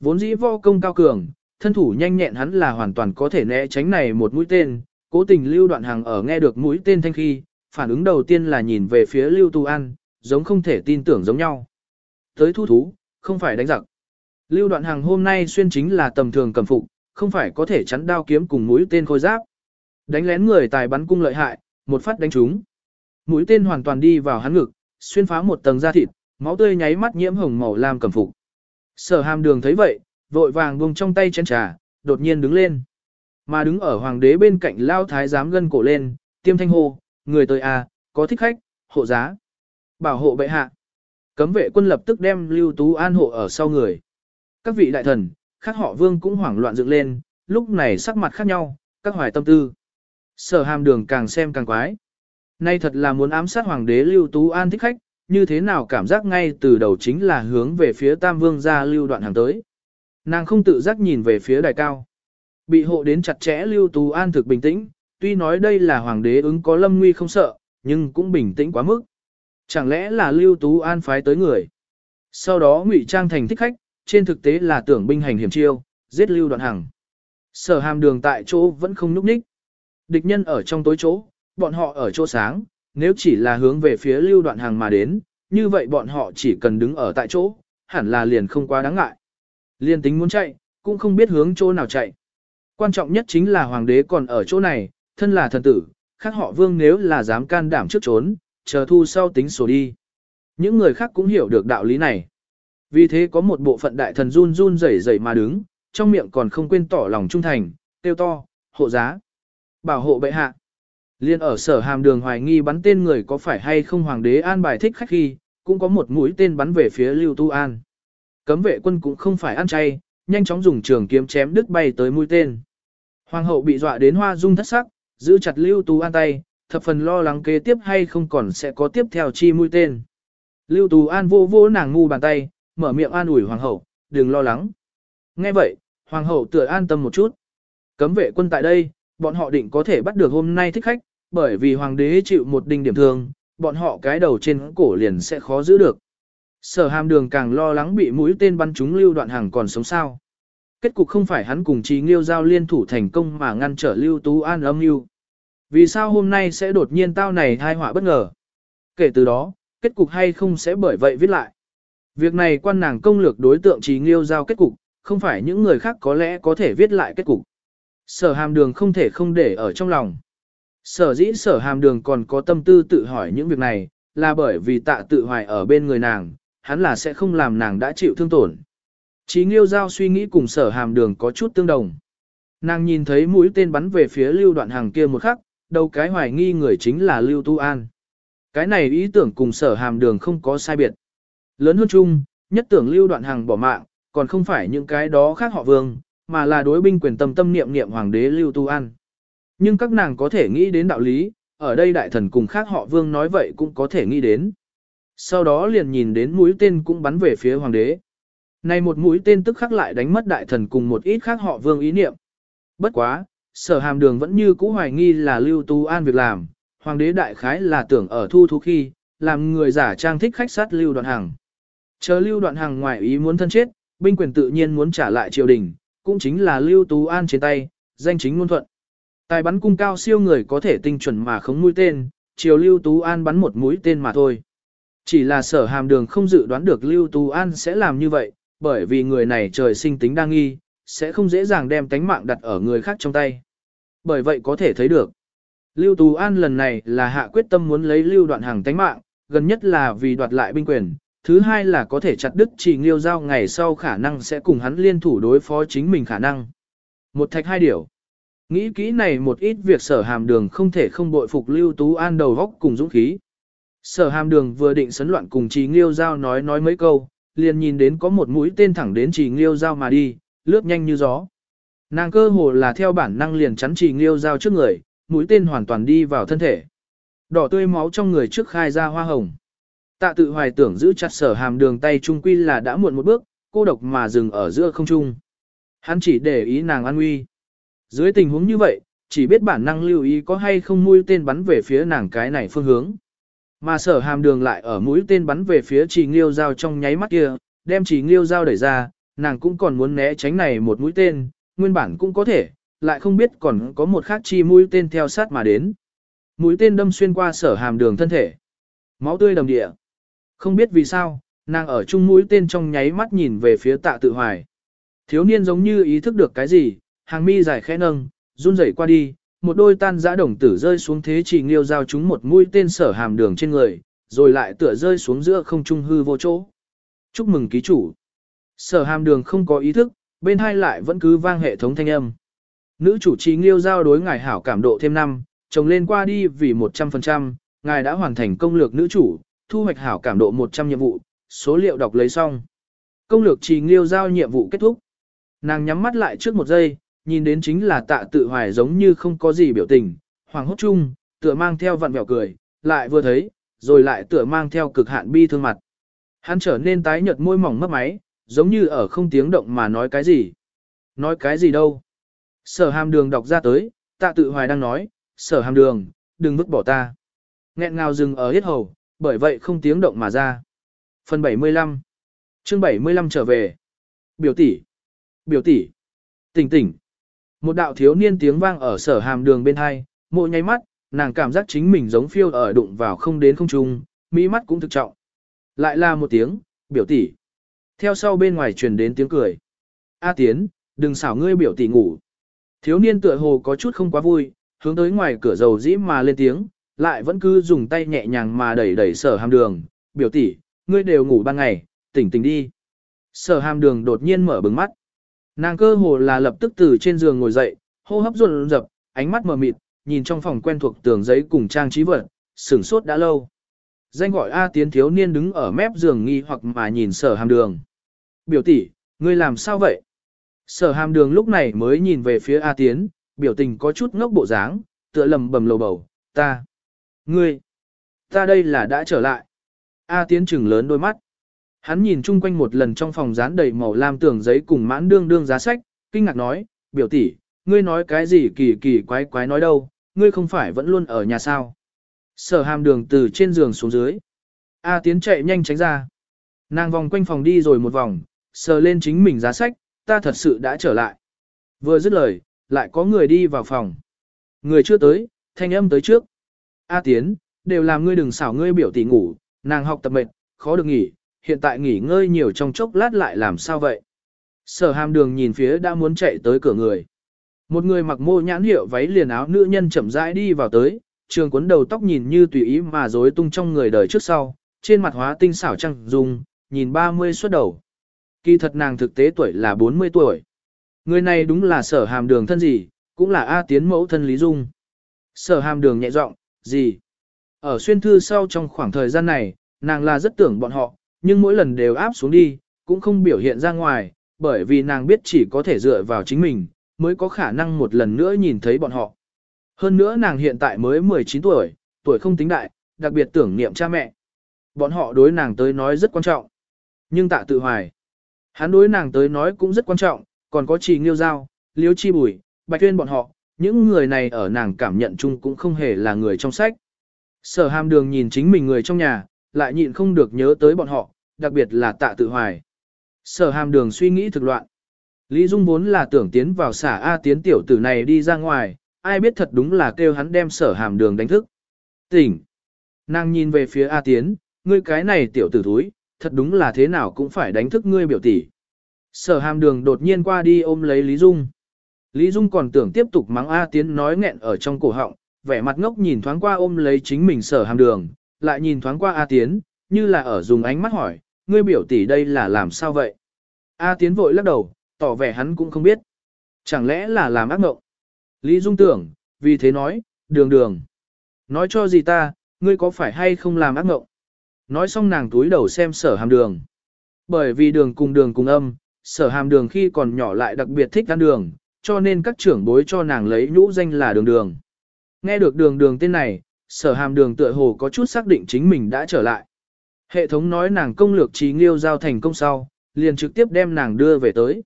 Vốn dĩ võ công cao cường, thân thủ nhanh nhẹn hắn là hoàn toàn có thể né tránh này một mũi tên, cố tình lưu đoạn hàng ở nghe được mũi tên thanh khi, phản ứng đầu tiên là nhìn về phía lưu tu an, giống không thể tin tưởng giống nhau. Tới thu thú, không phải đánh giặc. Lưu đoạn hàng hôm nay xuyên chính là tầm thường cầm phục, không phải có thể chắn đao kiếm cùng mũi tên khôi giáp. Đánh lén người tài bắn cung lợi hại, một phát đánh trúng. Mũi tên hoàn toàn đi vào hắn ngực, xuyên phá một tầng da thịt, máu tươi nháy mắt nhiễm hồng màu lam cầm phục. Sở hàm đường thấy vậy, vội vàng buông trong tay chén trà, đột nhiên đứng lên. Mà đứng ở hoàng đế bên cạnh lao thái giám gân cổ lên, tiêm thanh hô, người tới à, có thích khách, hộ giá. Bảo hộ bệ hạ. Cấm vệ quân lập tức đem Lưu Tú An hộ ở sau người. Các vị đại thần, khác họ vương cũng hoảng loạn dựng lên, lúc này sắc mặt khác nhau, các hoài tâm tư. Sở hàm đường càng xem càng quái. Nay thật là muốn ám sát hoàng đế Lưu Tú An thích khách, như thế nào cảm giác ngay từ đầu chính là hướng về phía Tam Vương gia Lưu đoạn hàng tới. Nàng không tự giác nhìn về phía đài cao. Bị hộ đến chặt chẽ Lưu Tú An thực bình tĩnh, tuy nói đây là hoàng đế ứng có lâm nguy không sợ, nhưng cũng bình tĩnh quá mức. Chẳng lẽ là Lưu Tú An phái tới người? Sau đó ngụy trang thành thích khách, trên thực tế là tưởng binh hành hiểm chiêu, giết Lưu Đoạn Hằng. Sở hàm đường tại chỗ vẫn không núp ních. Địch nhân ở trong tối chỗ, bọn họ ở chỗ sáng, nếu chỉ là hướng về phía Lưu Đoạn hàng mà đến, như vậy bọn họ chỉ cần đứng ở tại chỗ, hẳn là liền không quá đáng ngại. Liên tính muốn chạy, cũng không biết hướng chỗ nào chạy. Quan trọng nhất chính là hoàng đế còn ở chỗ này, thân là thần tử, khác họ vương nếu là dám can đảm trước trốn, chờ thu sau tính sổ đi. Những người khác cũng hiểu được đạo lý này. Vì thế có một bộ phận đại thần run run rẩy rẩy mà đứng, trong miệng còn không quên tỏ lòng trung thành, tiêu to, hộ giá, bảo hộ bệ hạ. Liên ở sở hàm đường hoài nghi bắn tên người có phải hay không hoàng đế an bài thích khách khi, cũng có một mũi tên bắn về phía Lưu Tu An. Cấm vệ quân cũng không phải ăn chay, nhanh chóng dùng trường kiếm chém đứt bay tới mũi tên. Hoàng hậu bị dọa đến hoa dung thất sắc, giữ chặt Lưu tu An tay, thập phần lo lắng kế tiếp hay không còn sẽ có tiếp theo chi mũi tên. Lưu tu An vô vô nàng ngu bàn tay, mở miệng an ủi hoàng hậu, đừng lo lắng. Nghe vậy, hoàng hậu tựa an tâm một chút. Cấm vệ quân tại đây, bọn họ định có thể bắt được hôm nay thích khách, bởi vì hoàng đế chịu một đinh điểm thương, bọn họ cái đầu trên cổ liền sẽ khó giữ được. Sở hàm đường càng lo lắng bị mũi tên bắn trúng lưu đoạn hàng còn sống sao. Kết cục không phải hắn cùng Trí Nghiêu Giao liên thủ thành công mà ngăn trở Lưu Tú An âm mưu. Vì sao hôm nay sẽ đột nhiên tao này thai họa bất ngờ? Kể từ đó, kết cục hay không sẽ bởi vậy viết lại. Việc này quan nàng công lược đối tượng Trí Nghiêu Giao kết cục, không phải những người khác có lẽ có thể viết lại kết cục. Sở hàm đường không thể không để ở trong lòng. Sở dĩ sở hàm đường còn có tâm tư tự hỏi những việc này, là bởi vì tạ tự hoài ở bên người nàng, hắn là sẽ không làm nàng đã chịu thương tổn. Chí Nghiêu Giao suy nghĩ cùng sở hàm đường có chút tương đồng. Nàng nhìn thấy mũi tên bắn về phía lưu đoạn hàng kia một khắc, đầu cái hoài nghi người chính là lưu tu an. Cái này ý tưởng cùng sở hàm đường không có sai biệt. Lớn hơn chung, nhất tưởng lưu đoạn hàng bỏ mạng, còn không phải những cái đó khác họ vương, mà là đối binh quyền tâm tâm niệm niệm hoàng đế lưu tu an. Nhưng các nàng có thể nghĩ đến đạo lý, ở đây đại thần cùng khác họ vương nói vậy cũng có thể nghĩ đến. Sau đó liền nhìn đến mũi tên cũng bắn về phía hoàng đế. Này một mũi tên tức khắc lại đánh mất đại thần cùng một ít khác họ vương ý niệm. Bất quá, sở hàm đường vẫn như cũ hoài nghi là lưu tú an việc làm, hoàng đế đại khái là tưởng ở thu thú khi, làm người giả trang thích khách sát lưu đoạn hàng. Chờ lưu đoạn hàng ngoài ý muốn thân chết, binh quyền tự nhiên muốn trả lại triều đình, cũng chính là lưu tú an trên tay, danh chính ngôn thuận. Tài bắn cung cao siêu người có thể tinh chuẩn mà không mũi tên, chiều lưu tú an bắn một mũi tên mà thôi. Chỉ là sở hàm đường không dự đoán được lưu tú an sẽ làm như vậy, bởi vì người này trời sinh tính đa nghi, sẽ không dễ dàng đem tánh mạng đặt ở người khác trong tay. Bởi vậy có thể thấy được, Lưu Tú An lần này là hạ quyết tâm muốn lấy Lưu Đoạn Hàng tánh mạng, gần nhất là vì đoạt lại binh quyền, thứ hai là có thể chặt đứt chỉ nghiêu giao ngày sau khả năng sẽ cùng hắn liên thủ đối phó chính mình khả năng. Một thạch hai điểu. Nghĩ kỹ này một ít việc sở hàm đường không thể không bội phục Lưu Tú An đầu góc cùng dũng khí. Sở hàm đường vừa định sấn loạn cùng trì nghiêu giao nói nói mấy câu, liền nhìn đến có một mũi tên thẳng đến trì nghiêu giao mà đi, lướt nhanh như gió. Nàng cơ hồ là theo bản năng liền chắn trì nghiêu giao trước người, mũi tên hoàn toàn đi vào thân thể. Đỏ tươi máu trong người trước khai ra hoa hồng. Tạ tự hoài tưởng giữ chặt sở hàm đường tay trung quy là đã muộn một bước, cô độc mà dừng ở giữa không trung. Hắn chỉ để ý nàng an nguy. Dưới tình huống như vậy, chỉ biết bản năng lưu ý có hay không mũi tên bắn về phía nàng cái này phương hướng. Mà sở hàm đường lại ở mũi tên bắn về phía trì nghiêu dao trong nháy mắt kia, đem trì nghiêu dao đẩy ra, nàng cũng còn muốn né tránh này một mũi tên, nguyên bản cũng có thể, lại không biết còn có một khác chi mũi tên theo sát mà đến. Mũi tên đâm xuyên qua sở hàm đường thân thể. Máu tươi đầm địa. Không biết vì sao, nàng ở chung mũi tên trong nháy mắt nhìn về phía tạ tự hoài. Thiếu niên giống như ý thức được cái gì, hàng mi dài khẽ nâng, run rẩy qua đi, một đôi tan giã đồng tử rơi xuống thế chỉ nghiêu giao chúng một mũi tên sở hàm đường trên người, rồi lại tựa rơi xuống giữa không trung hư vô chỗ. Chúc mừng ký chủ. Sở hàm đường không có ý thức, bên hai lại vẫn cứ vang hệ thống thanh âm. Nữ chủ trì nghiêu giao đối ngài hảo cảm độ thêm năm, chồng lên qua đi vì 100%, ngài đã hoàn thành công lược nữ chủ, thu hoạch hảo cảm độ 100 nhiệm vụ, số liệu đọc lấy xong. Công lược trì nghiêu giao nhiệm vụ kết thúc. Nàng nhắm mắt lại trước một giây, nhìn đến chính là tạ tự hoài giống như không có gì biểu tình, hoàng hốt chung, tựa mang theo vặn vẹo cười, lại vừa thấy, rồi lại tựa mang theo cực hạn bi thương mặt. Hắn trở nên tái nhợt môi mỏng mất máy, giống như ở không tiếng động mà nói cái gì. Nói cái gì đâu. Sở hàm đường đọc ra tới, tạ tự hoài đang nói, sở hàm đường, đừng vứt bỏ ta. Nghẹn ngào dừng ở hết hầu, bởi vậy không tiếng động mà ra. Phần 75 chương 75 trở về. Biểu tỷ Biểu tỷ Tỉnh tỉnh một đạo thiếu niên tiếng vang ở sở hàm đường bên hai, mộ nháy mắt, nàng cảm giác chính mình giống phiêu ở đụng vào không đến không trung, mỹ mắt cũng thực trọng. Lại là một tiếng, biểu tỷ. Theo sau bên ngoài truyền đến tiếng cười. A Tiến, đừng xảo ngươi biểu tỷ ngủ. Thiếu niên tựa hồ có chút không quá vui, hướng tới ngoài cửa dầu dĩ mà lên tiếng, lại vẫn cứ dùng tay nhẹ nhàng mà đẩy đẩy sở hàm đường. Biểu tỷ, ngươi đều ngủ ban ngày, tỉnh tỉnh đi. Sở hàm đường đột nhiên mở bừng mắt. Nàng cơ hồ là lập tức từ trên giường ngồi dậy, hô hấp run rập, ánh mắt mờ mịt, nhìn trong phòng quen thuộc tường giấy cùng trang trí vật, sửng sốt đã lâu. Danh gọi A Tiến thiếu niên đứng ở mép giường nghi hoặc mà nhìn sở hàm đường. Biểu tỷ, ngươi làm sao vậy? Sở hàm đường lúc này mới nhìn về phía A Tiến, biểu tình có chút ngốc bộ dáng, tựa lầm bầm lầu bầu, ta. Ngươi, ta đây là đã trở lại. A Tiến trừng lớn đôi mắt. Hắn nhìn chung quanh một lần trong phòng dán đầy màu lam tường giấy cùng mãn đương đương giá sách, kinh ngạc nói, biểu tỷ, ngươi nói cái gì kỳ kỳ quái quái nói đâu, ngươi không phải vẫn luôn ở nhà sao. Sở hàm đường từ trên giường xuống dưới. A tiến chạy nhanh tránh ra. Nàng vòng quanh phòng đi rồi một vòng, sờ lên chính mình giá sách, ta thật sự đã trở lại. Vừa dứt lời, lại có người đi vào phòng. Người chưa tới, thanh âm tới trước. A tiến, đều làm ngươi đừng xảo ngươi biểu tỷ ngủ, nàng học tập mệt, khó được nghỉ, hiện tại nghỉ ngơi nhiều trong chốc lát lại làm sao vậy. Sở hàm đường nhìn phía đã muốn chạy tới cửa người. Một người mặc mô nhãn hiệu váy liền áo nữ nhân chậm rãi đi vào tới, trường cuốn đầu tóc nhìn như tùy ý mà rối tung trong người đời trước sau, trên mặt hóa tinh xảo trăng dung, nhìn 30 xuất đầu. Kỳ thật nàng thực tế tuổi là 40 tuổi. Người này đúng là sở hàm đường thân gì, cũng là A tiến mẫu thân Lý Dung. Sở hàm đường nhẹ giọng, gì? Ở xuyên thư sau trong khoảng thời gian này, nàng là rất tưởng bọn họ, nhưng mỗi lần đều áp xuống đi, cũng không biểu hiện ra ngoài, bởi vì nàng biết chỉ có thể dựa vào chính mình, mới có khả năng một lần nữa nhìn thấy bọn họ. Hơn nữa nàng hiện tại mới 19 tuổi, tuổi không tính đại, đặc biệt tưởng niệm cha mẹ. Bọn họ đối nàng tới nói rất quan trọng. Nhưng tạ tự hoài. Hắn đối nàng tới nói cũng rất quan trọng, còn có trì nghiêu giao, liếu chi bùi, bạch tuyên bọn họ, những người này ở nàng cảm nhận chung cũng không hề là người trong sách. Sở hàm đường nhìn chính mình người trong nhà, lại nhịn không được nhớ tới bọn họ, đặc biệt là tạ tự hoài. Sở hàm đường suy nghĩ thực loạn. Lý Dung vốn là tưởng tiến vào xả A tiến tiểu tử này đi ra ngoài, ai biết thật đúng là kêu hắn đem sở hàm đường đánh thức. Tỉnh! Nàng nhìn về phía A tiến, ngươi cái này tiểu tử thúi, thật đúng là thế nào cũng phải đánh thức ngươi biểu tỷ. Sở hàm đường đột nhiên qua đi ôm lấy Lý Dung. Lý Dung còn tưởng tiếp tục mắng A tiến nói nghẹn ở trong cổ họng, vẻ mặt ngốc nhìn thoáng qua ôm lấy chính mình sở hàm đường, lại nhìn thoáng qua A tiến, như là ở dùng ánh mắt hỏi, ngươi biểu tỷ đây là làm sao vậy? A tiến vội lắc đầu, tỏ vẻ hắn cũng không biết. Chẳng lẽ là làm ác mộng? Lý Dung tưởng, vì thế nói, đường đường. Nói cho gì ta, ngươi có phải hay không làm ác mộng? Nói xong nàng túi đầu xem sở hàm đường. Bởi vì đường cùng đường cùng âm, sở hàm đường khi còn nhỏ lại đặc biệt thích ăn đường, cho nên các trưởng bối cho nàng lấy nhũ danh là đường đường. Nghe được đường đường tên này, sở hàm đường tựa hồ có chút xác định chính mình đã trở lại. Hệ thống nói nàng công lược trí nghiêu giao thành công sau, liền trực tiếp đem nàng đưa về tới.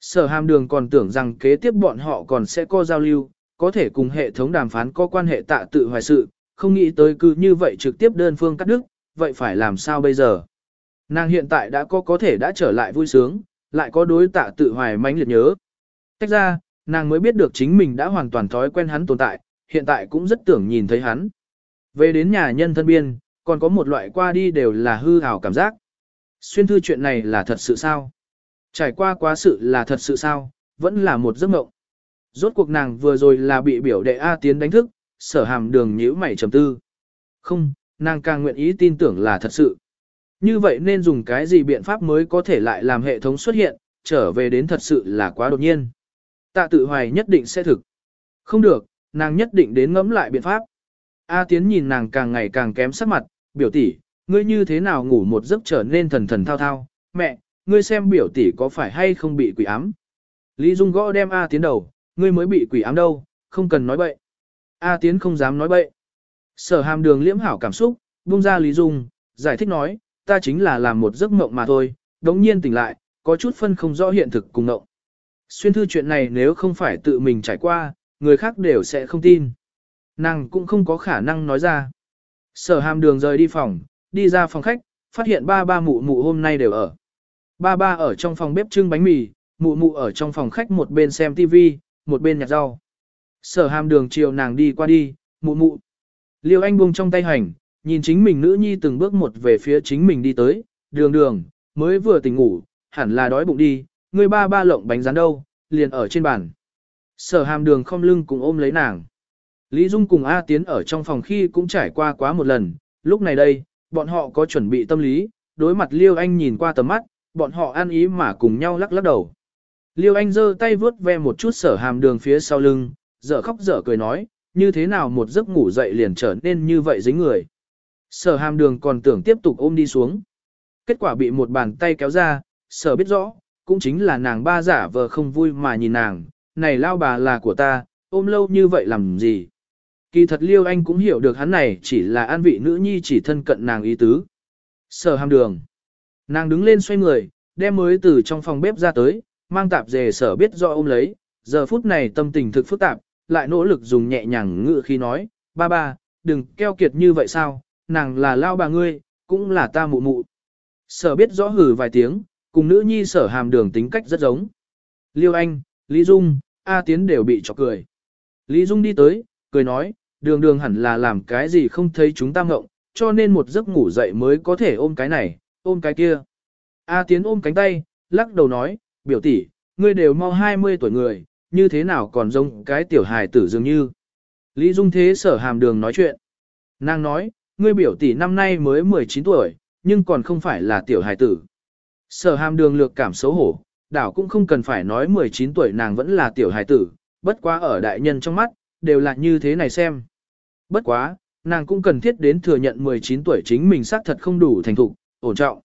Sở hàm đường còn tưởng rằng kế tiếp bọn họ còn sẽ có giao lưu, có thể cùng hệ thống đàm phán có quan hệ tạ tự hoài sự, không nghĩ tới cứ như vậy trực tiếp đơn phương cắt đứt, vậy phải làm sao bây giờ? Nàng hiện tại đã có có thể đã trở lại vui sướng, lại có đối tạ tự hoài mãnh liệt nhớ. Tách ra, nàng mới biết được chính mình đã hoàn toàn thói quen hắn tồn tại, hiện tại cũng rất tưởng nhìn thấy hắn. Về đến nhà nhân thân biên, còn có một loại qua đi đều là hư ảo cảm giác. Xuyên thư chuyện này là thật sự sao? Trải qua quá sự là thật sự sao? Vẫn là một giấc mộng. Rốt cuộc nàng vừa rồi là bị biểu đệ A tiến đánh thức, sở hàm đường nhíu mày trầm tư. Không, nàng càng nguyện ý tin tưởng là thật sự. Như vậy nên dùng cái gì biện pháp mới có thể lại làm hệ thống xuất hiện, trở về đến thật sự là quá đột nhiên. Tạ tự hoài nhất định sẽ thực. Không được, nàng nhất định đến ngẫm lại biện pháp. A Tiến nhìn nàng càng ngày càng kém sắc mặt, biểu tỷ, ngươi như thế nào ngủ một giấc trở nên thần thần thao thao, mẹ, ngươi xem biểu tỷ có phải hay không bị quỷ ám. Lý Dung gõ đem A Tiến đầu, ngươi mới bị quỷ ám đâu, không cần nói bậy. A Tiến không dám nói bậy. Sở hàm đường liễm hảo cảm xúc, buông ra Lý Dung, giải thích nói, ta chính là làm một giấc mộng mà thôi, đống nhiên tỉnh lại, có chút phân không rõ hiện thực cùng mộng. Xuyên thư chuyện này nếu không phải tự mình trải qua, người khác đều sẽ không tin. Nàng cũng không có khả năng nói ra. Sở hàm đường rời đi phòng, đi ra phòng khách, phát hiện ba ba mụ mụ hôm nay đều ở. Ba ba ở trong phòng bếp trưng bánh mì, mụ mụ ở trong phòng khách một bên xem TV, một bên nhặt rau. Sở hàm đường chiều nàng đi qua đi, mụ mụ. Liêu anh buông trong tay hành, nhìn chính mình nữ nhi từng bước một về phía chính mình đi tới, đường đường, mới vừa tỉnh ngủ, hẳn là đói bụng đi, người ba ba lộng bánh rán đâu, liền ở trên bàn. Sở hàm đường không lưng cùng ôm lấy nàng. Lý Dung cùng A Tiến ở trong phòng khi cũng trải qua quá một lần, lúc này đây, bọn họ có chuẩn bị tâm lý, đối mặt Liêu Anh nhìn qua tầm mắt, bọn họ ăn ý mà cùng nhau lắc lắc đầu. Liêu Anh giơ tay vướt ve một chút sở hàm đường phía sau lưng, dở khóc dở cười nói, như thế nào một giấc ngủ dậy liền trở nên như vậy dính người. Sở hàm đường còn tưởng tiếp tục ôm đi xuống. Kết quả bị một bàn tay kéo ra, sở biết rõ, cũng chính là nàng ba giả vờ không vui mà nhìn nàng, này lao bà là của ta, ôm lâu như vậy làm gì. Kỳ thật Liêu Anh cũng hiểu được hắn này chỉ là an vị nữ nhi chỉ thân cận nàng ý tứ. Sở hàm đường. Nàng đứng lên xoay người, đem mới từ trong phòng bếp ra tới, mang tạp dề sở biết rõ ôm lấy, giờ phút này tâm tình thực phức tạp, lại nỗ lực dùng nhẹ nhàng ngựa khi nói, ba ba, đừng keo kiệt như vậy sao, nàng là lao bà ngươi, cũng là ta mụ mụ. Sở biết rõ hử vài tiếng, cùng nữ nhi sở hàm đường tính cách rất giống. Liêu Anh, Lý Dung, A Tiến đều bị chọc cười. Lý Dung đi tới, cười nói, đường đường hẳn là làm cái gì không thấy chúng ta ngộng, cho nên một giấc ngủ dậy mới có thể ôm cái này, ôm cái kia. A Tiến ôm cánh tay, lắc đầu nói, biểu tỷ, ngươi đều mau 20 tuổi người, như thế nào còn giống cái tiểu hài tử dường như. Lý Dung thế sở hàm đường nói chuyện. Nàng nói, ngươi biểu tỷ năm nay mới 19 tuổi, nhưng còn không phải là tiểu hài tử. Sở hàm đường lược cảm xấu hổ, đảo cũng không cần phải nói 19 tuổi nàng vẫn là tiểu hài tử, bất quá ở đại nhân trong mắt, đều là như thế này xem. Bất quá, nàng cũng cần thiết đến thừa nhận 19 tuổi chính mình xác thật không đủ thành thục, ổn trọng.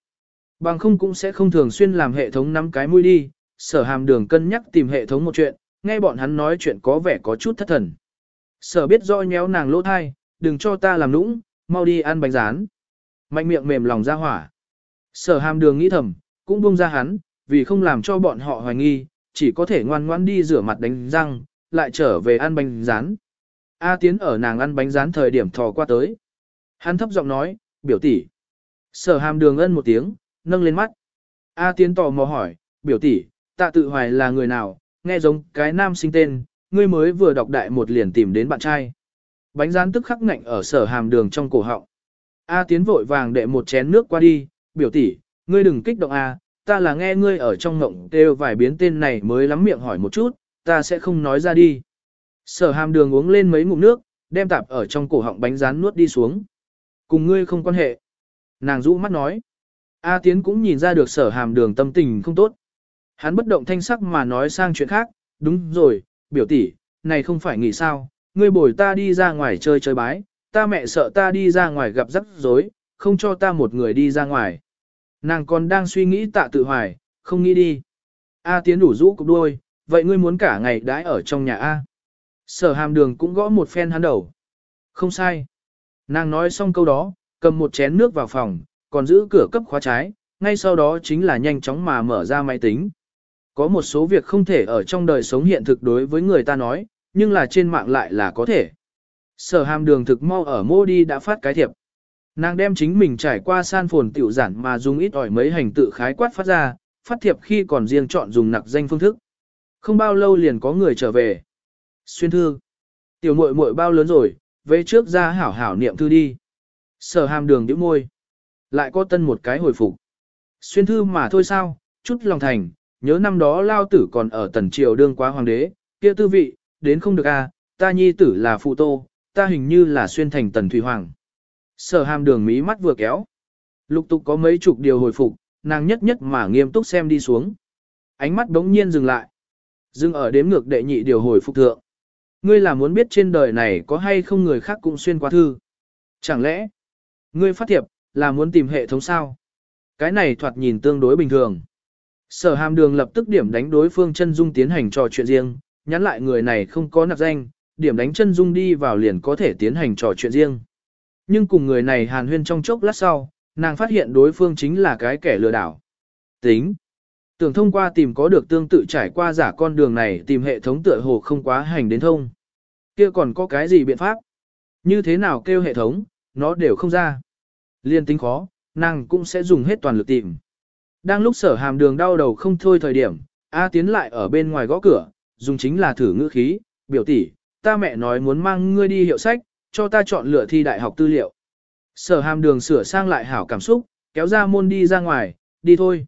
Bằng không cũng sẽ không thường xuyên làm hệ thống nắm cái mũi đi, sở hàm đường cân nhắc tìm hệ thống một chuyện, nghe bọn hắn nói chuyện có vẻ có chút thất thần. Sở biết rõ nhéo nàng lỗ thai, đừng cho ta làm nũng, mau đi ăn bánh rán. Mạnh miệng mềm lòng ra hỏa. Sở hàm đường nghĩ thầm, cũng buông ra hắn, vì không làm cho bọn họ hoài nghi, chỉ có thể ngoan ngoãn đi rửa mặt đánh răng, lại trở về ăn bánh rán. A Tiến ở nàng ăn bánh rán thời điểm thò qua tới. Hắn thấp giọng nói, biểu tỷ. Sở hàm đường ân một tiếng, nâng lên mắt. A Tiến tò mò hỏi, biểu tỷ, tạ tự hoài là người nào, nghe giống cái nam sinh tên, ngươi mới vừa đọc đại một liền tìm đến bạn trai. Bánh rán tức khắc ngạnh ở sở hàm đường trong cổ họng. A Tiến vội vàng đệ một chén nước qua đi, biểu tỷ, ngươi đừng kích động A, ta là nghe ngươi ở trong ngộng kêu vài biến tên này mới lắm miệng hỏi một chút, ta sẽ không nói ra đi. Sở hàm đường uống lên mấy ngụm nước, đem tạp ở trong cổ họng bánh rán nuốt đi xuống. Cùng ngươi không quan hệ. Nàng rũ mắt nói. A Tiến cũng nhìn ra được sở hàm đường tâm tình không tốt. Hắn bất động thanh sắc mà nói sang chuyện khác, đúng rồi, biểu tỷ, này không phải nghỉ sao, ngươi bồi ta đi ra ngoài chơi chơi bái, ta mẹ sợ ta đi ra ngoài gặp rắc rối, không cho ta một người đi ra ngoài. Nàng còn đang suy nghĩ tạ tự hoài, không nghĩ đi. A Tiến đủ rũ cục đuôi, vậy ngươi muốn cả ngày đãi ở trong nhà A. Sở hàm đường cũng gõ một phen hắn đầu. Không sai. Nàng nói xong câu đó, cầm một chén nước vào phòng, còn giữ cửa cấp khóa trái, ngay sau đó chính là nhanh chóng mà mở ra máy tính. Có một số việc không thể ở trong đời sống hiện thực đối với người ta nói, nhưng là trên mạng lại là có thể. Sở hàm đường thực mau ở mô đi đã phát cái thiệp. Nàng đem chính mình trải qua san phồn tiểu giản mà dùng ít ỏi mấy hành tự khái quát phát ra, phát thiệp khi còn riêng chọn dùng nặc danh phương thức. Không bao lâu liền có người trở về. Xuyên thư. Tiểu muội muội bao lớn rồi, về trước ra hảo hảo niệm thư đi. Sở hàm đường nhíu môi. Lại có tân một cái hồi phục. Xuyên thư mà thôi sao, chút lòng thành, nhớ năm đó lao tử còn ở tần triều đương quá hoàng đế, kia tư vị, đến không được a, à, ta nhi tử là phụ tô, ta hình như là xuyên thành tần thủy hoàng. Sở hàm đường mí mắt vừa kéo. Lục tục có mấy chục điều hồi phục, nàng nhất nhất mà nghiêm túc xem đi xuống. Ánh mắt đống nhiên dừng lại. Dừng ở đếm ngược đệ nhị điều hồi phục thượng. Ngươi là muốn biết trên đời này có hay không người khác cũng xuyên qua thư. Chẳng lẽ, ngươi phát thiệp, là muốn tìm hệ thống sao? Cái này thoạt nhìn tương đối bình thường. Sở hàm đường lập tức điểm đánh đối phương chân dung tiến hành trò chuyện riêng, nhắn lại người này không có nạp danh, điểm đánh chân dung đi vào liền có thể tiến hành trò chuyện riêng. Nhưng cùng người này hàn huyên trong chốc lát sau, nàng phát hiện đối phương chính là cái kẻ lừa đảo. Tính. Tưởng thông qua tìm có được tương tự trải qua giả con đường này tìm hệ thống tựa hồ không quá hành đến thông. Kia còn có cái gì biện pháp? Như thế nào kêu hệ thống, nó đều không ra. Liên tính khó, nàng cũng sẽ dùng hết toàn lực tìm. Đang lúc sở hàm đường đau đầu không thôi thời điểm, A tiến lại ở bên ngoài gõ cửa, dùng chính là thử ngữ khí, biểu tỷ, ta mẹ nói muốn mang ngươi đi hiệu sách, cho ta chọn lựa thi đại học tư liệu. Sở hàm đường sửa sang lại hảo cảm xúc, kéo ra môn đi ra ngoài, đi thôi.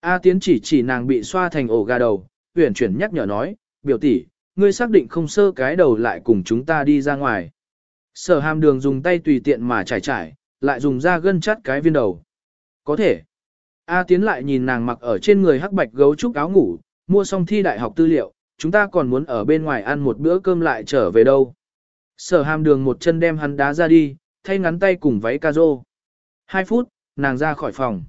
A tiến chỉ chỉ nàng bị xoa thành ổ gà đầu, huyển chuyển nhắc nhở nói, biểu tỷ, ngươi xác định không sơ cái đầu lại cùng chúng ta đi ra ngoài. Sở hàm đường dùng tay tùy tiện mà trải trải, lại dùng ra gân chắt cái viên đầu. Có thể. A tiến lại nhìn nàng mặc ở trên người hắc bạch gấu trúc áo ngủ, mua xong thi đại học tư liệu, chúng ta còn muốn ở bên ngoài ăn một bữa cơm lại trở về đâu. Sở hàm đường một chân đem hắn đá ra đi, thay ngắn tay cùng váy ca rô. Hai phút, nàng ra khỏi phòng.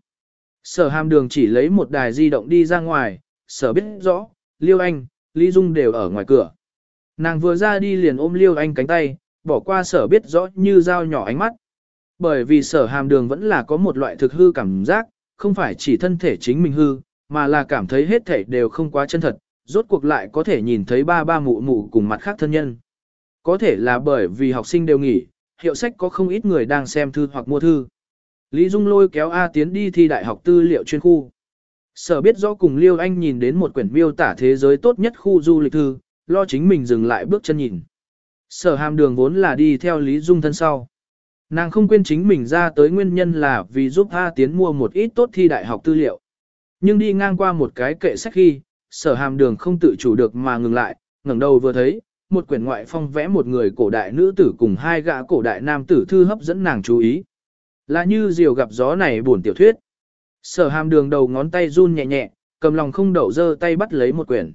Sở hàm đường chỉ lấy một đài di động đi ra ngoài, sở biết rõ, Liêu Anh, Lý Dung đều ở ngoài cửa. Nàng vừa ra đi liền ôm Liêu Anh cánh tay, bỏ qua sở biết rõ như dao nhỏ ánh mắt. Bởi vì sở hàm đường vẫn là có một loại thực hư cảm giác, không phải chỉ thân thể chính mình hư, mà là cảm thấy hết thể đều không quá chân thật, rốt cuộc lại có thể nhìn thấy ba ba mụ mụ cùng mặt khác thân nhân. Có thể là bởi vì học sinh đều nghỉ, hiệu sách có không ít người đang xem thư hoặc mua thư. Lý Dung lôi kéo A Tiến đi thi đại học tư liệu chuyên khu. Sở biết rõ cùng Liêu Anh nhìn đến một quyển miêu tả thế giới tốt nhất khu du lịch thư, lo chính mình dừng lại bước chân nhìn. Sở hàm đường vốn là đi theo Lý Dung thân sau. Nàng không quên chính mình ra tới nguyên nhân là vì giúp A Tiến mua một ít tốt thi đại học tư liệu. Nhưng đi ngang qua một cái kệ sách khi, sở hàm đường không tự chủ được mà ngừng lại, ngẩng đầu vừa thấy, một quyển ngoại phong vẽ một người cổ đại nữ tử cùng hai gã cổ đại nam tử thư hấp dẫn nàng chú ý. Là như diều gặp gió này buồn tiểu thuyết. Sở hàm đường đầu ngón tay run nhẹ nhẹ, cầm lòng không đậu dơ tay bắt lấy một quyển.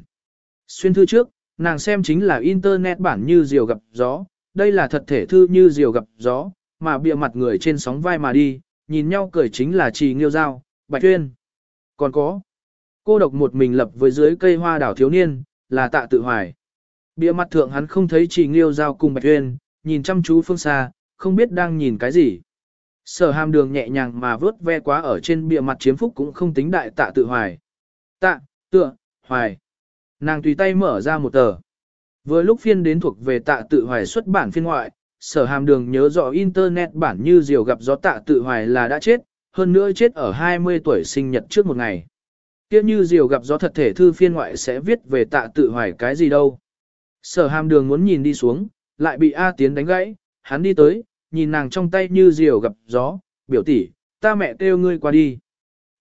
Xuyên thư trước, nàng xem chính là internet bản như diều gặp gió, đây là thật thể thư như diều gặp gió, mà bịa mặt người trên sóng vai mà đi, nhìn nhau cười chính là trì nghiêu giao, bạch tuyên. Còn có, cô độc một mình lập với dưới cây hoa đảo thiếu niên, là tạ tự hoài. Bịa mặt thượng hắn không thấy chỉ nghiêu giao cùng bạch tuyên, nhìn chăm chú phương xa, không biết đang nhìn cái gì. Sở hàm đường nhẹ nhàng mà vớt ve quá ở trên bìa mặt chiếm phúc cũng không tính đại tạ tự hoài. Tạ, tựa, hoài. Nàng tùy tay mở ra một tờ. Vừa lúc phiên đến thuộc về tạ tự hoài xuất bản phiên ngoại, sở hàm đường nhớ rõ internet bản như diều gặp gió tạ tự hoài là đã chết, hơn nữa chết ở 20 tuổi sinh nhật trước một ngày. tiếc như diều gặp gió thật thể thư phiên ngoại sẽ viết về tạ tự hoài cái gì đâu. Sở hàm đường muốn nhìn đi xuống, lại bị A Tiến đánh gãy, hắn đi tới, nhìn nàng trong tay như diều gặp gió, biểu tỷ, ta mẹ kêu ngươi qua đi.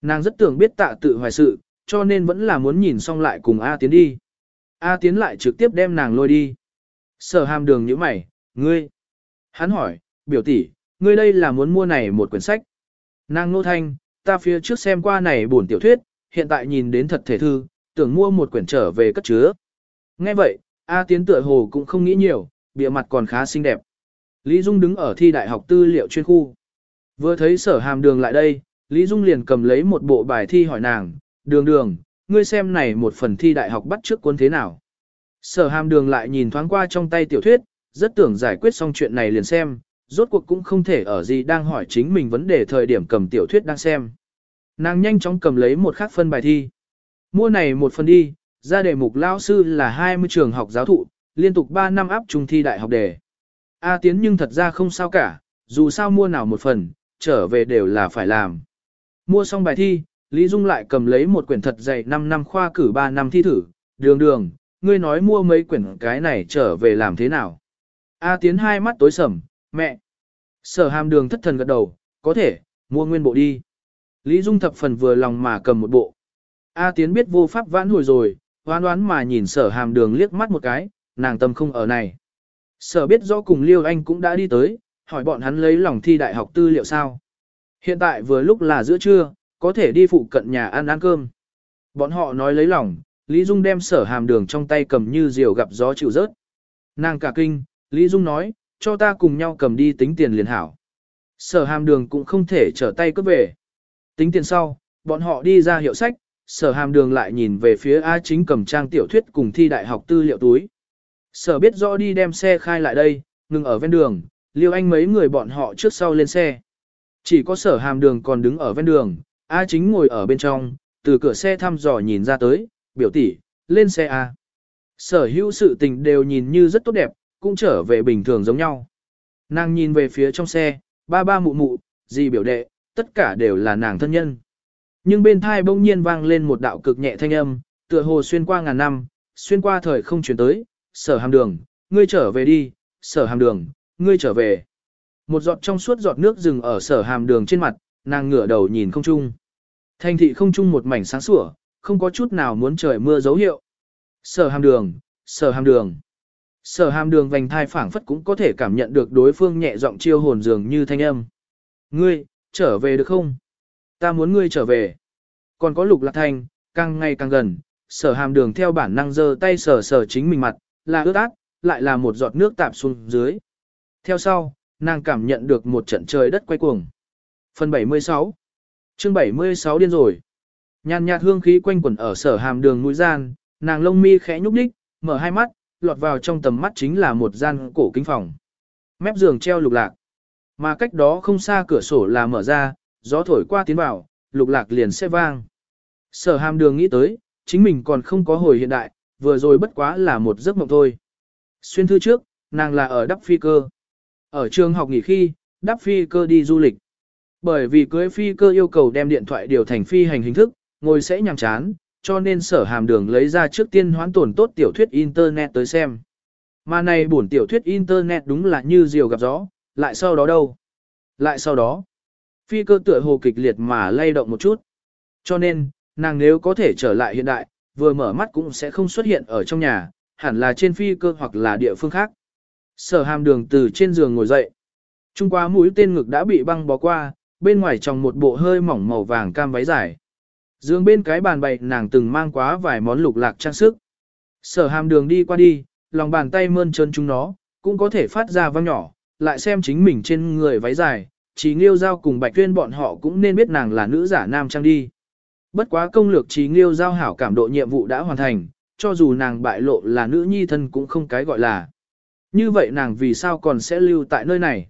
Nàng rất tưởng biết tạ tự hoài sự, cho nên vẫn là muốn nhìn xong lại cùng A Tiến đi. A Tiến lại trực tiếp đem nàng lôi đi. Sở hàm đường như mày, ngươi. Hắn hỏi, biểu tỷ, ngươi đây là muốn mua này một quyển sách. Nàng nô thanh, ta phía trước xem qua này buồn tiểu thuyết, hiện tại nhìn đến thật thể thư, tưởng mua một quyển trở về cất chứa. Nghe vậy, A Tiến tựa hồ cũng không nghĩ nhiều, bìa mặt còn khá xinh đẹp. Lý Dung đứng ở thi đại học tư liệu chuyên khu. Vừa thấy sở hàm đường lại đây, Lý Dung liền cầm lấy một bộ bài thi hỏi nàng, đường đường, ngươi xem này một phần thi đại học bắt trước cuốn thế nào. Sở hàm đường lại nhìn thoáng qua trong tay tiểu thuyết, rất tưởng giải quyết xong chuyện này liền xem, rốt cuộc cũng không thể ở gì đang hỏi chính mình vấn đề thời điểm cầm tiểu thuyết đang xem. Nàng nhanh chóng cầm lấy một khác phân bài thi. Mua này một phần đi, ra đề mục lao sư là 20 trường học giáo thụ, liên tục 3 năm áp trung thi đại học đề. A tiến nhưng thật ra không sao cả, dù sao mua nào một phần, trở về đều là phải làm. Mua xong bài thi, Lý Dung lại cầm lấy một quyển thật dày 5 năm khoa cử 3 năm thi thử, đường đường, ngươi nói mua mấy quyển cái này trở về làm thế nào. A tiến hai mắt tối sầm, mẹ. Sở hàm đường thất thần gật đầu, có thể, mua nguyên bộ đi. Lý Dung thập phần vừa lòng mà cầm một bộ. A tiến biết vô pháp vãn hồi rồi, hoán đoán mà nhìn sở hàm đường liếc mắt một cái, nàng tâm không ở này. Sở biết rõ cùng Liêu Anh cũng đã đi tới, hỏi bọn hắn lấy lòng thi đại học tư liệu sao. Hiện tại vừa lúc là giữa trưa, có thể đi phụ cận nhà ăn ăn cơm. Bọn họ nói lấy lòng, Lý Dung đem sở hàm đường trong tay cầm như diều gặp gió chịu rớt. Nàng cả kinh, Lý Dung nói, cho ta cùng nhau cầm đi tính tiền liền hảo. Sở hàm đường cũng không thể trở tay cướp về. Tính tiền sau, bọn họ đi ra hiệu sách, sở hàm đường lại nhìn về phía A chính cầm trang tiểu thuyết cùng thi đại học tư liệu túi. Sở biết rõ đi đem xe khai lại đây, ngừng ở ven đường, liêu anh mấy người bọn họ trước sau lên xe. Chỉ có sở hàm đường còn đứng ở ven đường, A chính ngồi ở bên trong, từ cửa xe thăm dò nhìn ra tới, biểu tỷ lên xe A. Sở hữu sự tình đều nhìn như rất tốt đẹp, cũng trở về bình thường giống nhau. Nàng nhìn về phía trong xe, ba ba mụ mụ, gì biểu đệ, tất cả đều là nàng thân nhân. Nhưng bên thai bỗng nhiên vang lên một đạo cực nhẹ thanh âm, tựa hồ xuyên qua ngàn năm, xuyên qua thời không chuyển tới, sở hàm đường, ngươi trở về đi, sở hàm đường, ngươi trở về. Một giọt trong suốt giọt nước dừng ở sở hàm đường trên mặt, nàng ngửa đầu nhìn không trung. Thành thị không trung một mảnh sáng sủa, không có chút nào muốn trời mưa dấu hiệu. Sở hàm đường, sở hàm đường. Sở hàm đường vành thai phảng phất cũng có thể cảm nhận được đối phương nhẹ giọng chiêu hồn dường như thanh âm. Ngươi, trở về được không? Ta muốn ngươi trở về. Còn có lục lạc thanh, càng ngày càng gần, sở hàm đường theo bản năng giơ tay sờ sờ chính mình mặt, là ướt át, lại là một giọt nước tạp xuống dưới. Theo sau, nàng cảm nhận được một trận trời đất quay cuồng. Phần 76 chương 76 điên rồi. Nhàn nhạt hương khí quanh quẩn ở sở hàm đường mũi gian, nàng lông mi khẽ nhúc nhích, mở hai mắt, lọt vào trong tầm mắt chính là một gian cổ kính phòng. Mép giường treo lục lạc. Mà cách đó không xa cửa sổ là mở ra, gió thổi qua tiến vào, lục lạc liền sẽ vang. Sở hàm đường nghĩ tới, chính mình còn không có hồi hiện đại, vừa rồi bất quá là một giấc mộng thôi. Xuyên thư trước, nàng là ở đắp phi cơ. Ở trường học nghỉ khi, đắp phi cơ đi du lịch. Bởi vì cưới phi cơ yêu cầu đem điện thoại điều thành phi hành hình thức, ngồi sẽ nhằm chán, cho nên sở hàm đường lấy ra trước tiên hoán tổn tốt tiểu thuyết Internet tới xem. Mà này bổn tiểu thuyết Internet đúng là như diều gặp gió, lại sau đó đâu? Lại sau đó, phi cơ tựa hồ kịch liệt mà lay động một chút. Cho nên, nàng nếu có thể trở lại hiện đại, vừa mở mắt cũng sẽ không xuất hiện ở trong nhà, hẳn là trên phi cơ hoặc là địa phương khác. Sở hàm đường từ trên giường ngồi dậy. Trung qua mũi tên ngực đã bị băng bó qua, bên ngoài trong một bộ hơi mỏng màu vàng cam váy dài. Dương bên cái bàn bày nàng từng mang quá vài món lục lạc trang sức. Sở hàm đường đi qua đi, lòng bàn tay mơn trơn chúng nó, cũng có thể phát ra vang nhỏ, lại xem chính mình trên người váy dài, trí nghiêu giao cùng bạch tuyên bọn họ cũng nên biết nàng là nữ giả nam trang đi. Bất quá công lược trí nghiêu giao hảo cảm độ nhiệm vụ đã hoàn thành, cho dù nàng bại lộ là nữ nhi thân cũng không cái gọi là. Như vậy nàng vì sao còn sẽ lưu tại nơi này?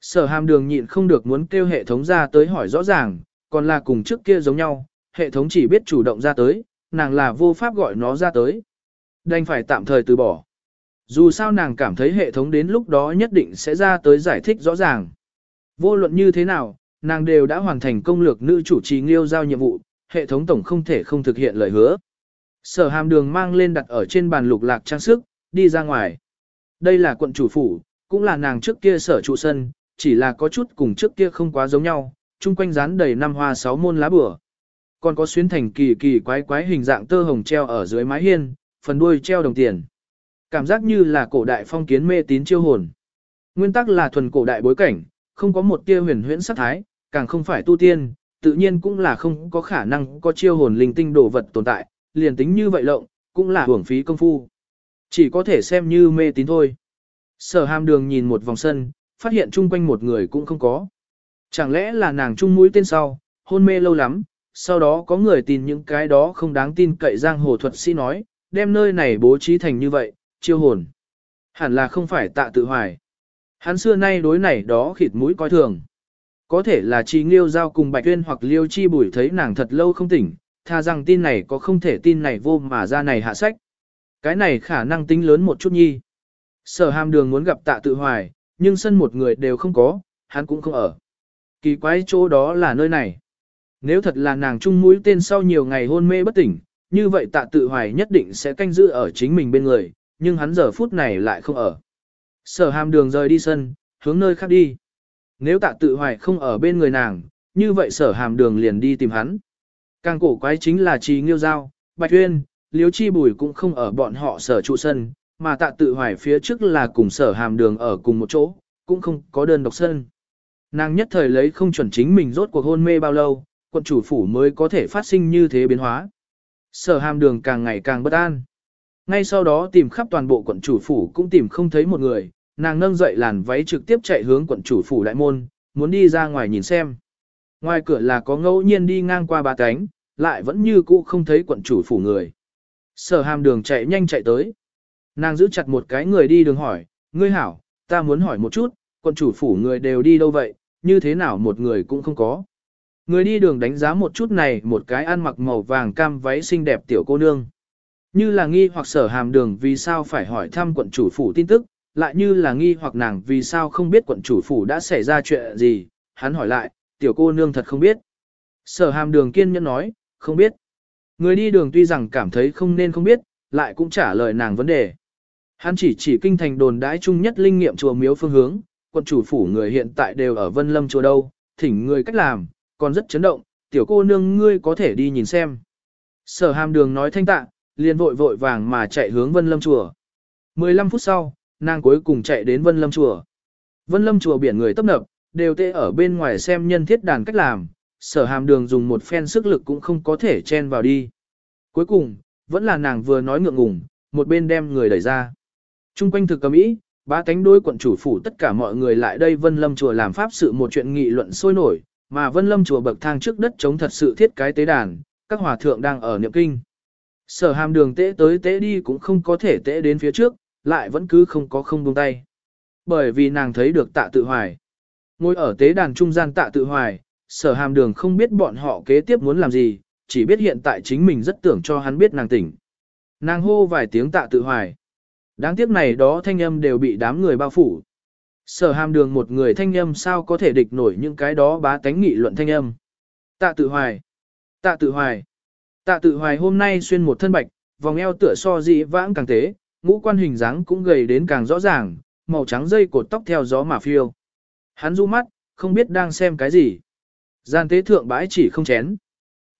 Sở hàm đường nhịn không được muốn kêu hệ thống ra tới hỏi rõ ràng, còn là cùng trước kia giống nhau, hệ thống chỉ biết chủ động ra tới, nàng là vô pháp gọi nó ra tới. Đành phải tạm thời từ bỏ. Dù sao nàng cảm thấy hệ thống đến lúc đó nhất định sẽ ra tới giải thích rõ ràng. Vô luận như thế nào, nàng đều đã hoàn thành công lược nữ chủ trì nghiêu giao nhiệm vụ, hệ thống tổng không thể không thực hiện lời hứa. Sở hàm đường mang lên đặt ở trên bàn lục lạc trang sức, đi ra ngoài. Đây là quận chủ phủ, cũng là nàng trước kia sở trụ sân, chỉ là có chút cùng trước kia không quá giống nhau, chung quanh rán đầy năm hoa sáu môn lá bửa. Còn có xuyến thành kỳ kỳ quái quái hình dạng tơ hồng treo ở dưới mái hiên, phần đuôi treo đồng tiền. Cảm giác như là cổ đại phong kiến mê tín chiêu hồn. Nguyên tắc là thuần cổ đại bối cảnh, không có một tia huyền huyễn sắc thái, càng không phải tu tiên, tự nhiên cũng là không có khả năng có chiêu hồn linh tinh đồ vật tồn tại, liền tính như vậy lộng, cũng là hưởng phí công phu. Chỉ có thể xem như mê tín thôi. Sở hàm đường nhìn một vòng sân, phát hiện chung quanh một người cũng không có. Chẳng lẽ là nàng chung mũi tên sau, hôn mê lâu lắm, sau đó có người tin những cái đó không đáng tin cậy giang hồ thuật sĩ nói, đem nơi này bố trí thành như vậy, chiêu hồn. Hẳn là không phải tạ tự hoài. Hắn xưa nay đối này đó khịt mũi coi thường. Có thể là chi nghiêu giao cùng bạch tuyên hoặc liêu chi bùi thấy nàng thật lâu không tỉnh, tha rằng tin này có không thể tin này vô mà ra này hạ sách. Cái này khả năng tính lớn một chút nhi. Sở hàm đường muốn gặp tạ tự hoài, nhưng sân một người đều không có, hắn cũng không ở. Kỳ quái chỗ đó là nơi này. Nếu thật là nàng chung mũi tên sau nhiều ngày hôn mê bất tỉnh, như vậy tạ tự hoài nhất định sẽ canh giữ ở chính mình bên người, nhưng hắn giờ phút này lại không ở. Sở hàm đường rời đi sân, hướng nơi khác đi. Nếu tạ tự hoài không ở bên người nàng, như vậy sở hàm đường liền đi tìm hắn. Càng cổ quái chính là Trì Nghiêu Giao, Bạch Uyên, Liếu Chi Bùi cũng không ở bọn họ sở trụ sân, mà tạ tự hoài phía trước là cùng sở hàm đường ở cùng một chỗ, cũng không có đơn độc sân. Nàng nhất thời lấy không chuẩn chính mình rốt cuộc hôn mê bao lâu, quận chủ phủ mới có thể phát sinh như thế biến hóa. Sở hàm đường càng ngày càng bất an. Ngay sau đó tìm khắp toàn bộ quận chủ phủ cũng tìm không thấy một người, nàng nâng dậy làn váy trực tiếp chạy hướng quận chủ phủ đại môn, muốn đi ra ngoài nhìn xem. Ngoài cửa là có ngẫu nhiên đi ngang qua ba cánh, lại vẫn như cũ không thấy quận chủ phủ người. Sở hàm đường chạy nhanh chạy tới. Nàng giữ chặt một cái người đi đường hỏi, ngươi hảo, ta muốn hỏi một chút, quận chủ phủ người đều đi đâu vậy, như thế nào một người cũng không có. Người đi đường đánh giá một chút này một cái ăn mặc màu vàng cam váy xinh đẹp tiểu cô nương. Như là nghi hoặc sở hàm đường vì sao phải hỏi thăm quận chủ phủ tin tức, lại như là nghi hoặc nàng vì sao không biết quận chủ phủ đã xảy ra chuyện gì, hắn hỏi lại, tiểu cô nương thật không biết. Sở hàm đường kiên nhẫn nói, không biết. Người đi đường tuy rằng cảm thấy không nên không biết, lại cũng trả lời nàng vấn đề. Hắn chỉ chỉ kinh thành đồn đãi chung nhất linh nghiệm chùa miếu phương hướng, quận chủ phủ người hiện tại đều ở Vân Lâm chùa đâu, thỉnh người cách làm, còn rất chấn động, tiểu cô nương ngươi có thể đi nhìn xem. Sở hàm đường nói thanh tạ, liền vội vội vàng mà chạy hướng Vân Lâm chùa. 15 phút sau, nàng cuối cùng chạy đến Vân Lâm chùa. Vân Lâm chùa biển người tấp nập, đều tê ở bên ngoài xem nhân thiết đàn cách làm, sở hàm đường dùng một phen sức lực cũng không có thể chen vào đi. Cuối cùng, vẫn là nàng vừa nói ngượng ngùng, một bên đem người đẩy ra. Trung quanh thực cầm ý, ba cánh đôi quận chủ phủ tất cả mọi người lại đây Vân Lâm chùa làm pháp sự một chuyện nghị luận sôi nổi, mà Vân Lâm chùa bậc thang trước đất chống thật sự thiết cái tế đàn, các hòa thượng đang ở niệm kinh. Sở hàm đường tế tới tế đi cũng không có thể tế đến phía trước, lại vẫn cứ không có không buông tay. Bởi vì nàng thấy được tạ tự hoài. Ngồi ở tế đàn trung gian tạ tự hoài, sở hàm đường không biết bọn họ kế tiếp muốn làm gì, chỉ biết hiện tại chính mình rất tưởng cho hắn biết nàng tỉnh. Nàng hô vài tiếng tạ tự hoài. Đáng tiếc này đó thanh âm đều bị đám người bao phủ. Sở hàm đường một người thanh âm sao có thể địch nổi những cái đó bá tánh nghị luận thanh âm. Tạ tự hoài. Tạ tự hoài. Tạ tự hoài hôm nay xuyên một thân bạch, vòng eo tựa so dị vãng càng tế, ngũ quan hình dáng cũng gầy đến càng rõ ràng, màu trắng dây cột tóc theo gió mà phiêu. Hắn du mắt, không biết đang xem cái gì. Gian tế thượng bãi chỉ không chén.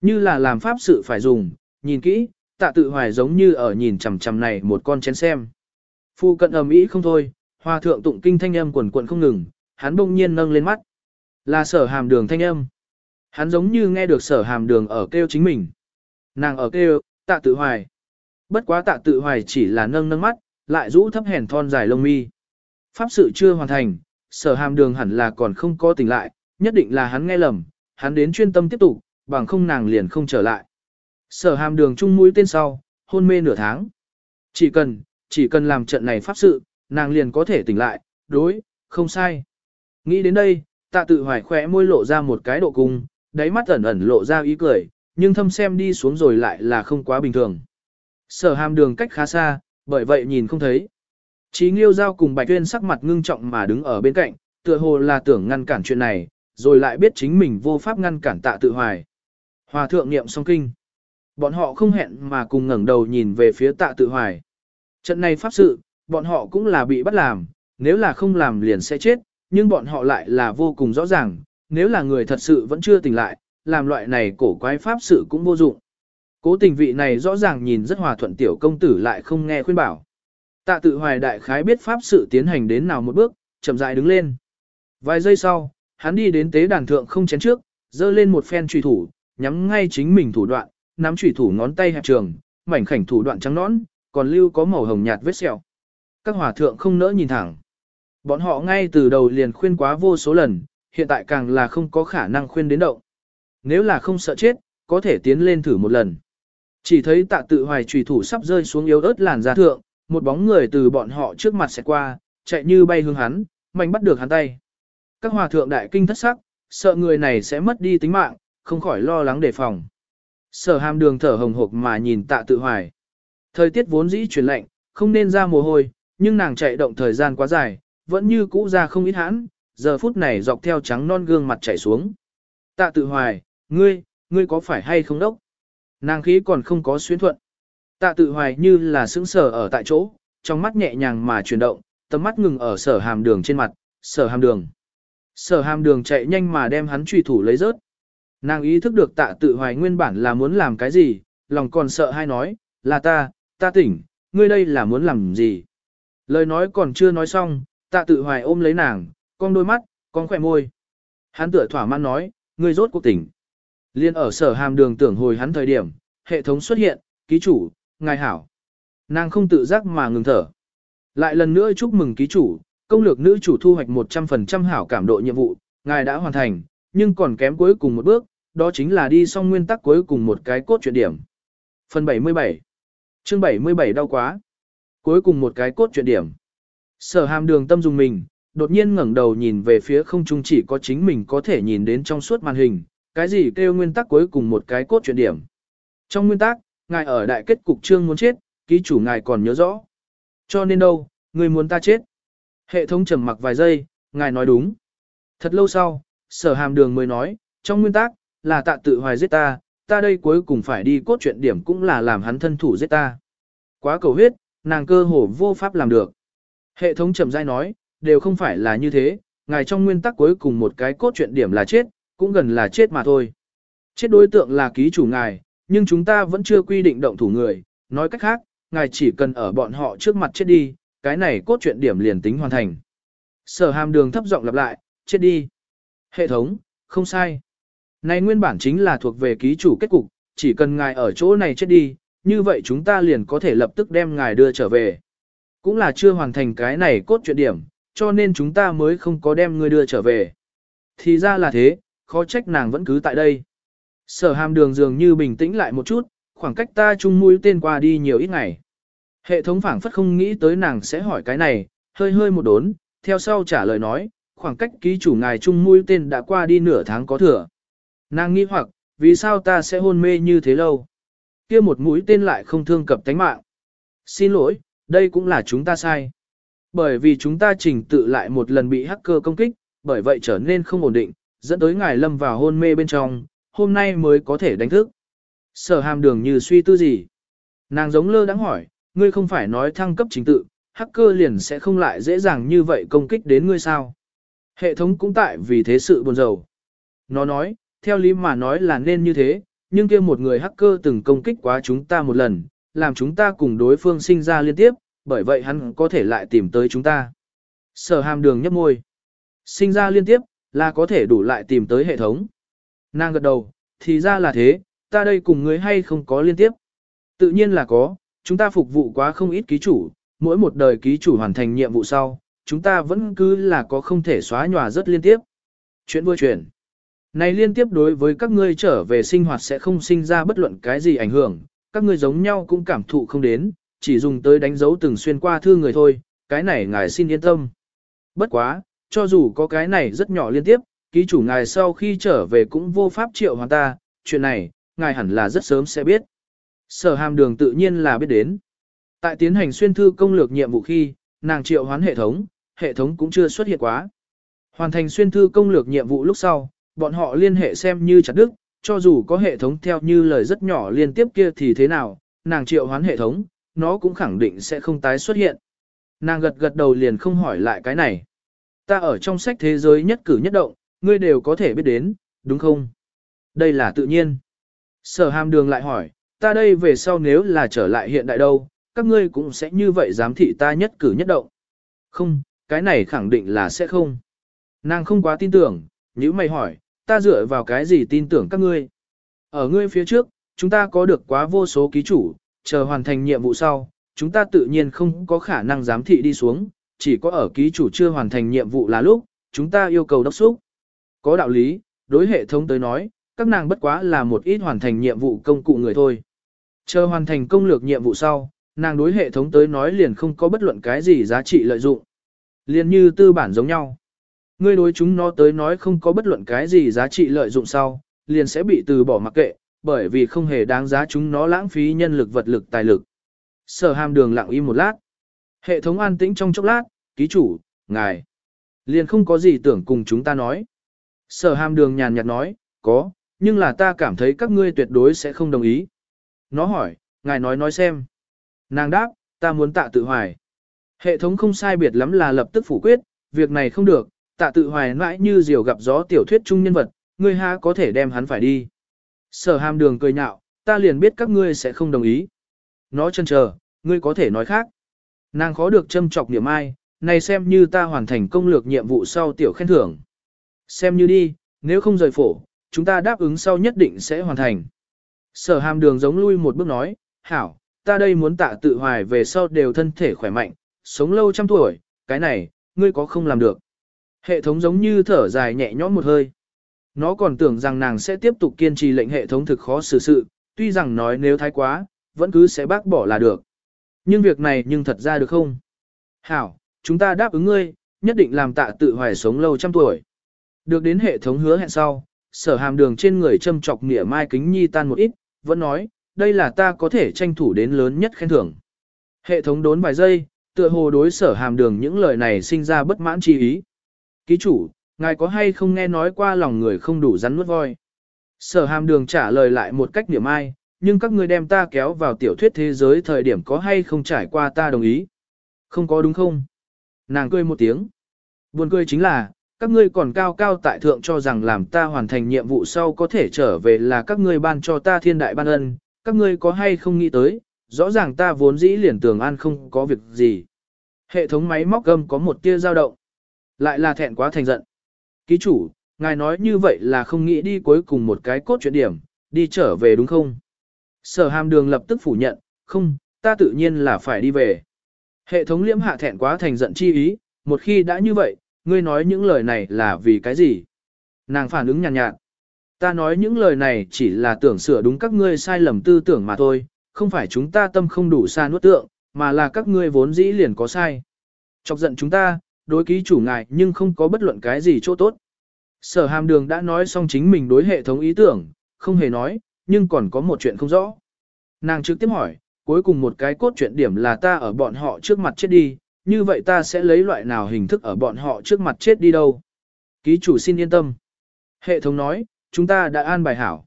Như là làm pháp sự phải dùng, nhìn kỹ, tạ tự hoài giống như ở nhìn chằm chằm này một con chén xem. Phu cận ầm ĩ không thôi, hòa thượng tụng kinh thanh âm quần quần không ngừng, hắn bỗng nhiên nâng lên mắt. Là sở hàm đường thanh âm. Hắn giống như nghe được sở hàm đường ở kêu chính mình. Nàng ở kêu, tạ tự hoài. Bất quá tạ tự hoài chỉ là nâng nâng mắt, lại rũ thấp hèn thon dài lông mi. Pháp sự chưa hoàn thành, sở hàm đường hẳn là còn không có tỉnh lại, nhất định là hắn nghe lầm, hắn đến chuyên tâm tiếp tục, bằng không nàng liền không trở lại. Sở hàm đường chung mũi tên sau, hôn mê nửa tháng. Chỉ cần, chỉ cần làm trận này pháp sự, nàng liền có thể tỉnh lại, đối, không sai. Nghĩ đến đây, tạ tự hoài khỏe môi lộ ra một cái độ cung, đáy mắt ẩn ẩn lộ ra ý cười, nhưng thâm xem đi xuống rồi lại là không quá bình thường. Sở hàm đường cách khá xa, bởi vậy nhìn không thấy. Chí Nghiêu Giao cùng Bạch Tuyên sắc mặt ngưng trọng mà đứng ở bên cạnh, tựa hồ là tưởng ngăn cản chuyện này, rồi lại biết chính mình vô pháp ngăn cản tạ tự hoài. Hòa thượng niệm song kinh. Bọn họ không hẹn mà cùng ngẩng đầu nhìn về phía tạ tự hoài. Trận này pháp sự, bọn họ cũng là bị bắt làm, nếu là không làm liền sẽ chết, nhưng bọn họ lại là vô cùng rõ ràng, nếu là người thật sự vẫn chưa tỉnh lại, làm loại này cổ quái pháp sự cũng vô dụng. Cố tình vị này rõ ràng nhìn rất hòa thuận tiểu công tử lại không nghe khuyên bảo. Tạ tự hoài đại khái biết pháp sự tiến hành đến nào một bước, chậm rãi đứng lên. Vài giây sau, hắn đi đến tế đàn thượng không chén trước, dơ lên một phen trùy thủ, nhắm ngay chính mình thủ đoạn, nắm trùy thủ ngón tay hẹp trường, mảnh khảnh thủ đoạn trắng nõn, còn lưu có màu hồng nhạt vết sẹo. Các hòa thượng không nỡ nhìn thẳng. Bọn họ ngay từ đầu liền khuyên quá vô số lần, hiện tại càng là không có khả năng khuyên đến động. Nếu là không sợ chết, có thể tiến lên thử một lần. Chỉ thấy tạ tự hoài trùy thủ sắp rơi xuống yếu ớt làn da thượng, một bóng người từ bọn họ trước mặt sẽ qua, chạy như bay hướng hắn, mạnh bắt được hắn tay. Các hòa thượng đại kinh thất sắc, sợ người này sẽ mất đi tính mạng, không khỏi lo lắng đề phòng. Sở hàm đường thở hồng hộc mà nhìn tạ tự hoài. Thời tiết vốn dĩ chuyển lạnh, không nên ra mồ hôi, nhưng nàng chạy động thời gian quá dài, vẫn như cũ ra không ít hãn, giờ phút này dọc theo trắng non gương mặt chảy xuống. Tạ tự hoài, ngươi, ngươi có phải hay không đốc? Nàng khí còn không có xuyên thuận. Tạ tự hoài như là sững sờ ở tại chỗ, trong mắt nhẹ nhàng mà chuyển động, tầm mắt ngừng ở sở hàm đường trên mặt, sở hàm đường. Sở hàm đường chạy nhanh mà đem hắn truy thủ lấy rớt. Nàng ý thức được tạ tự hoài nguyên bản là muốn làm cái gì, lòng còn sợ hay nói, là ta, ta tỉnh, ngươi đây là muốn làm gì. Lời nói còn chưa nói xong, tạ tự hoài ôm lấy nàng, con đôi mắt, con khỏe môi. Hắn tựa thỏa mãn nói, ngươi rốt cuộc tỉnh. Liên ở sở hàm đường tưởng hồi hắn thời điểm, hệ thống xuất hiện, ký chủ, ngài hảo. Nàng không tự giác mà ngừng thở. Lại lần nữa chúc mừng ký chủ, công lược nữ chủ thu hoạch 100% hảo cảm độ nhiệm vụ, ngài đã hoàn thành, nhưng còn kém cuối cùng một bước, đó chính là đi xong nguyên tắc cuối cùng một cái cốt truyện điểm. Phần 77 Chương 77 đau quá. Cuối cùng một cái cốt truyện điểm. Sở hàm đường tâm dùng mình, đột nhiên ngẩng đầu nhìn về phía không trung chỉ có chính mình có thể nhìn đến trong suốt màn hình, cái gì kêu nguyên tắc cuối cùng một cái cốt truyện điểm. Trong nguyên tắc, ngài ở đại kết cục trương muốn chết, ký chủ ngài còn nhớ rõ. Cho nên đâu, người muốn ta chết. Hệ thống trầm mặc vài giây, ngài nói đúng. Thật lâu sau, sở hàm đường mới nói, trong nguyên tắc, là tạ tự hoài giết ta, ta đây cuối cùng phải đi cốt truyện điểm cũng là làm hắn thân thủ giết ta. Quá cầu huyết, nàng cơ hồ vô pháp làm được. Hệ thống trầm dai nói, đều không phải là như thế, ngài trong nguyên tắc cuối cùng một cái cốt truyện điểm là chết, cũng gần là chết mà thôi. Chết đối tượng là ký chủ ngài, nhưng chúng ta vẫn chưa quy định động thủ người, nói cách khác, ngài chỉ cần ở bọn họ trước mặt chết đi, cái này cốt truyện điểm liền tính hoàn thành. Sở hàm đường thấp giọng lặp lại, chết đi. Hệ thống, không sai. Này nguyên bản chính là thuộc về ký chủ kết cục, chỉ cần ngài ở chỗ này chết đi, như vậy chúng ta liền có thể lập tức đem ngài đưa trở về. Cũng là chưa hoàn thành cái này cốt truyện điểm, cho nên chúng ta mới không có đem ngươi đưa trở về. Thì ra là thế, khó trách nàng vẫn cứ tại đây. Sở hàm đường dường như bình tĩnh lại một chút, khoảng cách ta chung mũi tên qua đi nhiều ít ngày. Hệ thống phảng phất không nghĩ tới nàng sẽ hỏi cái này, hơi hơi một đốn, theo sau trả lời nói, khoảng cách ký chủ ngài chung mũi tên đã qua đi nửa tháng có thừa. Nàng nghĩ hoặc, vì sao ta sẽ hôn mê như thế lâu? kia một mũi tên lại không thương cập tánh mạng. Xin lỗi, đây cũng là chúng ta sai. Bởi vì chúng ta trình tự lại một lần bị hacker công kích, bởi vậy trở nên không ổn định, dẫn tới ngài lâm vào hôn mê bên trong, hôm nay mới có thể đánh thức. Sở hàm đường như suy tư gì? Nàng giống lơ đáng hỏi, ngươi không phải nói thăng cấp chính tự, hacker liền sẽ không lại dễ dàng như vậy công kích đến ngươi sao? Hệ thống cũng tại vì thế sự buồn rầu. Nó nói, theo lý mà nói là nên như thế, nhưng kia một người hacker từng công kích quá chúng ta một lần, làm chúng ta cùng đối phương sinh ra liên tiếp, bởi vậy hắn có thể lại tìm tới chúng ta. Sở hàm đường nhấp môi. Sinh ra liên tiếp, là có thể đủ lại tìm tới hệ thống. Nàng gật đầu, thì ra là thế, ta đây cùng người hay không có liên tiếp. Tự nhiên là có, chúng ta phục vụ quá không ít ký chủ, mỗi một đời ký chủ hoàn thành nhiệm vụ sau, chúng ta vẫn cứ là có không thể xóa nhòa rất liên tiếp. Chuyện vui chuyển. Này liên tiếp đối với các ngươi trở về sinh hoạt sẽ không sinh ra bất luận cái gì ảnh hưởng, các ngươi giống nhau cũng cảm thụ không đến, chỉ dùng tới đánh dấu từng xuyên qua thư người thôi, cái này ngài xin yên tâm. Bất quá, cho dù có cái này rất nhỏ liên tiếp, ký chủ ngài sau khi trở về cũng vô pháp triệu hoàn ta, chuyện này, ngài hẳn là rất sớm sẽ biết. Sở hàm đường tự nhiên là biết đến. Tại tiến hành xuyên thư công lược nhiệm vụ khi, nàng triệu hoán hệ thống, hệ thống cũng chưa xuất hiện quá. Hoàn thành xuyên thư công lược nhiệm vụ lúc sau, bọn họ liên hệ xem như chặt đức, cho dù có hệ thống theo như lời rất nhỏ liên tiếp kia thì thế nào, nàng triệu hoán hệ thống, nó cũng khẳng định sẽ không tái xuất hiện. Nàng gật gật đầu liền không hỏi lại cái này. Ta ở trong sách thế giới nhất cử nhất động, ngươi đều có thể biết đến, đúng không? Đây là tự nhiên. Sở hàm đường lại hỏi, ta đây về sau nếu là trở lại hiện đại đâu, các ngươi cũng sẽ như vậy giám thị ta nhất cử nhất động. Không, cái này khẳng định là sẽ không. Nàng không quá tin tưởng, nếu mày hỏi, ta dựa vào cái gì tin tưởng các ngươi. Ở ngươi phía trước, chúng ta có được quá vô số ký chủ, chờ hoàn thành nhiệm vụ sau, chúng ta tự nhiên không có khả năng giám thị đi xuống, chỉ có ở ký chủ chưa hoàn thành nhiệm vụ là lúc, chúng ta yêu cầu đốc xúc. Có đạo lý, đối hệ thống tới nói, các nàng bất quá là một ít hoàn thành nhiệm vụ công cụ người thôi. Chờ hoàn thành công lược nhiệm vụ sau, nàng đối hệ thống tới nói liền không có bất luận cái gì giá trị lợi dụng. Liền như tư bản giống nhau. Ngươi đối chúng nó tới nói không có bất luận cái gì giá trị lợi dụng sau, liền sẽ bị từ bỏ mặc kệ, bởi vì không hề đáng giá chúng nó lãng phí nhân lực vật lực tài lực. Sở hàm đường lặng im một lát. Hệ thống an tĩnh trong chốc lát, ký chủ, ngài. Liền không có gì tưởng cùng chúng ta nói. Sở hàm đường nhàn nhạt nói, có, nhưng là ta cảm thấy các ngươi tuyệt đối sẽ không đồng ý. Nó hỏi, ngài nói nói xem. Nàng đáp, ta muốn tạ tự hoài. Hệ thống không sai biệt lắm là lập tức phủ quyết, việc này không được, tạ tự hoài mãi như diều gặp gió tiểu thuyết trung nhân vật, ngươi ha có thể đem hắn phải đi. Sở hàm đường cười nhạo, ta liền biết các ngươi sẽ không đồng ý. Nó chân chờ, ngươi có thể nói khác. Nàng khó được châm trọc niệm ai, này xem như ta hoàn thành công lược nhiệm vụ sau tiểu khen thưởng. Xem như đi, nếu không rời phổ, chúng ta đáp ứng sau nhất định sẽ hoàn thành. Sở hàm đường giống lui một bước nói, hảo, ta đây muốn tạ tự hoài về sau đều thân thể khỏe mạnh, sống lâu trăm tuổi, cái này, ngươi có không làm được. Hệ thống giống như thở dài nhẹ nhõm một hơi. Nó còn tưởng rằng nàng sẽ tiếp tục kiên trì lệnh hệ thống thực khó xử sự, tuy rằng nói nếu thái quá, vẫn cứ sẽ bác bỏ là được. Nhưng việc này nhưng thật ra được không? Hảo, chúng ta đáp ứng ngươi, nhất định làm tạ tự hoài sống lâu trăm tuổi. Được đến hệ thống hứa hẹn sau, sở hàm đường trên người châm chọc nghĩa mai kính nhi tan một ít, vẫn nói, đây là ta có thể tranh thủ đến lớn nhất khen thưởng. Hệ thống đốn vài giây, tựa hồ đối sở hàm đường những lời này sinh ra bất mãn chi ý. Ký chủ, ngài có hay không nghe nói qua lòng người không đủ rắn nuốt voi? Sở hàm đường trả lời lại một cách niệm ai, nhưng các ngươi đem ta kéo vào tiểu thuyết thế giới thời điểm có hay không trải qua ta đồng ý? Không có đúng không? Nàng cười một tiếng. Buồn cười chính là, các ngươi còn cao cao tại thượng cho rằng làm ta hoàn thành nhiệm vụ sau có thể trở về là các ngươi ban cho ta thiên đại ban ân, các ngươi có hay không nghĩ tới, rõ ràng ta vốn dĩ liền tường an không có việc gì. Hệ thống máy móc gâm có một tia dao động. Lại là thẹn quá thành giận. Ký chủ, ngài nói như vậy là không nghĩ đi cuối cùng một cái cốt truyện điểm, đi trở về đúng không? Sở hàm đường lập tức phủ nhận, không, ta tự nhiên là phải đi về. Hệ thống liễm hạ thẹn quá thành giận chi ý, một khi đã như vậy, ngươi nói những lời này là vì cái gì? Nàng phản ứng nhàn nhạt, nhạt. Ta nói những lời này chỉ là tưởng sửa đúng các ngươi sai lầm tư tưởng mà thôi, không phải chúng ta tâm không đủ xa nuốt tượng, mà là các ngươi vốn dĩ liền có sai. Chọc giận chúng ta, đối ký chủ ngài nhưng không có bất luận cái gì chỗ tốt. Sở hàm đường đã nói xong chính mình đối hệ thống ý tưởng, không hề nói, nhưng còn có một chuyện không rõ. Nàng trực tiếp hỏi, cuối cùng một cái cốt truyện điểm là ta ở bọn họ trước mặt chết đi, như vậy ta sẽ lấy loại nào hình thức ở bọn họ trước mặt chết đi đâu. Ký chủ xin yên tâm. Hệ thống nói, chúng ta đã an bài hảo.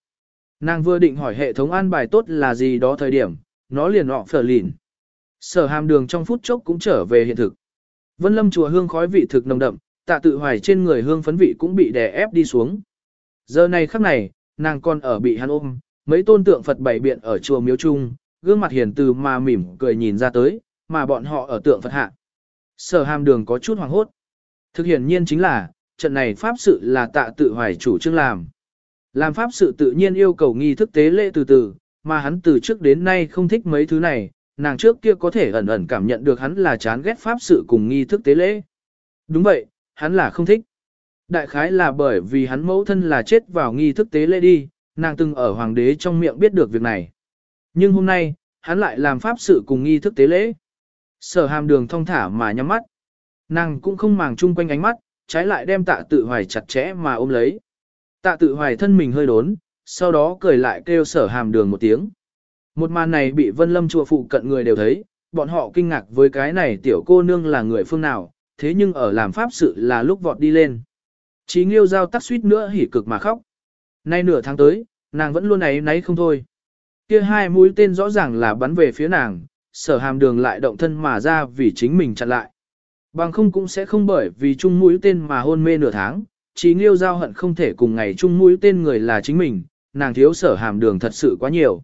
Nàng vừa định hỏi hệ thống an bài tốt là gì đó thời điểm, nó liền họ phở lìn. Sở hàm đường trong phút chốc cũng trở về hiện thực. Vân lâm chùa hương khói vị thực nồng đậm, tạ tự hoài trên người hương phấn vị cũng bị đè ép đi xuống. Giờ này khắc này, nàng còn ở bị hắn ôm, mấy tôn tượng Phật bảy biện ở chùa miếu trung, gương mặt hiền từ mà mỉm cười nhìn ra tới, mà bọn họ ở tượng Phật hạ. Sở hàm đường có chút hoàng hốt. Thực hiện nhiên chính là, trận này pháp sự là tạ tự hoài chủ trương làm. Làm pháp sự tự nhiên yêu cầu nghi thức tế lễ từ từ, mà hắn từ trước đến nay không thích mấy thứ này, nàng trước kia có thể ẩn ẩn cảm nhận được hắn là chán ghét pháp sự cùng nghi thức tế lễ. Đúng vậy, hắn là không thích. Đại khái là bởi vì hắn mẫu thân là chết vào nghi thức tế lễ đi, nàng từng ở hoàng đế trong miệng biết được việc này. Nhưng hôm nay, hắn lại làm pháp sự cùng nghi thức tế lễ. Sở hàm đường thong thả mà nhắm mắt. Nàng cũng không màng chung quanh ánh mắt, trái lại đem tạ tự hoài chặt chẽ mà ôm lấy. Tạ tự hoài thân mình hơi đốn, sau đó cười lại kêu sở hàm đường một tiếng. Một màn này bị vân lâm chùa phụ cận người đều thấy, bọn họ kinh ngạc với cái này tiểu cô nương là người phương nào, thế nhưng ở làm pháp sự là lúc vọt đi lên. Chí nghiêu giao tắc suýt nữa hỉ cực mà khóc. Nay nửa tháng tới, nàng vẫn luôn ấy nấy không thôi. Kia hai mũi tên rõ ràng là bắn về phía nàng, sở hàm đường lại động thân mà ra vì chính mình chặn lại. Bằng không cũng sẽ không bởi vì chung mũi tên mà hôn mê nửa tháng, chỉ nghiêu giao hận không thể cùng ngày chung mũi tên người là chính mình, nàng thiếu sở hàm đường thật sự quá nhiều.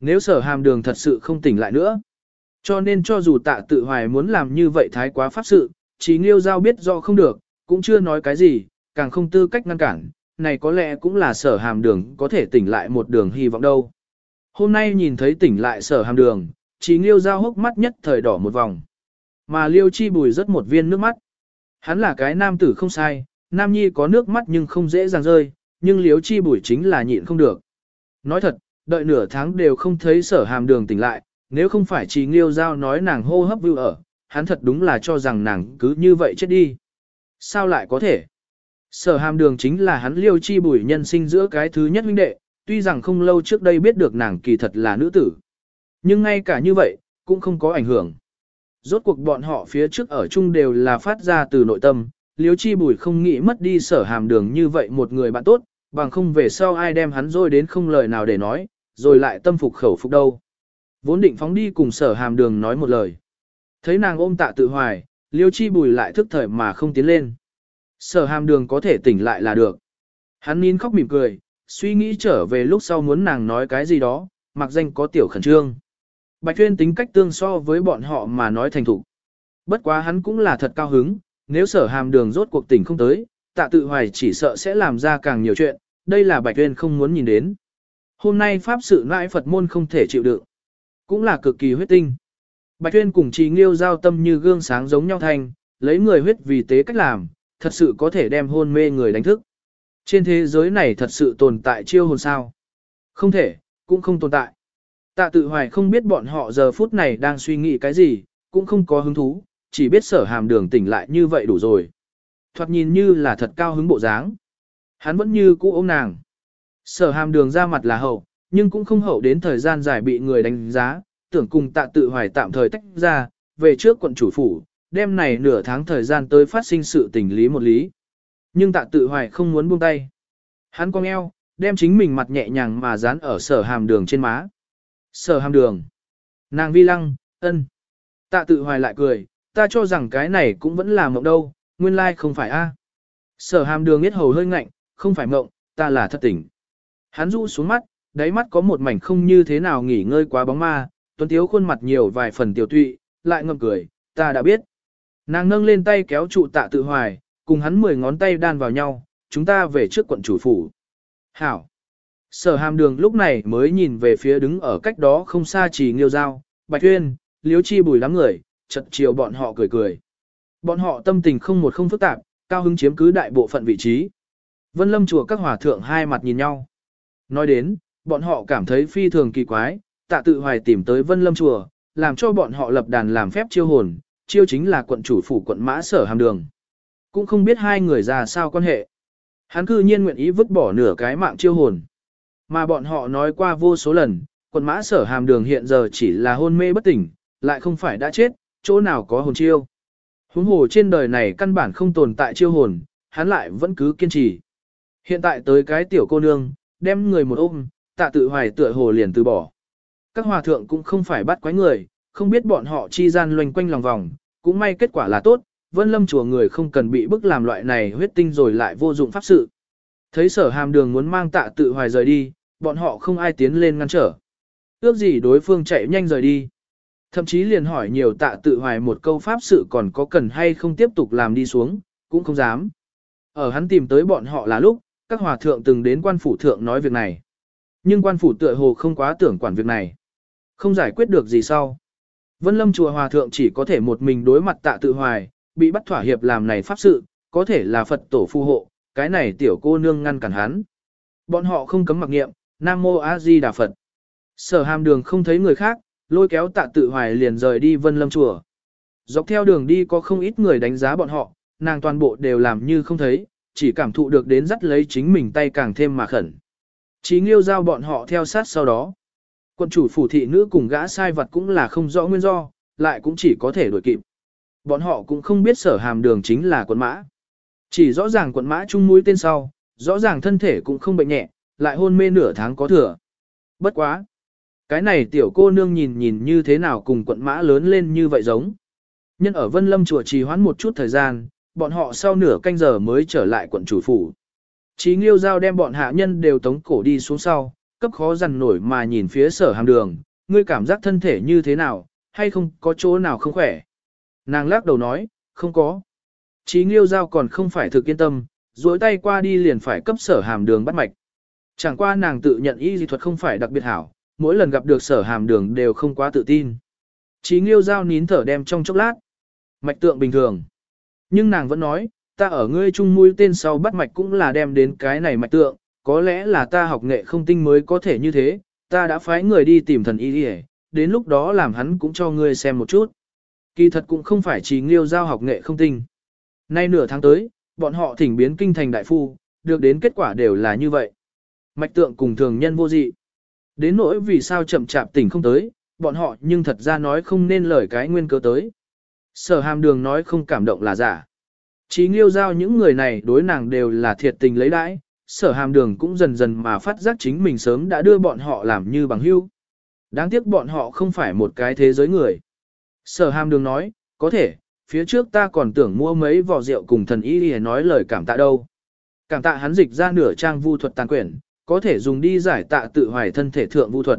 Nếu sở hàm đường thật sự không tỉnh lại nữa, cho nên cho dù tạ tự hoài muốn làm như vậy thái quá pháp sự, chỉ nghiêu giao biết do không được, cũng chưa nói cái gì, càng không tư cách ngăn cản, này có lẽ cũng là sở hàm đường có thể tỉnh lại một đường hy vọng đâu. Hôm nay nhìn thấy tỉnh lại sở hàm đường, chỉ liêu giao hốc mắt nhất thời đỏ một vòng. Mà liêu chi bùi rất một viên nước mắt. Hắn là cái nam tử không sai, nam nhi có nước mắt nhưng không dễ dàng rơi, nhưng liêu chi bùi chính là nhịn không được. Nói thật, đợi nửa tháng đều không thấy sở hàm đường tỉnh lại, nếu không phải chỉ liêu giao nói nàng hô hấp vưu ở, hắn thật đúng là cho rằng nàng cứ như vậy chết đi. Sao lại có thể? Sở hàm đường chính là hắn liêu chi bùi nhân sinh giữa cái thứ nhất huynh đệ, tuy rằng không lâu trước đây biết được nàng kỳ thật là nữ tử. Nhưng ngay cả như vậy, cũng không có ảnh hưởng. Rốt cuộc bọn họ phía trước ở chung đều là phát ra từ nội tâm, liêu chi bùi không nghĩ mất đi sở hàm đường như vậy một người bạn tốt, bằng không về sau ai đem hắn rồi đến không lời nào để nói, rồi lại tâm phục khẩu phục đâu. Vốn định phóng đi cùng sở hàm đường nói một lời. Thấy nàng ôm tạ tự hoài, liêu chi bùi lại thức thời mà không tiến lên. Sở hàm đường có thể tỉnh lại là được. Hắn nín khóc mỉm cười, suy nghĩ trở về lúc sau muốn nàng nói cái gì đó, mặc danh có tiểu khẩn trương. Bạch Thuyên tính cách tương so với bọn họ mà nói thành thủ. Bất quá hắn cũng là thật cao hứng, nếu sở hàm đường rốt cuộc tỉnh không tới, tạ tự hoài chỉ sợ sẽ làm ra càng nhiều chuyện, đây là Bạch Thuyên không muốn nhìn đến. Hôm nay Pháp sự nãi Phật môn không thể chịu đựng, cũng là cực kỳ huyết tinh. Bạch Thuyên cùng Trì Nghiêu giao tâm như gương sáng giống nhau thành, lấy người huyết vì tế cách làm, thật sự có thể đem hôn mê người đánh thức. Trên thế giới này thật sự tồn tại chiêu hồn sao? Không thể, cũng không tồn tại. Tạ tự hoài không biết bọn họ giờ phút này đang suy nghĩ cái gì, cũng không có hứng thú, chỉ biết sở hàm đường tỉnh lại như vậy đủ rồi. Thoạt nhìn như là thật cao hứng bộ dáng. Hắn vẫn như cũ ôm nàng. Sở hàm đường ra mặt là hậu, nhưng cũng không hậu đến thời gian dài bị người đánh giá, tưởng cùng tạ tự hoài tạm thời tách ra, về trước quận chủ phủ, đêm này nửa tháng thời gian tới phát sinh sự tình lý một lý. Nhưng tạ tự hoài không muốn buông tay. Hắn cong eo, đem chính mình mặt nhẹ nhàng mà dán ở sở hàm đường trên má. Sở hàm đường. Nàng vi lăng, ân. Tạ tự hoài lại cười, ta cho rằng cái này cũng vẫn là mộng đâu, nguyên lai không phải a. Sở hàm đường biết hầu hơi ngạnh, không phải mộng, ta là thật tỉnh. Hắn rũ xuống mắt, đáy mắt có một mảnh không như thế nào nghỉ ngơi quá bóng ma, tuấn thiếu khuôn mặt nhiều vài phần tiểu tụy, lại ngậm cười, ta đã biết. Nàng nâng lên tay kéo trụ tạ tự hoài, cùng hắn mười ngón tay đan vào nhau, chúng ta về trước quận chủ phủ. Hảo. Sở hàm đường lúc này mới nhìn về phía đứng ở cách đó không xa chỉ nghiêu dao, bạch huyên, liếu chi bùi lắm người, chật chiều bọn họ cười cười. Bọn họ tâm tình không một không phức tạp, cao hứng chiếm cứ đại bộ phận vị trí. Vân lâm chùa các hòa thượng hai mặt nhìn nhau. Nói đến, bọn họ cảm thấy phi thường kỳ quái, tạ tự hoài tìm tới vân lâm chùa, làm cho bọn họ lập đàn làm phép chiêu hồn, chiêu chính là quận chủ phủ quận mã sở hàm đường. Cũng không biết hai người ra sao quan hệ. Hắn cư nhiên nguyện ý vứt bỏ nửa cái mạng chiêu hồn. Mà bọn họ nói qua vô số lần, quận mã sở hàm đường hiện giờ chỉ là hôn mê bất tỉnh, lại không phải đã chết, chỗ nào có hồn chiêu. Huống hồ trên đời này căn bản không tồn tại chiêu hồn, hắn lại vẫn cứ kiên trì. Hiện tại tới cái tiểu cô nương, đem người một ôm, tạ tự hoài tựa hồ liền từ bỏ. Các hòa thượng cũng không phải bắt quái người, không biết bọn họ chi gian loanh quanh lòng vòng, cũng may kết quả là tốt, vân lâm chùa người không cần bị bức làm loại này huyết tinh rồi lại vô dụng pháp sự. Thấy sở hàm đường muốn mang tạ tự hoài rời đi, bọn họ không ai tiến lên ngăn trở. Ước gì đối phương chạy nhanh rời đi. Thậm chí liền hỏi nhiều tạ tự hoài một câu pháp sự còn có cần hay không tiếp tục làm đi xuống, cũng không dám. Ở hắn tìm tới bọn họ là lúc, các hòa thượng từng đến quan phủ thượng nói việc này. Nhưng quan phủ tựa hồ không quá tưởng quản việc này. Không giải quyết được gì sau. Vân Lâm chùa hòa thượng chỉ có thể một mình đối mặt tạ tự hoài, bị bắt thỏa hiệp làm này pháp sự, có thể là Phật tổ phù hộ, cái này tiểu cô nương ngăn cản hắn. Bọn họ không cấm mặc niệm Nam Mô A Di Đà Phật. Sở hàm đường không thấy người khác, lôi kéo tạ tự hoài liền rời đi Vân Lâm chùa. Dọc theo đường đi có không ít người đánh giá bọn họ, nàng toàn bộ đều làm như không thấy, chỉ cảm thụ được đến dắt lấy chính mình tay càng thêm mà khẩn. Chí nghiêu giao bọn họ theo sát sau đó. Quân chủ phủ thị nữ cùng gã sai vật cũng là không rõ nguyên do, lại cũng chỉ có thể đuổi kịp. Bọn họ cũng không biết sở hàm đường chính là quận mã. Chỉ rõ ràng quận mã chung mũi tên sau, rõ ràng thân thể cũng không bệnh nhẹ, lại hôn mê nửa tháng có thừa. Bất quá. Cái này tiểu cô nương nhìn nhìn như thế nào cùng quận mã lớn lên như vậy giống. Nhân ở Vân Lâm chùa trì hoãn một chút thời gian, bọn họ sau nửa canh giờ mới trở lại quận chủ phủ. Chí Nghiêu Giao đem bọn hạ nhân đều tống cổ đi xuống sau, cấp khó dằn nổi mà nhìn phía sở hàm đường, ngươi cảm giác thân thể như thế nào, hay không có chỗ nào không khỏe. Nàng lắc đầu nói, không có. Chí Nghiêu Giao còn không phải thực yên tâm, duỗi tay qua đi liền phải cấp sở hàm đường bắt mạch. Chẳng qua nàng tự nhận y dị thuật không phải đặc biệt hảo, mỗi lần gặp được sở hàm đường đều không quá tự tin. Chí Nghiêu Giao nín thở đem trong chốc lát. Mạch tượng bình thường. Nhưng nàng vẫn nói, ta ở ngươi chung mũi tên sau bắt mạch cũng là đem đến cái này mạch tượng, có lẽ là ta học nghệ không tinh mới có thể như thế, ta đã phái người đi tìm thần y đi đến lúc đó làm hắn cũng cho ngươi xem một chút. Kỳ thật cũng không phải chỉ nghiêu giao học nghệ không tinh. Nay nửa tháng tới, bọn họ thỉnh biến kinh thành đại phu, được đến kết quả đều là như vậy. Mạch tượng cùng thường nhân vô dị. Đến nỗi vì sao chậm chạp tỉnh không tới, bọn họ nhưng thật ra nói không nên lời cái nguyên cớ tới. Sở hàm đường nói không cảm động là giả. Chí nghiêu giao những người này đối nàng đều là thiệt tình lấy đãi, sở hàm đường cũng dần dần mà phát giác chính mình sớm đã đưa bọn họ làm như bằng hữu. Đáng tiếc bọn họ không phải một cái thế giới người. Sở hàm đường nói, có thể, phía trước ta còn tưởng mua mấy vò rượu cùng thần y để nói lời cảm tạ đâu. Cảm tạ hắn dịch ra nửa trang vu thuật tàn quyển, có thể dùng đi giải tạ tự hoài thân thể thượng vu thuật.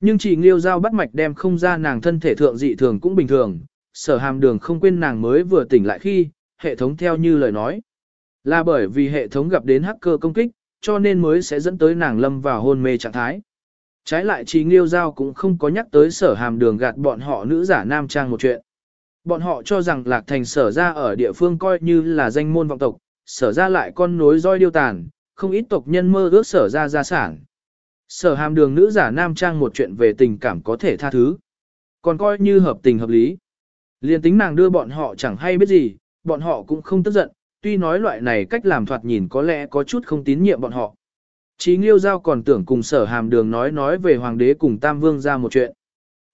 Nhưng chỉ nghiêu giao bắt mạch đem không ra nàng thân thể thượng dị thường cũng bình thường, sở hàm đường không quên nàng mới vừa tỉnh lại khi, hệ thống theo như lời nói. Là bởi vì hệ thống gặp đến hacker công kích, cho nên mới sẽ dẫn tới nàng lâm vào hôn mê trạng thái. Trái lại trí nghiêu giao cũng không có nhắc tới sở hàm đường gạt bọn họ nữ giả nam trang một chuyện. Bọn họ cho rằng lạc thành sở ra ở địa phương coi như là danh môn vọng tộc, sở ra lại con nối roi điêu tàn, không ít tộc nhân mơ ước sở ra gia sản. Sở hàm đường nữ giả nam trang một chuyện về tình cảm có thể tha thứ. Còn coi như hợp tình hợp lý. Liên tính nàng đưa bọn họ chẳng hay biết gì, bọn họ cũng không tức giận, tuy nói loại này cách làm thoạt nhìn có lẽ có chút không tín nhiệm bọn họ. Chí Nghiêu Giao còn tưởng cùng sở hàm đường nói nói về hoàng đế cùng Tam Vương ra một chuyện.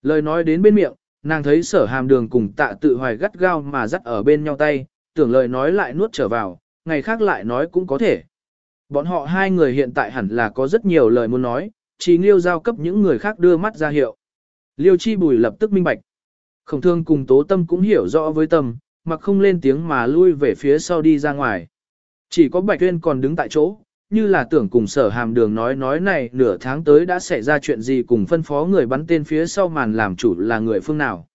Lời nói đến bên miệng, nàng thấy sở hàm đường cùng tạ tự hoài gắt gao mà dắt ở bên nhau tay, tưởng lời nói lại nuốt trở vào, ngày khác lại nói cũng có thể. Bọn họ hai người hiện tại hẳn là có rất nhiều lời muốn nói, Chí Nghiêu Giao cấp những người khác đưa mắt ra hiệu. Liêu Chi Bùi lập tức minh bạch. Khổng thương cùng tố tâm cũng hiểu rõ với tâm, mặc không lên tiếng mà lui về phía sau đi ra ngoài. Chỉ có Bạch Tuyên còn đứng tại chỗ, như là tưởng cùng sở hàm đường nói nói này nửa tháng tới đã xảy ra chuyện gì cùng phân phó người bắn tên phía sau màn làm chủ là người phương nào.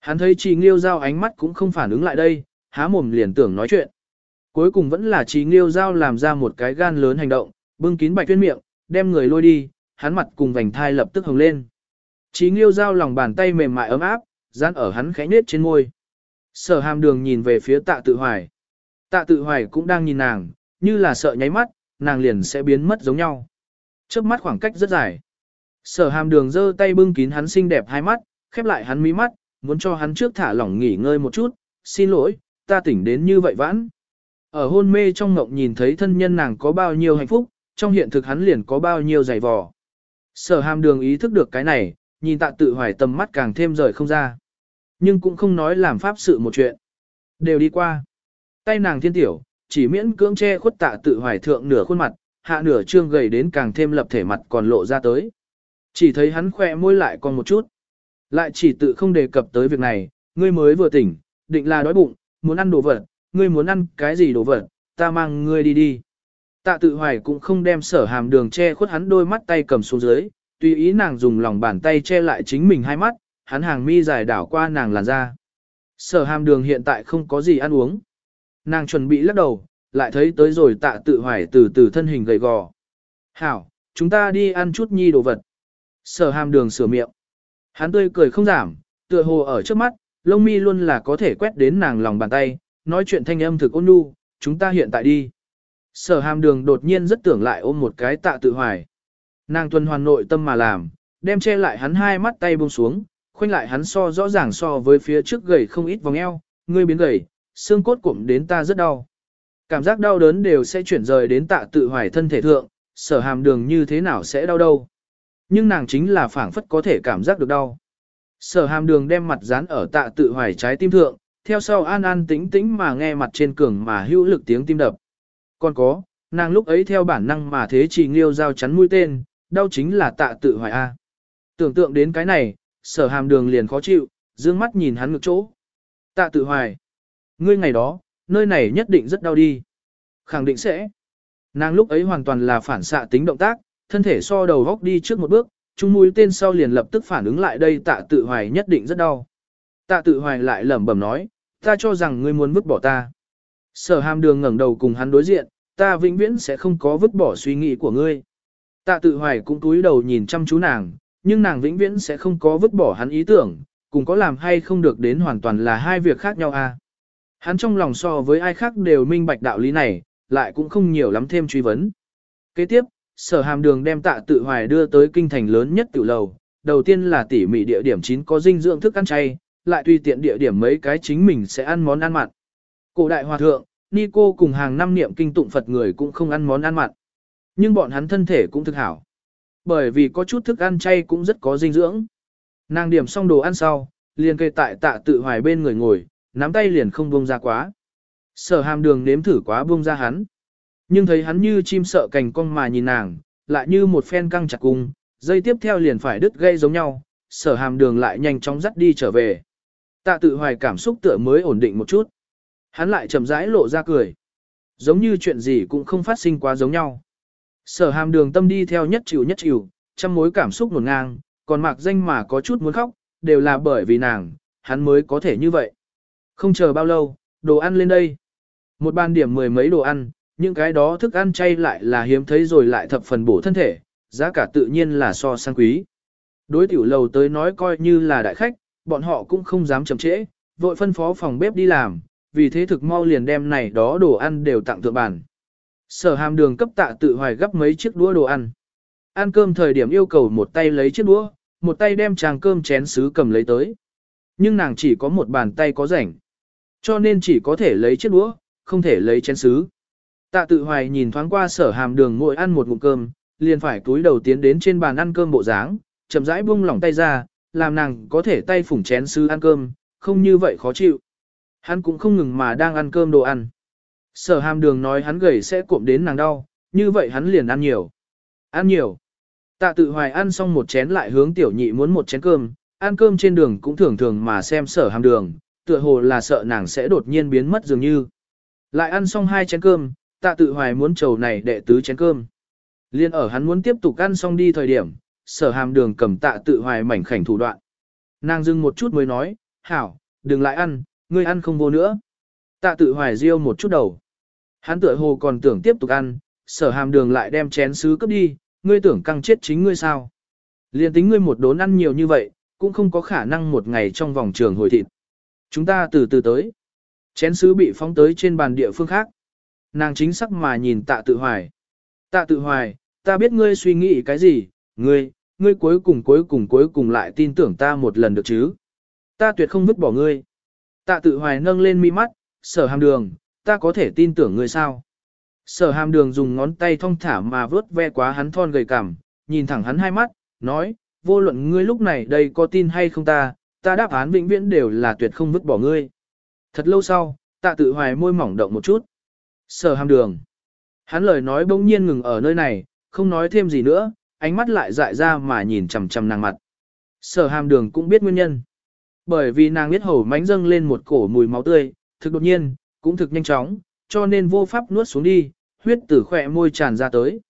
Hắn thấy Trì Nghiêu Giao ánh mắt cũng không phản ứng lại đây, há mồm liền tưởng nói chuyện. Cuối cùng vẫn là Trì Nghiêu Giao làm ra một cái gan lớn hành động, bưng kín Bạch Tuyên miệng, đem người lôi đi, hắn mặt cùng vành thai lập tức hồng lên. Chí Nghiêu Giao lòng bàn tay mềm mại ấm áp, dán ở hắn khẽ nết trên môi. Sở hàm đường nhìn về phía tạ tự hoài. Tạ tự hoài cũng đang nhìn nàng, như là sợ nháy mắt, nàng liền sẽ biến mất giống nhau. Trước mắt khoảng cách rất dài. Sở hàm đường giơ tay bưng kín hắn xinh đẹp hai mắt, khép lại hắn mí mắt, muốn cho hắn trước thả lỏng nghỉ ngơi một chút, xin lỗi, ta tỉnh đến như vậy vãn. Ở hôn mê trong ngộng nhìn thấy thân nhân nàng có bao nhiêu hạnh phúc, trong hiện thực hắn liền có bao nhiêu dày vò. Sở hàm đường ý thức được cái này, nhìn tạ tự hoài tầm mắt càng thêm rời không ra. Nhưng cũng không nói làm pháp sự một chuyện. Đều đi qua. Tay nàng thiên tiểu, chỉ miễn cưỡng che khuất tạ tự hoài thượng nửa khuôn mặt, hạ nửa trương gầy đến càng thêm lập thể mặt còn lộ ra tới. Chỉ thấy hắn khỏe môi lại còn một chút. Lại chỉ tự không đề cập tới việc này, ngươi mới vừa tỉnh, định là đói bụng, muốn ăn đồ vật, ngươi muốn ăn cái gì đồ vật, ta mang ngươi đi đi. Tạ tự hoài cũng không đem sở hàm đường che khuất hắn đôi mắt tay cầm xuống dưới, tùy ý nàng dùng lòng bàn tay che lại chính mình hai mắt, hắn hàng mi dài đảo qua nàng làn da. Sở hàm đường hiện tại không có gì ăn uống. Nàng chuẩn bị lắc đầu, lại thấy tới rồi tạ tự hoài từ từ thân hình gầy gò. Hảo, chúng ta đi ăn chút nhi đồ vật. Sở hàm đường sửa miệng. Hắn tươi cười không giảm, tựa hồ ở trước mắt, lông mi luôn là có thể quét đến nàng lòng bàn tay, nói chuyện thanh âm thực ôn nhu, chúng ta hiện tại đi. Sở hàm đường đột nhiên rất tưởng lại ôm một cái tạ tự hoài. Nàng tuần hoàn nội tâm mà làm, đem che lại hắn hai mắt tay buông xuống, khoanh lại hắn so rõ ràng so với phía trước gầy không ít vòng eo, ngươi biến gầy, xương cốt cụm đến ta rất đau. Cảm giác đau đớn đều sẽ chuyển rời đến tạ tự hoài thân thể thượng, sở hàm đường như thế nào sẽ đau đâu. Nhưng nàng chính là phảng phất có thể cảm giác được đau. Sở hàm đường đem mặt dán ở tạ tự hoài trái tim thượng, theo sau an an tĩnh tĩnh mà nghe mặt trên cường mà hữu lực tiếng tim đập. Còn có, nàng lúc ấy theo bản năng mà thế chỉ nghiêu giao chắn mũi tên, đau chính là tạ tự hoài A. Tưởng tượng đến cái này, sở hàm đường liền khó chịu, dương mắt nhìn hắn ngược chỗ. Tạ tự hoài. Ngươi ngày đó, nơi này nhất định rất đau đi. Khẳng định sẽ. Nàng lúc ấy hoàn toàn là phản xạ tính động tác, thân thể so đầu góc đi trước một bước, chung mũi tên sau liền lập tức phản ứng lại đây tạ tự hoài nhất định rất đau. Tạ tự hoài lại lẩm bẩm nói, ta cho rằng ngươi muốn vứt bỏ ta. Sở hàm đường ngẩng đầu cùng hắn đối diện, ta vĩnh viễn sẽ không có vứt bỏ suy nghĩ của ngươi. Tạ tự hoài cũng túi đầu nhìn chăm chú nàng, nhưng nàng vĩnh viễn sẽ không có vứt bỏ hắn ý tưởng, cùng có làm hay không được đến hoàn toàn là hai việc khác nhau a. À. Hắn trong lòng so với ai khác đều minh bạch đạo lý này, lại cũng không nhiều lắm thêm truy vấn. Kế tiếp, sở hàm đường đem tạ tự hoài đưa tới kinh thành lớn nhất tiểu lầu, đầu tiên là tỉ mỉ địa điểm chín có dinh dưỡng thức ăn chay, lại tùy tiện địa điểm mấy cái chính mình sẽ ăn món ăn mặn. Cổ đại hòa thượng, Nico cùng hàng năm niệm kinh tụng Phật người cũng không ăn món ăn mặn. Nhưng bọn hắn thân thể cũng thực hảo. Bởi vì có chút thức ăn chay cũng rất có dinh dưỡng. Nàng điểm xong đồ ăn sau, liền kê tại tạ tự hoài bên người ngồi, nắm tay liền không buông ra quá. Sở hàm đường nếm thử quá buông ra hắn. Nhưng thấy hắn như chim sợ cành cong mà nhìn nàng, lại như một phen căng chặt cung, dây tiếp theo liền phải đứt gây giống nhau, sở hàm đường lại nhanh chóng dắt đi trở về. Tạ tự hoài cảm xúc tựa mới ổn định một chút. Hắn lại chậm rãi lộ ra cười. Giống như chuyện gì cũng không phát sinh quá giống nhau. Sở hàm đường tâm đi theo nhất chịu nhất chịu, trăm mối cảm xúc nổn ngang, còn mặc danh mà có chút muốn khóc, đều là bởi vì nàng, hắn mới có thể như vậy. Không chờ bao lâu, đồ ăn lên đây. Một bàn điểm mười mấy đồ ăn, những cái đó thức ăn chay lại là hiếm thấy rồi lại thập phần bổ thân thể, giá cả tự nhiên là so sang quý. Đối tiểu lầu tới nói coi như là đại khách, bọn họ cũng không dám chậm trễ, vội phân phó phòng bếp đi làm, vì thế thực mau liền đem này đó đồ ăn đều tặng thượng bàn. Sở hàm đường cấp tạ tự hoài gấp mấy chiếc đũa đồ ăn. Ăn cơm thời điểm yêu cầu một tay lấy chiếc đũa, một tay đem tràng cơm chén sứ cầm lấy tới. Nhưng nàng chỉ có một bàn tay có rảnh. Cho nên chỉ có thể lấy chiếc đũa, không thể lấy chén sứ. Tạ tự hoài nhìn thoáng qua sở hàm đường ngồi ăn một ngụm cơm, liền phải túi đầu tiến đến trên bàn ăn cơm bộ dáng, chậm rãi buông lỏng tay ra, làm nàng có thể tay phủng chén sứ ăn cơm, không như vậy khó chịu. Hắn cũng không ngừng mà đang ăn cơm đồ ăn. Sở hàm đường nói hắn gầy sẽ cuộm đến nàng đau, như vậy hắn liền ăn nhiều. Ăn nhiều. Tạ tự hoài ăn xong một chén lại hướng tiểu nhị muốn một chén cơm, ăn cơm trên đường cũng thường thường mà xem sở hàm đường, tựa hồ là sợ nàng sẽ đột nhiên biến mất dường như. Lại ăn xong hai chén cơm, tạ tự hoài muốn trầu này đệ tứ chén cơm. Liên ở hắn muốn tiếp tục ăn xong đi thời điểm, sở hàm đường cầm tạ tự hoài mảnh khảnh thủ đoạn. Nàng dừng một chút mới nói, hảo, đừng lại ăn, ngươi ăn không vô nữa. Tạ tự hoài diêu một chút đầu. Hắn tựa hồ còn tưởng tiếp tục ăn, sở hàm đường lại đem chén sứ cấp đi, ngươi tưởng căng chết chính ngươi sao. Liên tính ngươi một đốn ăn nhiều như vậy, cũng không có khả năng một ngày trong vòng trường hồi thịt. Chúng ta từ từ tới. Chén sứ bị phóng tới trên bàn địa phương khác. Nàng chính sắc mà nhìn tạ tự hoài. Tạ tự hoài, ta biết ngươi suy nghĩ cái gì, ngươi, ngươi cuối cùng cuối cùng cuối cùng lại tin tưởng ta một lần được chứ. Ta tuyệt không vứt bỏ ngươi. Tạ tự hoài nâng lên mi mắt, sở hàm đường, ta có thể tin tưởng ngươi sao. Sở hàm đường dùng ngón tay thong thả mà vớt ve quá hắn thon gầy cằm, nhìn thẳng hắn hai mắt, nói, vô luận ngươi lúc này đây có tin hay không ta, ta đáp án vĩnh viễn đều là tuyệt không vứt bỏ ngươi. Thật lâu sau, tạ tự hoài môi mỏng động một chút. Sở hàm đường. Hắn lời nói bỗng nhiên ngừng ở nơi này, không nói thêm gì nữa, ánh mắt lại dại ra mà nhìn chằm chằm nàng mặt. Sở hàm đường cũng biết nguyên nhân. Bởi vì nàng biết hầu mánh dâng lên một cổ mùi máu tươi, thực đột nhiên, cũng thực nhanh chóng, cho nên vô pháp nuốt xuống đi, huyết tử khỏe môi tràn ra tới.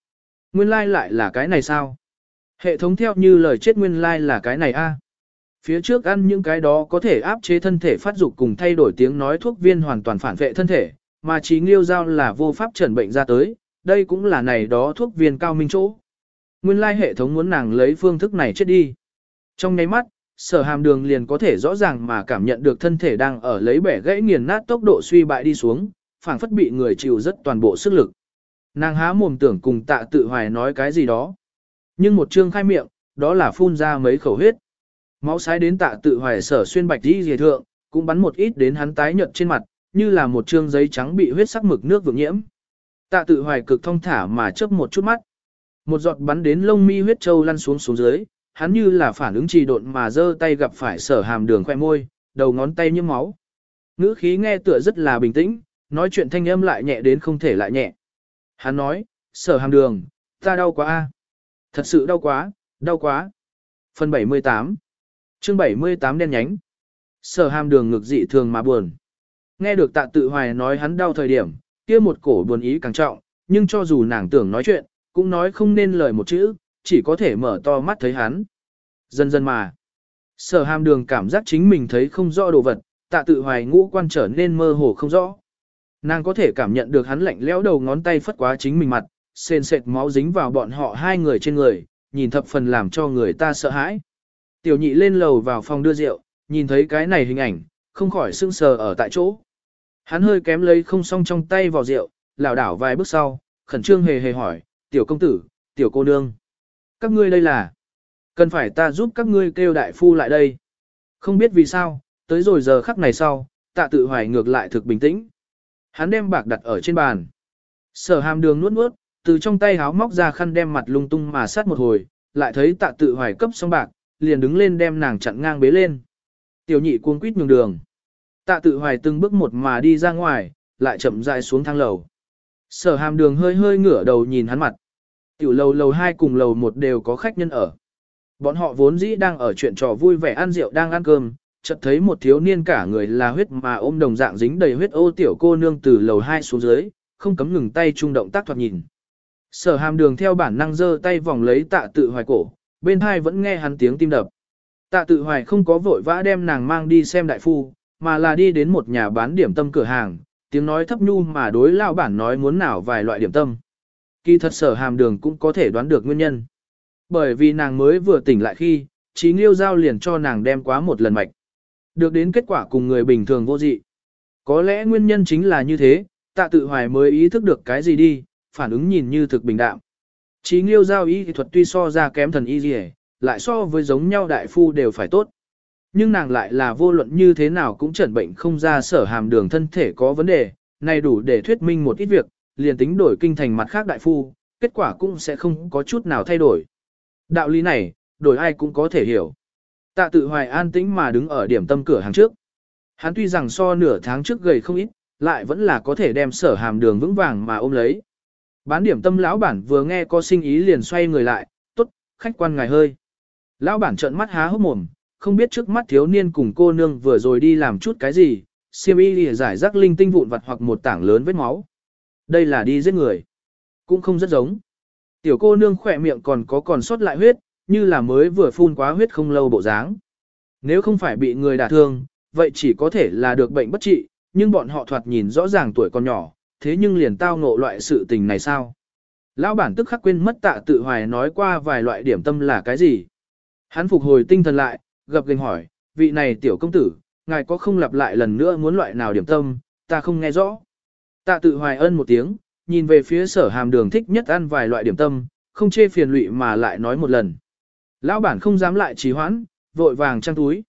Nguyên lai lại là cái này sao? Hệ thống theo như lời chết nguyên lai là cái này a. Phía trước ăn những cái đó có thể áp chế thân thể phát dục cùng thay đổi tiếng nói thuốc viên hoàn toàn phản vệ thân thể, mà trí nghiêu giao là vô pháp trần bệnh ra tới, đây cũng là này đó thuốc viên cao minh chỗ. Nguyên lai hệ thống muốn nàng lấy phương thức này chết đi. Trong nháy mắt, sở hàm đường liền có thể rõ ràng mà cảm nhận được thân thể đang ở lấy bẻ gãy nghiền nát tốc độ suy bại đi xuống, phảng phất bị người chịu rất toàn bộ sức lực. Nàng há mồm tưởng cùng tạ tự hoài nói cái gì đó. Nhưng một chương khai miệng, đó là phun ra mấy khẩu huyết. Máu sái đến tạ tự hoài sở xuyên bạch đi dề thượng, cũng bắn một ít đến hắn tái nhợt trên mặt, như là một chương giấy trắng bị huyết sắc mực nước vượng nhiễm. Tạ tự hoài cực thông thả mà chớp một chút mắt. Một giọt bắn đến lông mi huyết châu lăn xuống xuống dưới, hắn như là phản ứng trì độn mà giơ tay gặp phải sở hàm đường khoe môi, đầu ngón tay nhiễm máu. Ngữ khí nghe tựa rất là bình tĩnh, nói chuyện thanh âm lại nhẹ đến không thể lại nhẹ. Hắn nói, sở hàm đường, ta đau quá a, Thật sự đau quá, đau quá. Phần 78 chương 78 đen nhánh. Sở hàm đường ngực dị thường mà buồn. Nghe được tạ tự hoài nói hắn đau thời điểm, kia một cổ buồn ý càng trọng, nhưng cho dù nàng tưởng nói chuyện, cũng nói không nên lời một chữ, chỉ có thể mở to mắt thấy hắn. Dần dần mà. Sở hàm đường cảm giác chính mình thấy không rõ đồ vật, tạ tự hoài ngũ quan trở nên mơ hồ không rõ. Nàng có thể cảm nhận được hắn lạnh lẽo đầu ngón tay phất quá chính mình mặt, sền sệt máu dính vào bọn họ hai người trên người, nhìn thập phần làm cho người ta sợ hãi. Tiểu nhị lên lầu vào phòng đưa rượu, nhìn thấy cái này hình ảnh, không khỏi sưng sờ ở tại chỗ. Hắn hơi kém lấy không xong trong tay vào rượu, lảo đảo vài bước sau, khẩn trương hề hề hỏi, tiểu công tử, tiểu cô nương. Các ngươi đây là, cần phải ta giúp các ngươi kêu đại phu lại đây. Không biết vì sao, tới rồi giờ khắc này sau, tạ tự hoài ngược lại thực bình tĩnh. Hắn đem bạc đặt ở trên bàn. Sở hàm đường nuốt nuốt, từ trong tay háo móc ra khăn đem mặt lung tung mà sát một hồi, lại thấy tạ tự hoài cấp xong bạc, liền đứng lên đem nàng chặn ngang bế lên. Tiểu nhị cuống quýt nhường đường. Tạ tự hoài từng bước một mà đi ra ngoài, lại chậm rãi xuống thang lầu. Sở hàm đường hơi hơi ngửa đầu nhìn hắn mặt. Tiểu lầu lầu 2 cùng lầu 1 đều có khách nhân ở. Bọn họ vốn dĩ đang ở chuyện trò vui vẻ ăn rượu đang ăn cơm, chợt thấy một thiếu niên cả người là huyết mà ôm đồng dạng dính đầy huyết ô tiểu cô nương từ lầu 2 xuống dưới, không cấm ngừng tay trung động tác thoạt nhìn. Sở hàm đường theo bản năng giơ tay vòng lấy tạ tự hoài cổ, bên hai vẫn nghe hắn tiếng tim đập. Tạ tự hoài không có vội vã đem nàng mang đi xem đại phu, mà là đi đến một nhà bán điểm tâm cửa hàng, tiếng nói thấp nhu mà đối lao bản nói muốn nào vài loại điểm tâm. Kỳ thật sở hàm đường cũng có thể đoán được nguyên nhân. Bởi vì nàng mới vừa tỉnh lại khi, trí nghiêu giao liền cho nàng đem quá một lần mạch. Được đến kết quả cùng người bình thường vô dị. Có lẽ nguyên nhân chính là như thế, tạ tự hoài mới ý thức được cái gì đi, phản ứng nhìn như thực bình đạm. Chí nghiêu giao y thuật tuy so ra kém thần y gì lại so với giống nhau đại phu đều phải tốt. Nhưng nàng lại là vô luận như thế nào cũng chẩn bệnh không ra sở hàm đường thân thể có vấn đề, này đủ để thuyết minh một ít việc, liền tính đổi kinh thành mặt khác đại phu, kết quả cũng sẽ không có chút nào thay đổi. Đạo lý này, đổi ai cũng có thể hiểu. Tạ tự hoài an tĩnh mà đứng ở điểm tâm cửa hàng trước. Hắn tuy rằng so nửa tháng trước gầy không ít, lại vẫn là có thể đem sở hàm đường vững vàng mà ôm lấy. Bán điểm tâm lão bản vừa nghe có sinh ý liền xoay người lại, tốt, khách quan ngài hơi. Lão bản trợn mắt há hốc mồm, không biết trước mắt thiếu niên cùng cô nương vừa rồi đi làm chút cái gì, siêm y lìa giải rắc linh tinh vụn vặt hoặc một tảng lớn vết máu. Đây là đi giết người. Cũng không rất giống. Tiểu cô nương khỏe miệng còn có còn sót lại huyết, như là mới vừa phun quá huyết không lâu bộ dáng. Nếu không phải bị người đả thương, vậy chỉ có thể là được bệnh bất trị, nhưng bọn họ thoạt nhìn rõ ràng tuổi còn nhỏ, thế nhưng liền tao ngộ loại sự tình này sao? Lão bản tức khắc quên mất tạ tự hoài nói qua vài loại điểm tâm là cái gì. Hắn phục hồi tinh thần lại, gặp gành hỏi, vị này tiểu công tử, ngài có không lặp lại lần nữa muốn loại nào điểm tâm, ta không nghe rõ. Tạ tự hoài ân một tiếng, nhìn về phía sở hàm đường thích nhất ăn vài loại điểm tâm, không chê phiền lụy mà lại nói một lần. Lão bản không dám lại trì hoãn, vội vàng trang túi.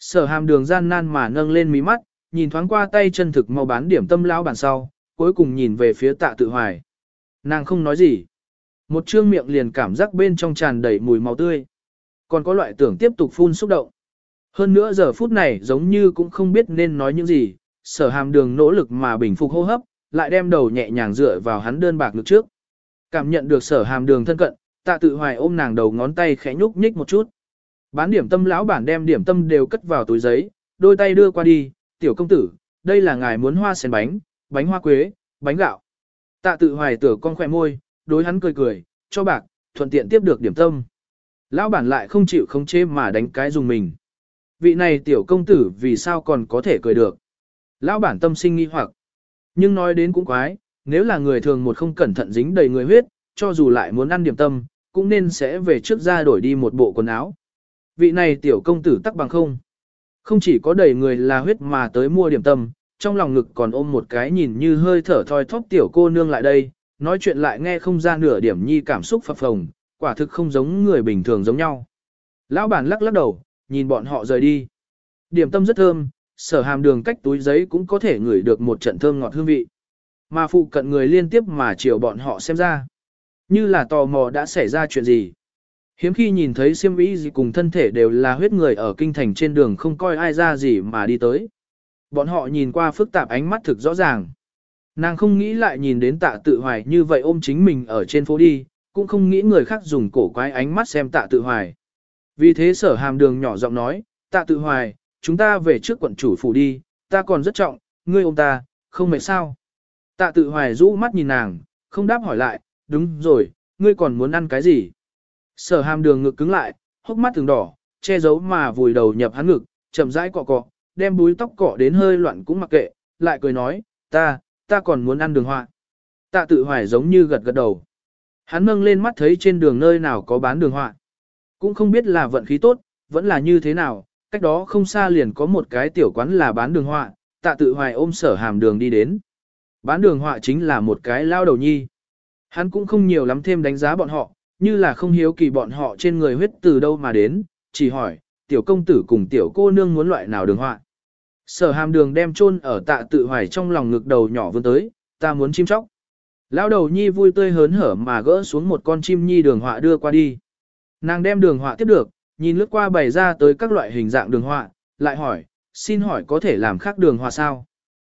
Sở hàm đường gian nan mà nâng lên mí mắt, nhìn thoáng qua tay chân thực mau bán điểm tâm lão bản sau, cuối cùng nhìn về phía tạ tự hoài. Nàng không nói gì. Một trương miệng liền cảm giác bên trong tràn đầy mùi máu tươi. Còn có loại tưởng tiếp tục phun xúc động. Hơn nữa giờ phút này giống như cũng không biết nên nói những gì, sở hàm đường nỗ lực mà bình phục hô hấp, lại đem đầu nhẹ nhàng dựa vào hắn đơn bạc ngực trước. Cảm nhận được sở hàm đường thân cận, tạ tự hoài ôm nàng đầu ngón tay khẽ nhúc nhích một chút. Bán điểm tâm lão bản đem điểm tâm đều cất vào túi giấy, đôi tay đưa qua đi, tiểu công tử, đây là ngài muốn hoa sen bánh, bánh hoa quế, bánh gạo. Tạ tự hoài tử con khỏe môi, đối hắn cười cười, cho bạc, thuận tiện tiếp được điểm tâm. Lão bản lại không chịu không chế mà đánh cái dùng mình. Vị này tiểu công tử vì sao còn có thể cười được. Lão bản tâm sinh nghi hoặc. Nhưng nói đến cũng quái, nếu là người thường một không cẩn thận dính đầy người huyết, cho dù lại muốn ăn điểm tâm, cũng nên sẽ về trước ra đổi đi một bộ quần áo. Vị này tiểu công tử tắc bằng không. Không chỉ có đầy người là huyết mà tới mua điểm tâm, trong lòng ngực còn ôm một cái nhìn như hơi thở thoi thóp tiểu cô nương lại đây, nói chuyện lại nghe không ra nửa điểm nhi cảm xúc phập phồng, quả thực không giống người bình thường giống nhau. Lão bản lắc lắc đầu, nhìn bọn họ rời đi. Điểm tâm rất thơm, sở hàm đường cách túi giấy cũng có thể ngửi được một trận thơm ngọt hương vị. Mà phụ cận người liên tiếp mà chiều bọn họ xem ra. Như là tò mò đã xảy ra chuyện gì. Hiếm khi nhìn thấy siêm vĩ gì cùng thân thể đều là huyết người ở kinh thành trên đường không coi ai ra gì mà đi tới. Bọn họ nhìn qua phức tạp ánh mắt thực rõ ràng. Nàng không nghĩ lại nhìn đến tạ tự hoài như vậy ôm chính mình ở trên phố đi, cũng không nghĩ người khác dùng cổ quái ánh mắt xem tạ tự hoài. Vì thế sở hàm đường nhỏ giọng nói, tạ tự hoài, chúng ta về trước quận chủ phủ đi, ta còn rất trọng, ngươi ôm ta, không mệt sao. Tạ tự hoài rũ mắt nhìn nàng, không đáp hỏi lại, đúng rồi, ngươi còn muốn ăn cái gì? Sở hàm đường ngực cứng lại, hốc mắt từng đỏ, che giấu mà vùi đầu nhập hắn ngực, chậm rãi cọ cọ, đem búi tóc cọ đến hơi loạn cũng mặc kệ, lại cười nói, ta, ta còn muốn ăn đường hoa. Tạ tự hoài giống như gật gật đầu. Hắn nâng lên mắt thấy trên đường nơi nào có bán đường hoa. Cũng không biết là vận khí tốt, vẫn là như thế nào, cách đó không xa liền có một cái tiểu quán là bán đường họa, tạ tự hoài ôm sở hàm đường đi đến. Bán đường họa chính là một cái lao đầu nhi. Hắn cũng không nhiều lắm thêm đánh giá bọn họ, như là không hiếu kỳ bọn họ trên người huyết từ đâu mà đến, chỉ hỏi, tiểu công tử cùng tiểu cô nương muốn loại nào đường họa. Sở hàm đường đem chôn ở tạ tự hoài trong lòng ngực đầu nhỏ vươn tới, ta muốn chim chóc. lao đầu nhi vui tươi hớn hở mà gỡ xuống một con chim nhi đường họa đưa qua đi. Nàng đem đường họa tiếp được, nhìn lướt qua bày ra tới các loại hình dạng đường họa, lại hỏi, xin hỏi có thể làm khác đường họa sao?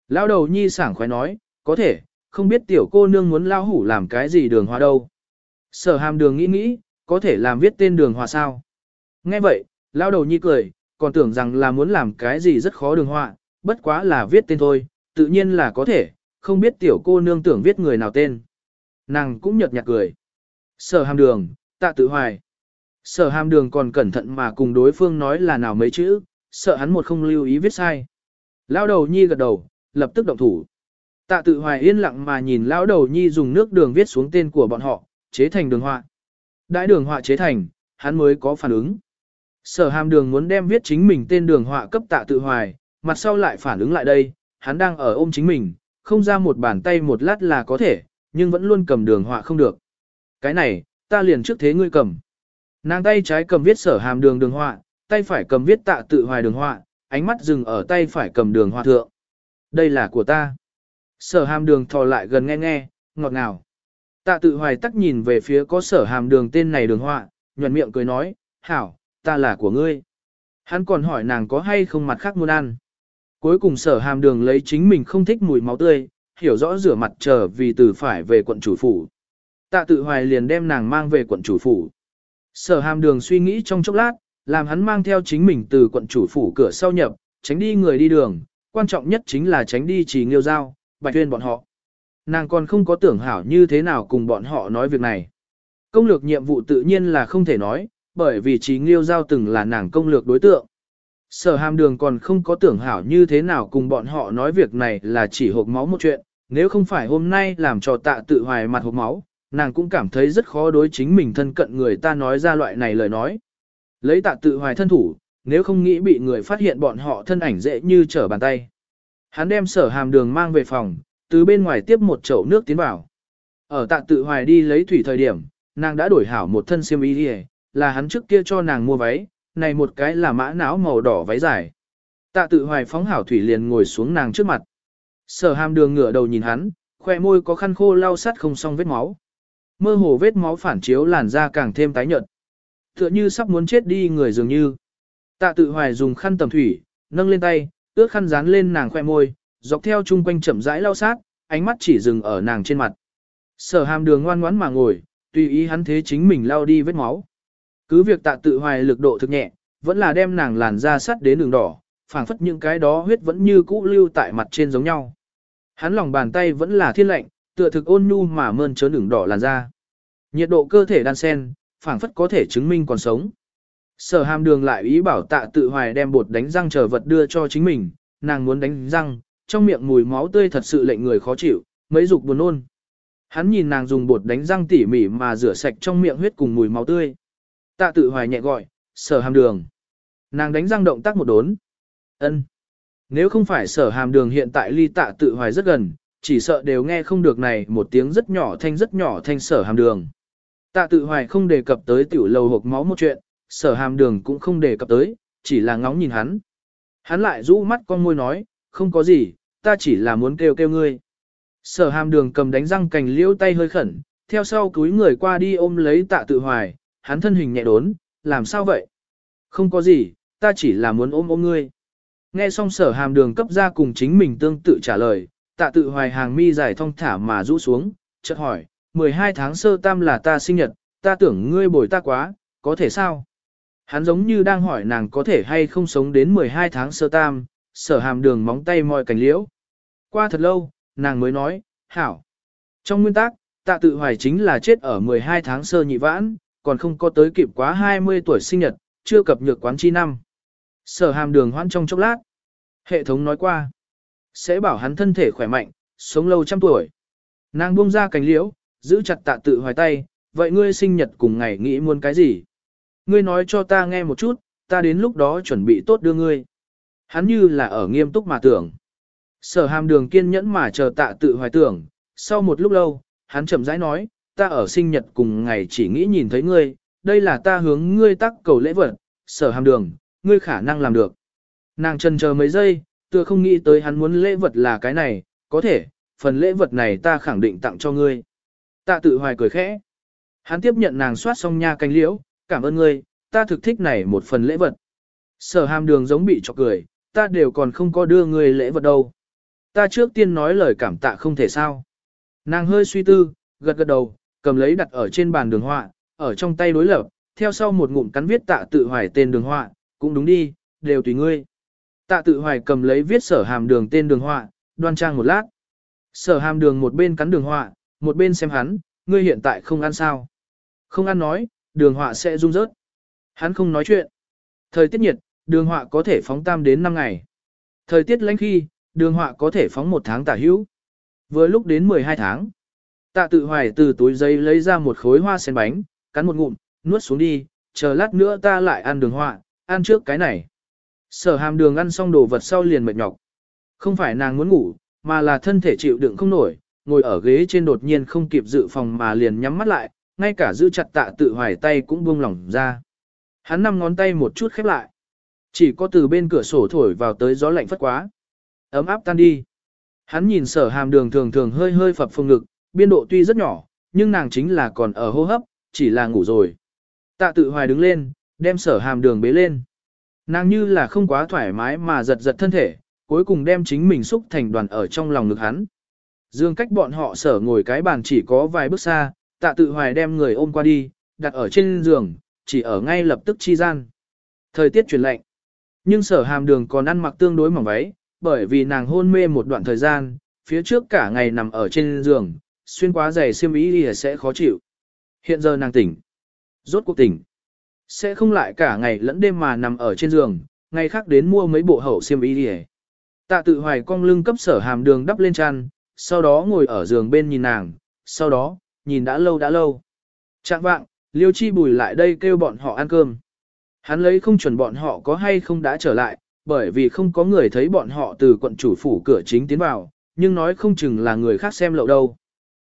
Lão đầu nhi sảng khoái nói, có thể, không biết tiểu cô nương muốn lao hủ làm cái gì đường họa đâu. Sở hàm đường nghĩ nghĩ, có thể làm viết tên đường họa sao. Nghe vậy, lao đầu nhi cười, còn tưởng rằng là muốn làm cái gì rất khó đường họa, bất quá là viết tên thôi, tự nhiên là có thể, không biết tiểu cô nương tưởng viết người nào tên. Nàng cũng nhợt nhạt cười. Sở hàm đường, tạ tự hoài. Sở hàm đường còn cẩn thận mà cùng đối phương nói là nào mấy chữ, sợ hắn một không lưu ý viết sai. Lao đầu nhi gật đầu, lập tức động thủ. Tạ tự hoài yên lặng mà nhìn lão đầu nhi dùng nước đường viết xuống tên của bọn họ, chế thành đường họa. Đại đường họa chế thành, hắn mới có phản ứng. Sở hàm đường muốn đem viết chính mình tên đường họa cấp tạ tự hoài, mặt sau lại phản ứng lại đây, hắn đang ở ôm chính mình, không ra một bàn tay một lát là có thể, nhưng vẫn luôn cầm đường họa không được. Cái này, ta liền trước thế ngươi cầm. Nàng tay trái cầm viết sở hàm đường đường họa, tay phải cầm viết tạ tự hoài đường họa, ánh mắt dừng ở tay phải cầm đường họa thượng. Đây là của ta. Sở hàm đường thò lại gần nghe nghe, ngọt ngào. Tạ tự hoài tắc nhìn về phía có sở hàm đường tên này đường họa, nhuận miệng cười nói, hảo, ta là của ngươi. Hắn còn hỏi nàng có hay không mặt khác muốn ăn. Cuối cùng sở hàm đường lấy chính mình không thích mùi máu tươi, hiểu rõ rửa mặt chờ vì từ phải về quận chủ phủ. Tạ tự hoài liền đem nàng mang về quận chủ phủ. Sở hàm đường suy nghĩ trong chốc lát, làm hắn mang theo chính mình từ quận chủ phủ cửa sau nhập, tránh đi người đi đường, quan trọng nhất chính là tránh đi chỉ nghiêu giao, bạch tuyên bọn họ. Nàng còn không có tưởng hảo như thế nào cùng bọn họ nói việc này. Công lược nhiệm vụ tự nhiên là không thể nói, bởi vì trì nghiêu giao từng là nàng công lược đối tượng. Sở hàm đường còn không có tưởng hảo như thế nào cùng bọn họ nói việc này là chỉ hộp máu một chuyện, nếu không phải hôm nay làm cho tạ tự hoài mặt hộp máu, nàng cũng cảm thấy rất khó đối chính mình thân cận người ta nói ra loại này lời nói. Lấy tạ tự hoài thân thủ, nếu không nghĩ bị người phát hiện bọn họ thân ảnh dễ như trở bàn tay. Hắn đem sở hàm đường mang về phòng, từ bên ngoài tiếp một chậu nước tiến vào. Ở tạ tự hoài đi lấy thủy thời điểm, nàng đã đổi hảo một thân xiêm y đi là hắn trước kia cho nàng mua váy, này một cái là mã não màu đỏ váy dài. Tạ tự hoài phóng hảo thủy liền ngồi xuống nàng trước mặt. Sở hàm đường ngửa đầu nhìn hắn, khoe môi có khăn khô lau sắt không xong vết máu. Mơ hồ vết máu phản chiếu làn da càng thêm tái nhợt. Tựa như sắp muốn chết đi người dường như. Tạ tự hoài dùng khăn tầm thủy, nâng lên tay, ướt khăn dán lên nàng khoe môi, dọc theo chung quanh chậm rãi lau sát, ánh mắt chỉ dừng ở nàng trên mặt. Sở hàm đường ngoan ngoãn mà ngồi, tùy ý hắn thế chính mình lau đi vết máu. Cứ việc tạ tự hoài lực độ thực nhẹ, vẫn là đem nàng làn da sắt đến đường đỏ, phảng phất những cái đó huyết vẫn như cũ lưu tại mặt trên giống nhau. Hắn lòng bàn tay vẫn là thiên lạnh, tựa thực ôn nhu mà mơn trớn đường đỏ làn da. Nhiệt độ cơ thể đan sen, phảng phất có thể chứng minh còn sống. Sở hàm đường lại ý bảo tạ tự hoài đem bột đánh răng chờ vật đưa cho chính mình, nàng muốn đánh răng, trong miệng mùi máu tươi thật sự lệnh người khó chịu, mấy dục buồn nôn. Hắn nhìn nàng dùng bột đánh răng tỉ mỉ mà rửa sạch trong miệng huyết cùng mùi máu tươi. Tạ tự hoài nhẹ gọi, sở hàm đường. Nàng đánh răng động tác một đốn. ân Nếu không phải sở hàm đường hiện tại ly tạ tự hoài rất gần, chỉ sợ đều nghe không được này một tiếng rất nhỏ thanh rất nhỏ thanh sở hàm đường. Tạ tự hoài không đề cập tới tiểu lầu hộp máu một chuyện, sở hàm đường cũng không đề cập tới, chỉ là ngóng nhìn hắn. Hắn lại rũ mắt con môi nói, không có gì, ta chỉ là muốn kêu kêu ngươi. Sở hàm đường cầm đánh răng cành liễu tay hơi khẩn, theo sau túi người qua đi ôm lấy tạ tự hoài, hắn thân hình nhẹ đốn, làm sao vậy? Không có gì, ta chỉ là muốn ôm ôm ngươi. Nghe xong sở hàm đường cấp ra cùng chính mình tương tự trả lời, tạ tự hoài hàng mi dài thong thả mà rũ xuống, chợt hỏi, 12 tháng sơ tam là ta sinh nhật, ta tưởng ngươi bồi ta quá, có thể sao? Hắn giống như đang hỏi nàng có thể hay không sống đến 12 tháng sơ tam, sở hàm đường móng tay mọi cảnh liễu. Qua thật lâu, nàng mới nói, hảo. Trong nguyên tắc, tạ tự hoài chính là chết ở 12 tháng sơ nhị vãn, còn không có tới kịp quá 20 tuổi sinh nhật, chưa cập nhược quán chi năm. Sở hàm đường hoãn trong chốc lát. Hệ thống nói qua, sẽ bảo hắn thân thể khỏe mạnh, sống lâu trăm tuổi. Nàng buông ra cánh liễu, giữ chặt tạ tự hoài tay, vậy ngươi sinh nhật cùng ngày nghĩ muốn cái gì? Ngươi nói cho ta nghe một chút, ta đến lúc đó chuẩn bị tốt đưa ngươi. Hắn như là ở nghiêm túc mà tưởng. Sở hàm đường kiên nhẫn mà chờ tạ tự hoài tưởng, sau một lúc lâu, hắn chậm rãi nói, ta ở sinh nhật cùng ngày chỉ nghĩ nhìn thấy ngươi, đây là ta hướng ngươi tác cầu lễ vật, sở hàm đường, ngươi khả năng làm được. Nàng chân chờ mấy giây, tựa không nghĩ tới hắn muốn lễ vật là cái này, có thể, phần lễ vật này ta khẳng định tặng cho ngươi. Tạ tự hoài cười khẽ. Hắn tiếp nhận nàng soát xong nha canh liễu, cảm ơn ngươi, ta thực thích này một phần lễ vật. Sở hàm đường giống bị chọc cười, ta đều còn không có đưa ngươi lễ vật đâu. Ta trước tiên nói lời cảm tạ không thể sao. Nàng hơi suy tư, gật gật đầu, cầm lấy đặt ở trên bàn đường họa, ở trong tay đối lập, theo sau một ngụm cắn viết tạ tự hoài tên đường họa, cũng đúng đi, đều tùy ngươi. Tạ tự hoài cầm lấy viết sở hàm đường tên đường họa, đoan trang một lát. Sở hàm đường một bên cắn đường họa, một bên xem hắn, ngươi hiện tại không ăn sao. Không ăn nói, đường họa sẽ rung rớt. Hắn không nói chuyện. Thời tiết nhiệt, đường họa có thể phóng tam đến 5 ngày. Thời tiết lạnh khi, đường họa có thể phóng một tháng tả hữu. Vừa lúc đến 12 tháng. Tạ tự hoài từ túi giấy lấy ra một khối hoa sen bánh, cắn một ngụm, nuốt xuống đi, chờ lát nữa ta lại ăn đường họa, ăn trước cái này. Sở hàm đường ăn xong đồ vật sau liền mệt nhọc. Không phải nàng muốn ngủ, mà là thân thể chịu đựng không nổi, ngồi ở ghế trên đột nhiên không kịp dự phòng mà liền nhắm mắt lại, ngay cả giữ chặt tạ tự hoài tay cũng buông lỏng ra. Hắn năm ngón tay một chút khép lại. Chỉ có từ bên cửa sổ thổi vào tới gió lạnh phất quá. Ấm áp tan đi. Hắn nhìn sở hàm đường thường thường hơi hơi phập phồng ngực, biên độ tuy rất nhỏ, nhưng nàng chính là còn ở hô hấp, chỉ là ngủ rồi. Tạ tự hoài đứng lên, đem sở hàm đường bế lên. Nàng như là không quá thoải mái mà giật giật thân thể, cuối cùng đem chính mình xúc thành đoàn ở trong lòng ngực hắn. Dương cách bọn họ sở ngồi cái bàn chỉ có vài bước xa, tạ tự hoài đem người ôm qua đi, đặt ở trên giường, chỉ ở ngay lập tức chi gian. Thời tiết chuyển lạnh. Nhưng sở hàm đường còn ăn mặc tương đối mỏng váy, bởi vì nàng hôn mê một đoạn thời gian, phía trước cả ngày nằm ở trên giường, xuyên quá dày xiêm ý thì sẽ khó chịu. Hiện giờ nàng tỉnh. Rốt cuộc tỉnh. Sẽ không lại cả ngày lẫn đêm mà nằm ở trên giường, ngày khác đến mua mấy bộ hậu xiêm y đi Tạ tự hoài cong lưng cấp sở hàm đường đắp lên chăn, sau đó ngồi ở giường bên nhìn nàng, sau đó, nhìn đã lâu đã lâu. Trạng vạng, liêu chi bùi lại đây kêu bọn họ ăn cơm. Hắn lấy không chuẩn bọn họ có hay không đã trở lại, bởi vì không có người thấy bọn họ từ quận chủ phủ cửa chính tiến vào, nhưng nói không chừng là người khác xem lậu đâu.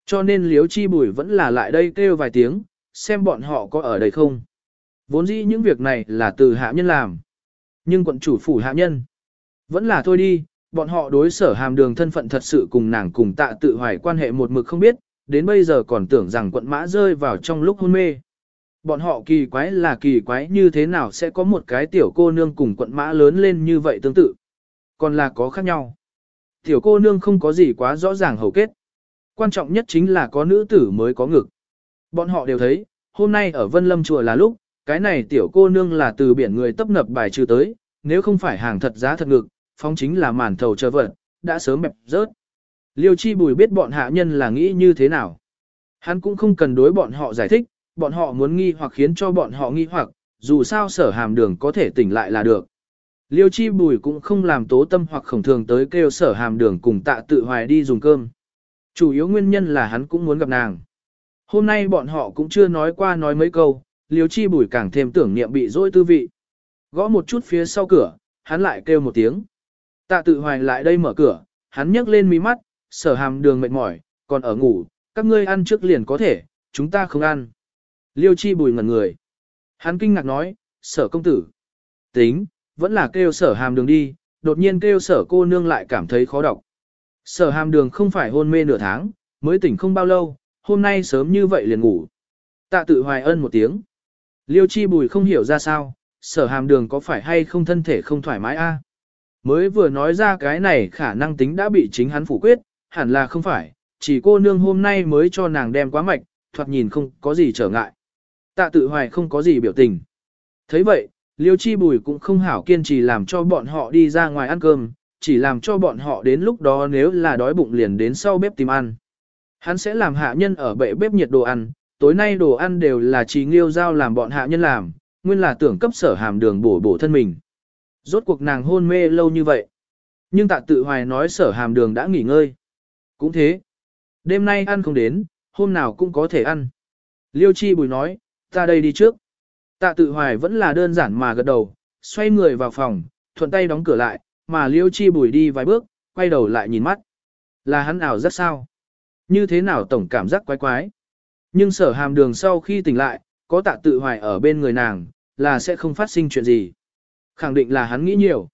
Cho nên liêu chi bùi vẫn là lại đây kêu vài tiếng, xem bọn họ có ở đây không. Vốn dĩ những việc này là từ hạ nhân làm. Nhưng quận chủ phủ hạ nhân, vẫn là thôi đi, bọn họ đối sở hàm đường thân phận thật sự cùng nàng cùng tạ tự hoài quan hệ một mực không biết, đến bây giờ còn tưởng rằng quận mã rơi vào trong lúc hôn mê. Bọn họ kỳ quái là kỳ quái như thế nào sẽ có một cái tiểu cô nương cùng quận mã lớn lên như vậy tương tự. Còn là có khác nhau. Tiểu cô nương không có gì quá rõ ràng hầu kết. Quan trọng nhất chính là có nữ tử mới có ngực. Bọn họ đều thấy, hôm nay ở Vân Lâm Chùa là lúc, cái này tiểu cô nương là từ biển người tấp nập bài trừ tới, nếu không phải hàng thật giá thật ngực, phong chính là màn thầu chờ vật, đã sớm mẹp rớt. Liêu chi bùi biết bọn hạ nhân là nghĩ như thế nào. Hắn cũng không cần đối bọn họ giải thích, bọn họ muốn nghi hoặc khiến cho bọn họ nghi hoặc, dù sao sở hàm đường có thể tỉnh lại là được. Liêu chi bùi cũng không làm tố tâm hoặc khổng thường tới kêu sở hàm đường cùng tạ tự hoài đi dùng cơm. Chủ yếu nguyên nhân là hắn cũng muốn gặp nàng. Hôm nay bọn họ cũng chưa nói qua nói mấy câu, liêu chi bùi càng thêm tưởng niệm bị dỗi tư vị. Gõ một chút phía sau cửa, hắn lại kêu một tiếng. Tạ tự hoài lại đây mở cửa, hắn nhấc lên mí mắt, sở hàm đường mệt mỏi, còn ở ngủ, các ngươi ăn trước liền có thể, chúng ta không ăn. Liêu chi bùi ngẩn người. Hắn kinh ngạc nói, sở công tử. Tính, vẫn là kêu sở hàm đường đi, đột nhiên kêu sở cô nương lại cảm thấy khó đọc. Sở hàm đường không phải hôn mê nửa tháng, mới tỉnh không bao lâu, hôm nay sớm như vậy liền ngủ. Tạ tự hoài ân một tiếng. Liêu chi bùi không hiểu ra sao, sở hàm đường có phải hay không thân thể không thoải mái a? Mới vừa nói ra cái này khả năng tính đã bị chính hắn phủ quyết, hẳn là không phải, chỉ cô nương hôm nay mới cho nàng đem quá mạch, thoạt nhìn không có gì trở ngại. Tạ tự hoài không có gì biểu tình. thấy vậy, liêu chi bùi cũng không hảo kiên trì làm cho bọn họ đi ra ngoài ăn cơm, chỉ làm cho bọn họ đến lúc đó nếu là đói bụng liền đến sau bếp tìm ăn. Hắn sẽ làm hạ nhân ở bệ bếp nhiệt đồ ăn, tối nay đồ ăn đều là chỉ nghiêu giao làm bọn hạ nhân làm, nguyên là tưởng cấp sở hàm đường bổ bổ thân mình. Rốt cuộc nàng hôn mê lâu như vậy. Nhưng tạ tự hoài nói sở hàm đường đã nghỉ ngơi. Cũng thế. Đêm nay ăn không đến, hôm nào cũng có thể ăn. Liêu chi bùi nói, ta đây đi trước. Tạ tự hoài vẫn là đơn giản mà gật đầu, xoay người vào phòng, thuận tay đóng cửa lại, mà liêu chi bùi đi vài bước, quay đầu lại nhìn mắt. Là hắn ảo rất sao? Như thế nào tổng cảm giác quái quái? Nhưng sở hàm đường sau khi tỉnh lại, có tạ tự hoài ở bên người nàng, là sẽ không phát sinh chuyện gì. Khẳng định là hắn nghĩ nhiều.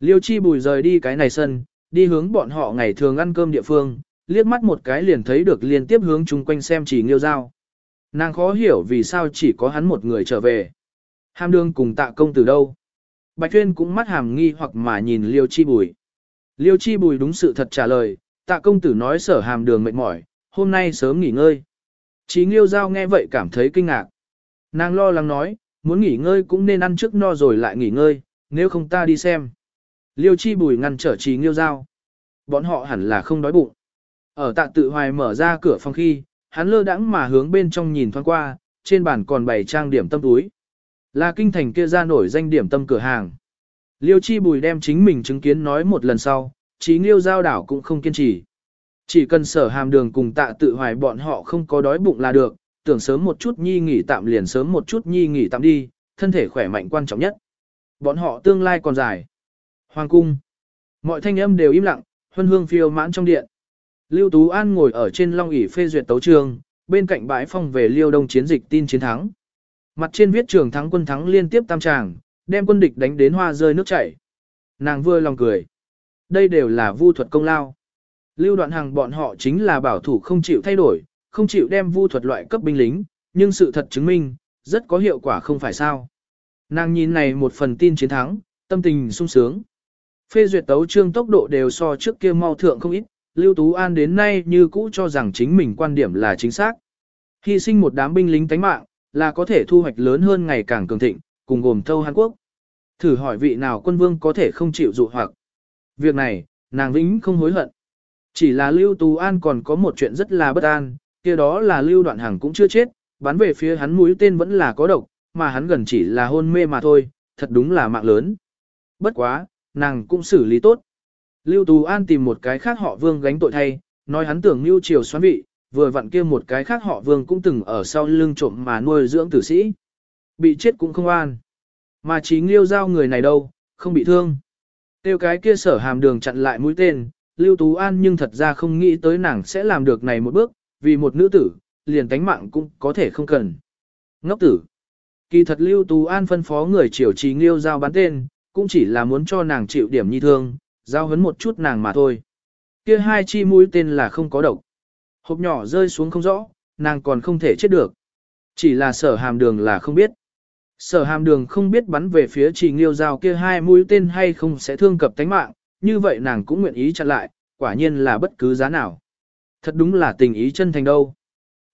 Liêu chi bùi rời đi cái này sân, đi hướng bọn họ ngày thường ăn cơm địa phương, liếc mắt một cái liền thấy được liên tiếp hướng chung quanh xem chỉ nghiêu dao. Nàng khó hiểu vì sao chỉ có hắn một người trở về. Hàm đường cùng tạ công từ đâu. Bạch Thuyên cũng mắt hàm nghi hoặc mà nhìn Liêu Chi Bùi. Liêu Chi Bùi đúng sự thật trả lời, tạ công tử nói sở hàm đường mệt mỏi, hôm nay sớm nghỉ ngơi. Chí Nghiêu Giao nghe vậy cảm thấy kinh ngạc. Nàng lo lắng nói, muốn nghỉ ngơi cũng nên ăn trước no rồi lại nghỉ ngơi, nếu không ta đi xem. Liêu Chi Bùi ngăn trở Chí Nghiêu Giao. Bọn họ hẳn là không đói bụng. Ở tạ tự hoài mở ra cửa phòng khi, hắn lơ đãng mà hướng bên trong nhìn thoáng qua, trên bàn còn bày trang điểm tâm túi. Là kinh thành kia ra nổi danh điểm tâm cửa hàng. Liêu Chi Bùi đem chính mình chứng kiến nói một lần sau, Chí Nghiêu Giao đảo cũng không kiên trì. Chỉ cần sở hàm đường cùng tạ tự hoài bọn họ không có đói bụng là được, tưởng sớm một chút nhi nghỉ tạm liền sớm một chút nhi nghỉ tạm đi, thân thể khỏe mạnh quan trọng nhất. Bọn họ tương lai còn dài. Hoàng cung. Mọi thanh âm đều im lặng, huân hương phiêu mãn trong điện. Lưu Tú An ngồi ở trên long ỷ phê duyệt tấu trường, bên cạnh bãi phong về Liêu Đông chiến dịch tin chiến thắng. Mặt trên viết trường thắng quân thắng liên tiếp tam tràng, đem quân địch đánh đến hoa rơi nước chảy. Nàng vừa lòng cười. Đây đều là vu thuật công lao. Lưu đoạn hàng bọn họ chính là bảo thủ không chịu thay đổi, không chịu đem vu thuật loại cấp binh lính, nhưng sự thật chứng minh, rất có hiệu quả không phải sao. Nàng nhìn này một phần tin chiến thắng, tâm tình sung sướng. Phê duyệt tấu trương tốc độ đều so trước kia mau thượng không ít, Lưu Tú An đến nay như cũ cho rằng chính mình quan điểm là chính xác. Hy sinh một đám binh lính tánh mạng, là có thể thu hoạch lớn hơn ngày càng cường thịnh, cùng gồm thâu Hàn Quốc. Thử hỏi vị nào quân vương có thể không chịu dụ hoặc. Việc này, nàng vĩnh không hối hận. Chỉ là Lưu Tú An còn có một chuyện rất là bất an, kia đó là Lưu Đoạn Hằng cũng chưa chết, bắn về phía hắn mũi tên vẫn là có độc, mà hắn gần chỉ là hôn mê mà thôi, thật đúng là mạng lớn. Bất quá, nàng cũng xử lý tốt. Lưu Tú An tìm một cái khác họ vương gánh tội thay, nói hắn tưởng Lưu Triều xoán vị, vừa vặn kia một cái khác họ vương cũng từng ở sau lưng trộm mà nuôi dưỡng tử sĩ. Bị chết cũng không an. Mà chính Liêu giao người này đâu, không bị thương. Tiêu cái kia sở hàm đường chặn lại mũi tên, Lưu Tú An nhưng thật ra không nghĩ tới nàng sẽ làm được này một bước, vì một nữ tử, liền tánh mạng cũng có thể không cần. Ngốc tử. Kỳ thật Lưu Tú An phân phó người triều trì nghiêu giao bán tên, cũng chỉ là muốn cho nàng chịu điểm nhi thương, giao hấn một chút nàng mà thôi. Kia hai chi mũi tên là không có độc. Hộp nhỏ rơi xuống không rõ, nàng còn không thể chết được. Chỉ là sở hàm đường là không biết. Sở hàm đường không biết bắn về phía trì nghiêu giao kia hai mũi tên hay không sẽ thương cập tánh mạng, như vậy nàng cũng nguyện ý chặn lại, quả nhiên là bất cứ giá nào. Thật đúng là tình ý chân thành đâu.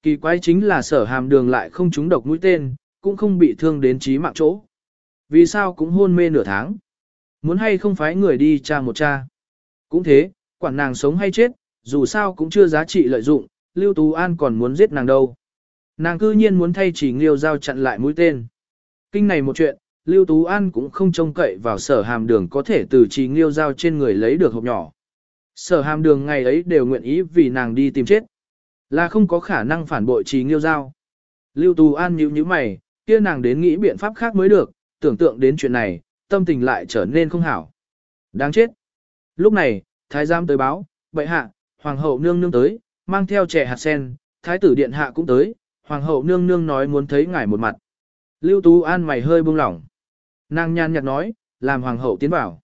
Kỳ quái chính là sở hàm đường lại không trúng độc mũi tên, cũng không bị thương đến trí mạng chỗ. Vì sao cũng hôn mê nửa tháng. Muốn hay không phải người đi cha một cha. Cũng thế, quản nàng sống hay chết, dù sao cũng chưa giá trị lợi dụng, Lưu Tú An còn muốn giết nàng đâu. Nàng cư nhiên muốn thay chỉ nghiêu giao chặn lại mũi tên. Kinh này một chuyện, Lưu Tú An cũng không trông cậy vào sở hàm đường có thể từ trì nghiêu giao trên người lấy được hộp nhỏ. Sở hàm đường ngày ấy đều nguyện ý vì nàng đi tìm chết. Là không có khả năng phản bội trì nghiêu giao. Lưu Tú An nhíu nhíu mày, kia nàng đến nghĩ biện pháp khác mới được, tưởng tượng đến chuyện này, tâm tình lại trở nên không hảo. Đáng chết. Lúc này, thái giám tới báo, bệ hạ, hoàng hậu nương nương tới, mang theo trẻ hạt sen, thái tử điện hạ cũng tới, hoàng hậu nương nương nói muốn thấy ngài một mặt. Lưu Tú An mày hơi buông lỏng. Nàng nhàn nhạt nói, làm hoàng hậu tiến vào.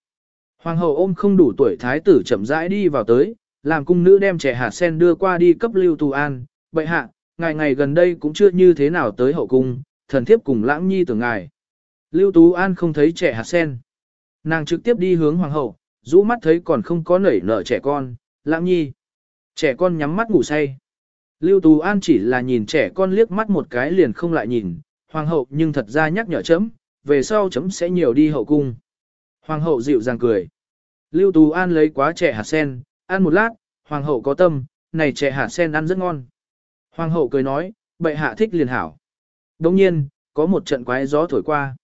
Hoàng hậu ôm không đủ tuổi thái tử chậm rãi đi vào tới, làm cung nữ đem trẻ hạt sen đưa qua đi cấp Lưu tù An. Bệ hạ, ngày ngày gần đây cũng chưa như thế nào tới hậu cung, thần thiếp cùng lãng nhi tưởng ngài. Lưu Tú An không thấy trẻ hạt sen. Nàng trực tiếp đi hướng hoàng hậu, rũ mắt thấy còn không có nảy nở trẻ con, lãng nhi. Trẻ con nhắm mắt ngủ say. Lưu Tú An chỉ là nhìn trẻ con liếc mắt một cái liền không lại nhìn, hoàng hậu nhưng thật ra nhắc nhở chấm, về sau chấm sẽ nhiều đi hậu cung. Hoàng hậu dịu dàng cười. Lưu Tú An lấy quá trẻ hạt sen, ăn một lát, hoàng hậu có tâm, này trẻ hạt sen ăn rất ngon. Hoàng hậu cười nói, bệ hạ thích liền hảo. Đồng nhiên, có một trận quái gió thổi qua.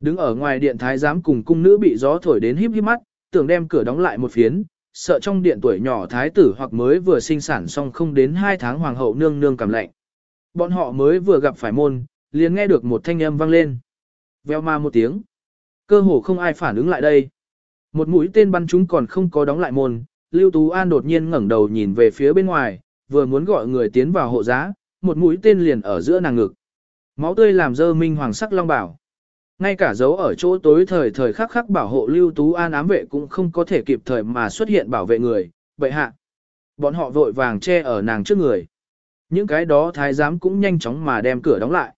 Đứng ở ngoài điện thái giám cùng cung nữ bị gió thổi đến híp híp mắt, tưởng đem cửa đóng lại một phiến, sợ trong điện tuổi nhỏ thái tử hoặc mới vừa sinh sản xong không đến hai tháng hoàng hậu nương nương cảm lạnh. Bọn họ mới vừa gặp phải môn, liền nghe được một thanh âm vang lên. Veo ma một tiếng. Cơ hồ không ai phản ứng lại đây. Một mũi tên bắn chúng còn không có đóng lại môn, Lưu Tú An đột nhiên ngẩng đầu nhìn về phía bên ngoài, vừa muốn gọi người tiến vào hộ giá, một mũi tên liền ở giữa nàng ngực. Máu tươi làm dơ minh hoàng sắc long bảo. Ngay cả dấu ở chỗ tối thời thời khắc khắc bảo hộ Lưu Tú An ám vệ cũng không có thể kịp thời mà xuất hiện bảo vệ người, vậy hạ. Bọn họ vội vàng che ở nàng trước người. Những cái đó thái giám cũng nhanh chóng mà đem cửa đóng lại.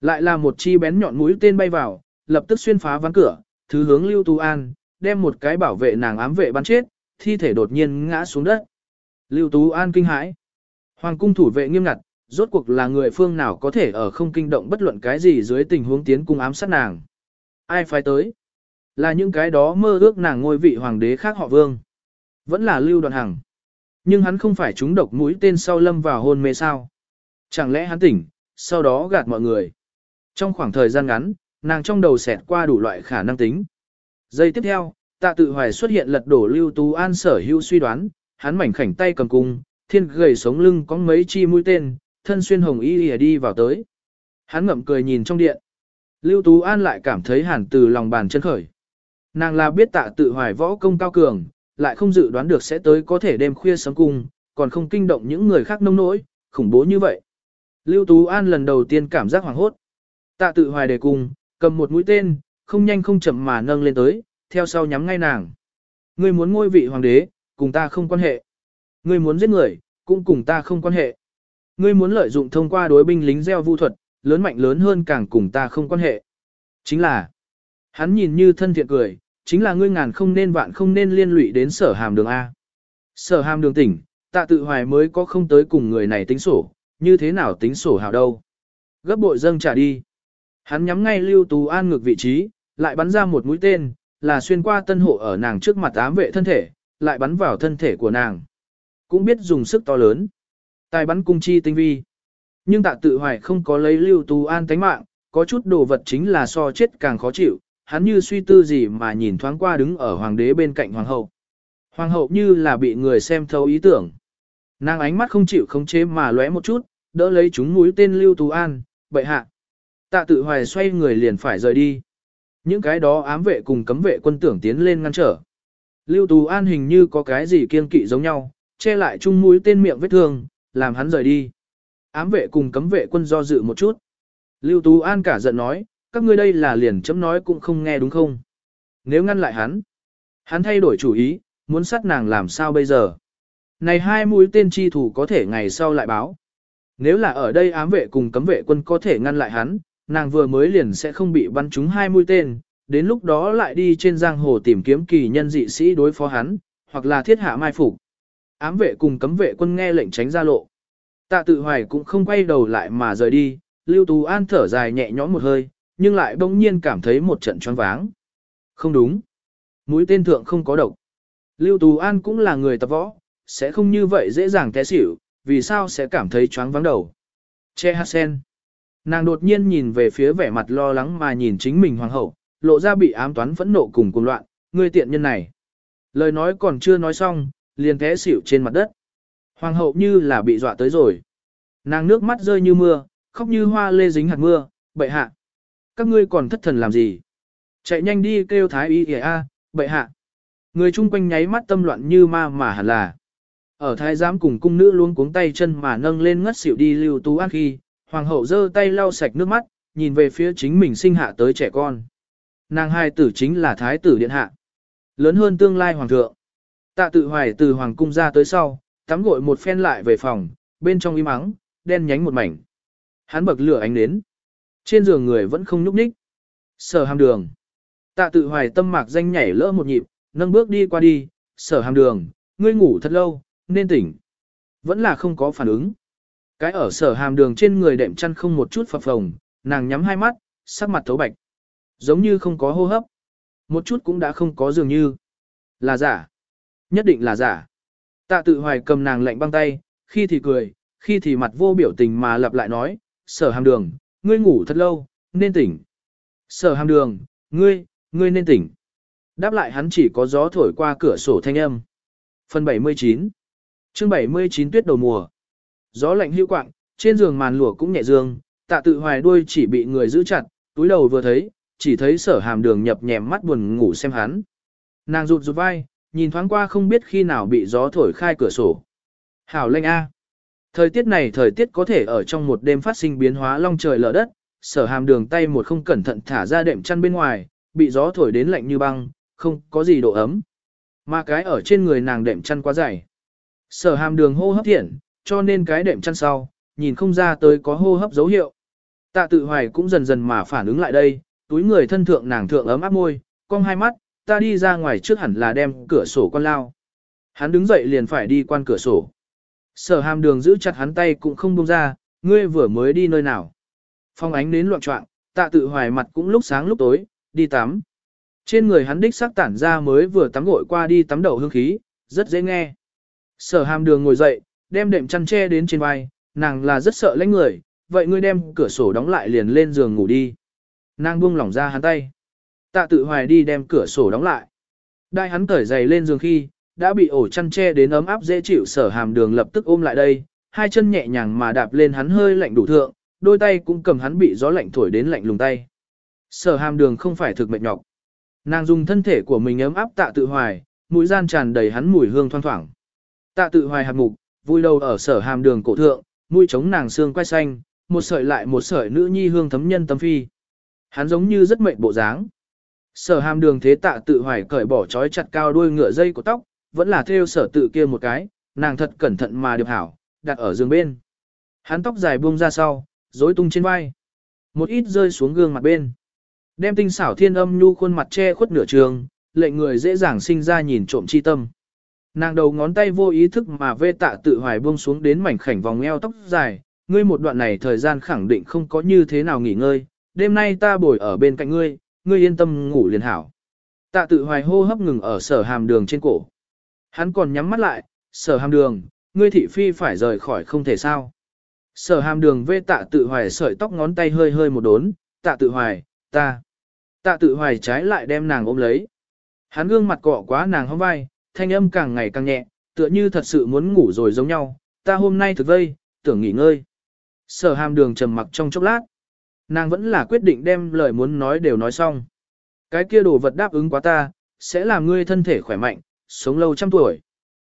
Lại là một chi bén nhọn mũi tên bay vào, lập tức xuyên phá ván cửa, thứ hướng Lưu Tu An, đem một cái bảo vệ nàng ám vệ bắn chết, thi thể đột nhiên ngã xuống đất. Lưu Tú An kinh hãi. Hoàng cung thủ vệ nghiêm ngặt, rốt cuộc là người phương nào có thể ở không kinh động bất luận cái gì dưới tình huống tiến cung ám sát nàng. Ai phải tới? Là những cái đó mơ ước nàng ngôi vị hoàng đế khác họ vương. Vẫn là lưu đoạn hằng. Nhưng hắn không phải chúng độc mũi tên sau lâm vào hôn mê sao. Chẳng lẽ hắn tỉnh, sau đó gạt mọi người. Trong khoảng thời gian ngắn, nàng trong đầu xẹt qua đủ loại khả năng tính. Giây tiếp theo, tạ tự hoài xuất hiện lật đổ lưu tú an sở hữu suy đoán, hắn mảnh khảnh tay cầm cung, thiên gầy sống lưng có mấy chi mũi tên, thân xuyên hồng y lìa đi vào tới. Hắn ngậm cười nhìn trong điện. Lưu Tú An lại cảm thấy hẳn từ lòng bàn chân khởi. Nàng là biết tạ tự hoài võ công cao cường, lại không dự đoán được sẽ tới có thể đêm khuya sớm cung, còn không kinh động những người khác nông nỗi, khủng bố như vậy. Lưu Tú An lần đầu tiên cảm giác hoảng hốt. Tạ tự hoài đề cùng, cầm một mũi tên, không nhanh không chậm mà nâng lên tới, theo sau nhắm ngay nàng. Ngươi muốn ngôi vị hoàng đế, cùng ta không quan hệ. Ngươi muốn giết người, cũng cùng ta không quan hệ. Ngươi muốn lợi dụng thông qua đối binh lính gieo vu thuật, lớn mạnh lớn hơn càng cùng ta không quan hệ. Chính là, hắn nhìn như thân thiện cười, chính là ngươi ngàn không nên vạn không nên liên lụy đến sở hàm đường A. Sở hàm đường tỉnh, tạ tự hoài mới có không tới cùng người này tính sổ, như thế nào tính sổ hào đâu. Gấp bội dâng trả đi. Hắn nhắm ngay lưu tú an ngược vị trí, lại bắn ra một mũi tên, là xuyên qua tân hộ ở nàng trước mặt ám vệ thân thể, lại bắn vào thân thể của nàng. Cũng biết dùng sức to lớn. Tài bắn cung chi tinh vi. Nhưng tạ tự hoài không có lấy lưu tú an tánh mạng, có chút đồ vật chính là so chết càng khó chịu, hắn như suy tư gì mà nhìn thoáng qua đứng ở hoàng đế bên cạnh hoàng hậu. Hoàng hậu như là bị người xem thấu ý tưởng. Nàng ánh mắt không chịu khống chế mà lóe một chút, đỡ lấy chúng mũi tên lưu tú an, bậy hạ. Tạ tự hoài xoay người liền phải rời đi. Những cái đó ám vệ cùng cấm vệ quân tưởng tiến lên ngăn trở. Lưu Tú An hình như có cái gì kiên kỵ giống nhau, che lại chung mũi tên miệng vết thương, làm hắn rời đi. Ám vệ cùng cấm vệ quân do dự một chút. Lưu Tú An cả giận nói, các ngươi đây là liền chấm nói cũng không nghe đúng không? Nếu ngăn lại hắn, hắn thay đổi chủ ý, muốn sát nàng làm sao bây giờ? Này hai mũi tên chi thủ có thể ngày sau lại báo. Nếu là ở đây ám vệ cùng cấm vệ quân có thể ngăn lại hắn, nàng vừa mới liền sẽ không bị bắn trúng hai mũi tên, đến lúc đó lại đi trên giang hồ tìm kiếm kỳ nhân dị sĩ đối phó hắn, hoặc là thiết hạ mai phục. Ám vệ cùng cấm vệ quân nghe lệnh tránh ra lộ. Tạ tự hoài cũng không quay đầu lại mà rời đi, Lưu Tú An thở dài nhẹ nhõm một hơi, nhưng lại bỗng nhiên cảm thấy một trận choáng váng. Không đúng. Mũi tên thượng không có độc. Lưu Tú An cũng là người tập võ, sẽ không như vậy dễ dàng té xỉu, vì sao sẽ cảm thấy choáng váng đầu. Che hát sen. Nàng đột nhiên nhìn về phía vẻ mặt lo lắng mà nhìn chính mình hoàng hậu, lộ ra bị ám toán phẫn nộ cùng cuồng loạn, ngươi tiện nhân này. Lời nói còn chưa nói xong, liền té xỉu trên mặt đất. Hoàng hậu như là bị dọa tới rồi. Nàng nước mắt rơi như mưa, khóc như hoa lê dính hạt mưa, bệ hạ. Các ngươi còn thất thần làm gì? Chạy nhanh đi kêu thái y kìa a, bệ hạ. Người chung quanh nháy mắt tâm loạn như ma mà hẳn là. Ở thái giám cùng cung nữ luôn cuống tay chân mà nâng lên ngất xỉu đi lưu tú an khi, hoàng hậu giơ tay lau sạch nước mắt, nhìn về phía chính mình sinh hạ tới trẻ con. Nàng hai tử chính là thái tử điện hạ. Lớn hơn tương lai hoàng thượng. Tạ tự hoài từ hoàng cung ra tới sau, tắm gội một phen lại về phòng, bên trong im ắng, đen nhánh một mảnh. Hắn bậc lửa ánh đến. Trên giường người vẫn không nhúc nhích. Sở hàm đường. Tạ tự hoài tâm mạc danh nhảy lỡ một nhịp, nâng bước đi qua đi, sở hàm đường, ngươi ngủ thật lâu, nên tỉnh. Vẫn là không có phản ứng. Cái ở sở hàm đường trên người đệm chăn không một chút phập phồng, nàng nhắm hai mắt, sắc mặt thấu bạch. Giống như không có hô hấp. Một chút cũng đã không có dường như. Là giả. Nhất định là giả. Tạ tự hoài cầm nàng lạnh băng tay, khi thì cười, khi thì mặt vô biểu tình mà lặp lại nói, sở hàm đường, ngươi ngủ thật lâu, nên tỉnh. Sở hàm đường, ngươi, ngươi nên tỉnh. Đáp lại hắn chỉ có gió thổi qua cửa sổ thanh âm. Phần 79 chương 79 tuyết đầu mùa. Gió lạnh hữu quạng, trên giường màn lụa cũng nhẹ dương, tạ tự hoài đuôi chỉ bị người giữ chặt, túi đầu vừa thấy, chỉ thấy sở hàm đường nhập nhèm mắt buồn ngủ xem hắn. Nàng rụt rụt vai, nhìn thoáng qua không biết khi nào bị gió thổi khai cửa sổ. Hảo lệnh A. Thời tiết này thời tiết có thể ở trong một đêm phát sinh biến hóa long trời lở đất, sở hàm đường tay một không cẩn thận thả ra đệm chăn bên ngoài, bị gió thổi đến lạnh như băng, không có gì độ ấm. Mà cái ở trên người nàng đệm chăn quá dày. Sở hàm đường hô hấp thiện, cho nên cái đệm chăn sau, nhìn không ra tới có hô hấp dấu hiệu. Tạ tự hoài cũng dần dần mà phản ứng lại đây, túi người thân thượng nàng thượng ấm áp môi, cong hai mắt, ta đi ra ngoài trước hẳn là đem cửa sổ con lao. Hắn đứng dậy liền phải đi quan cửa sổ. Sở hàm đường giữ chặt hắn tay cũng không buông ra, ngươi vừa mới đi nơi nào. Phong ánh đến loạn trọng, tạ tự hoài mặt cũng lúc sáng lúc tối, đi tắm. Trên người hắn đích sắc tản ra mới vừa tắm gội qua đi tắm đầu hương khí, rất dễ nghe. Sở hàm đường ngồi dậy, đem đệm chăn che đến trên vai, nàng là rất sợ lãnh người, vậy ngươi đem cửa sổ đóng lại liền lên giường ngủ đi. Nàng buông lỏng ra hắn tay. Tạ tự hoài đi đem cửa sổ đóng lại. Đai hắn cởi giày lên giường khi, đã bị ổ chăn che đến ấm áp dễ chịu sở hàm đường lập tức ôm lại đây, hai chân nhẹ nhàng mà đạp lên hắn hơi lạnh đủ thượng, đôi tay cũng cầm hắn bị gió lạnh thổi đến lạnh lùng tay. Sở hàm đường không phải thực mệt nhọc. Nàng dùng thân thể của mình ấm áp tạ tự hoài, mũi gian tràn đầy hắn mùi hương thoang thoảng. Tạ tự hoài hạt mục, vui đầu ở sở hàm đường cổ thượng, mũi chống nàng xương quay xanh, một sợi lại một sợi nữ nhi hương thấm nhân tâm phi. Hắn giống như rất mệnh bộ dáng. Sở hàm đường thế tạ tự hoài cởi bỏ trói chặt cao đuôi ngựa dây của tóc, vẫn là theo sở tự kia một cái, nàng thật cẩn thận mà điệp hảo, đặt ở giường bên. Hắn tóc dài buông ra sau, rối tung trên vai. Một ít rơi xuống gương mặt bên. Đem tinh xảo thiên âm nhu khuôn mặt che khuất nửa trường, lệnh người dễ dàng sinh ra nhìn trộm chi tâm. Nàng đầu ngón tay vô ý thức mà vê tạ tự hoài buông xuống đến mảnh khảnh vòng eo tóc dài, ngươi một đoạn này thời gian khẳng định không có như thế nào nghỉ ngơi, đêm nay ta bồi ở bên cạnh ngươi, ngươi yên tâm ngủ liền hảo. Tạ tự hoài hô hấp ngừng ở sở hàm đường trên cổ. Hắn còn nhắm mắt lại, sở hàm đường, ngươi thị phi phải rời khỏi không thể sao. Sở hàm đường vê tạ tự hoài sợi tóc ngón tay hơi hơi một đốn, tạ tự hoài, ta. Tạ tự hoài trái lại đem nàng ôm lấy. Hắn gương mặt cọ quá nàng hông vai, thanh âm càng ngày càng nhẹ, tựa như thật sự muốn ngủ rồi giống nhau, ta hôm nay thực vây, tưởng nghỉ ngơi. Sở hàm đường trầm mặc trong chốc lát. Nàng vẫn là quyết định đem lời muốn nói đều nói xong. Cái kia đồ vật đáp ứng quá ta, sẽ làm ngươi thân thể khỏe mạnh, sống lâu trăm tuổi.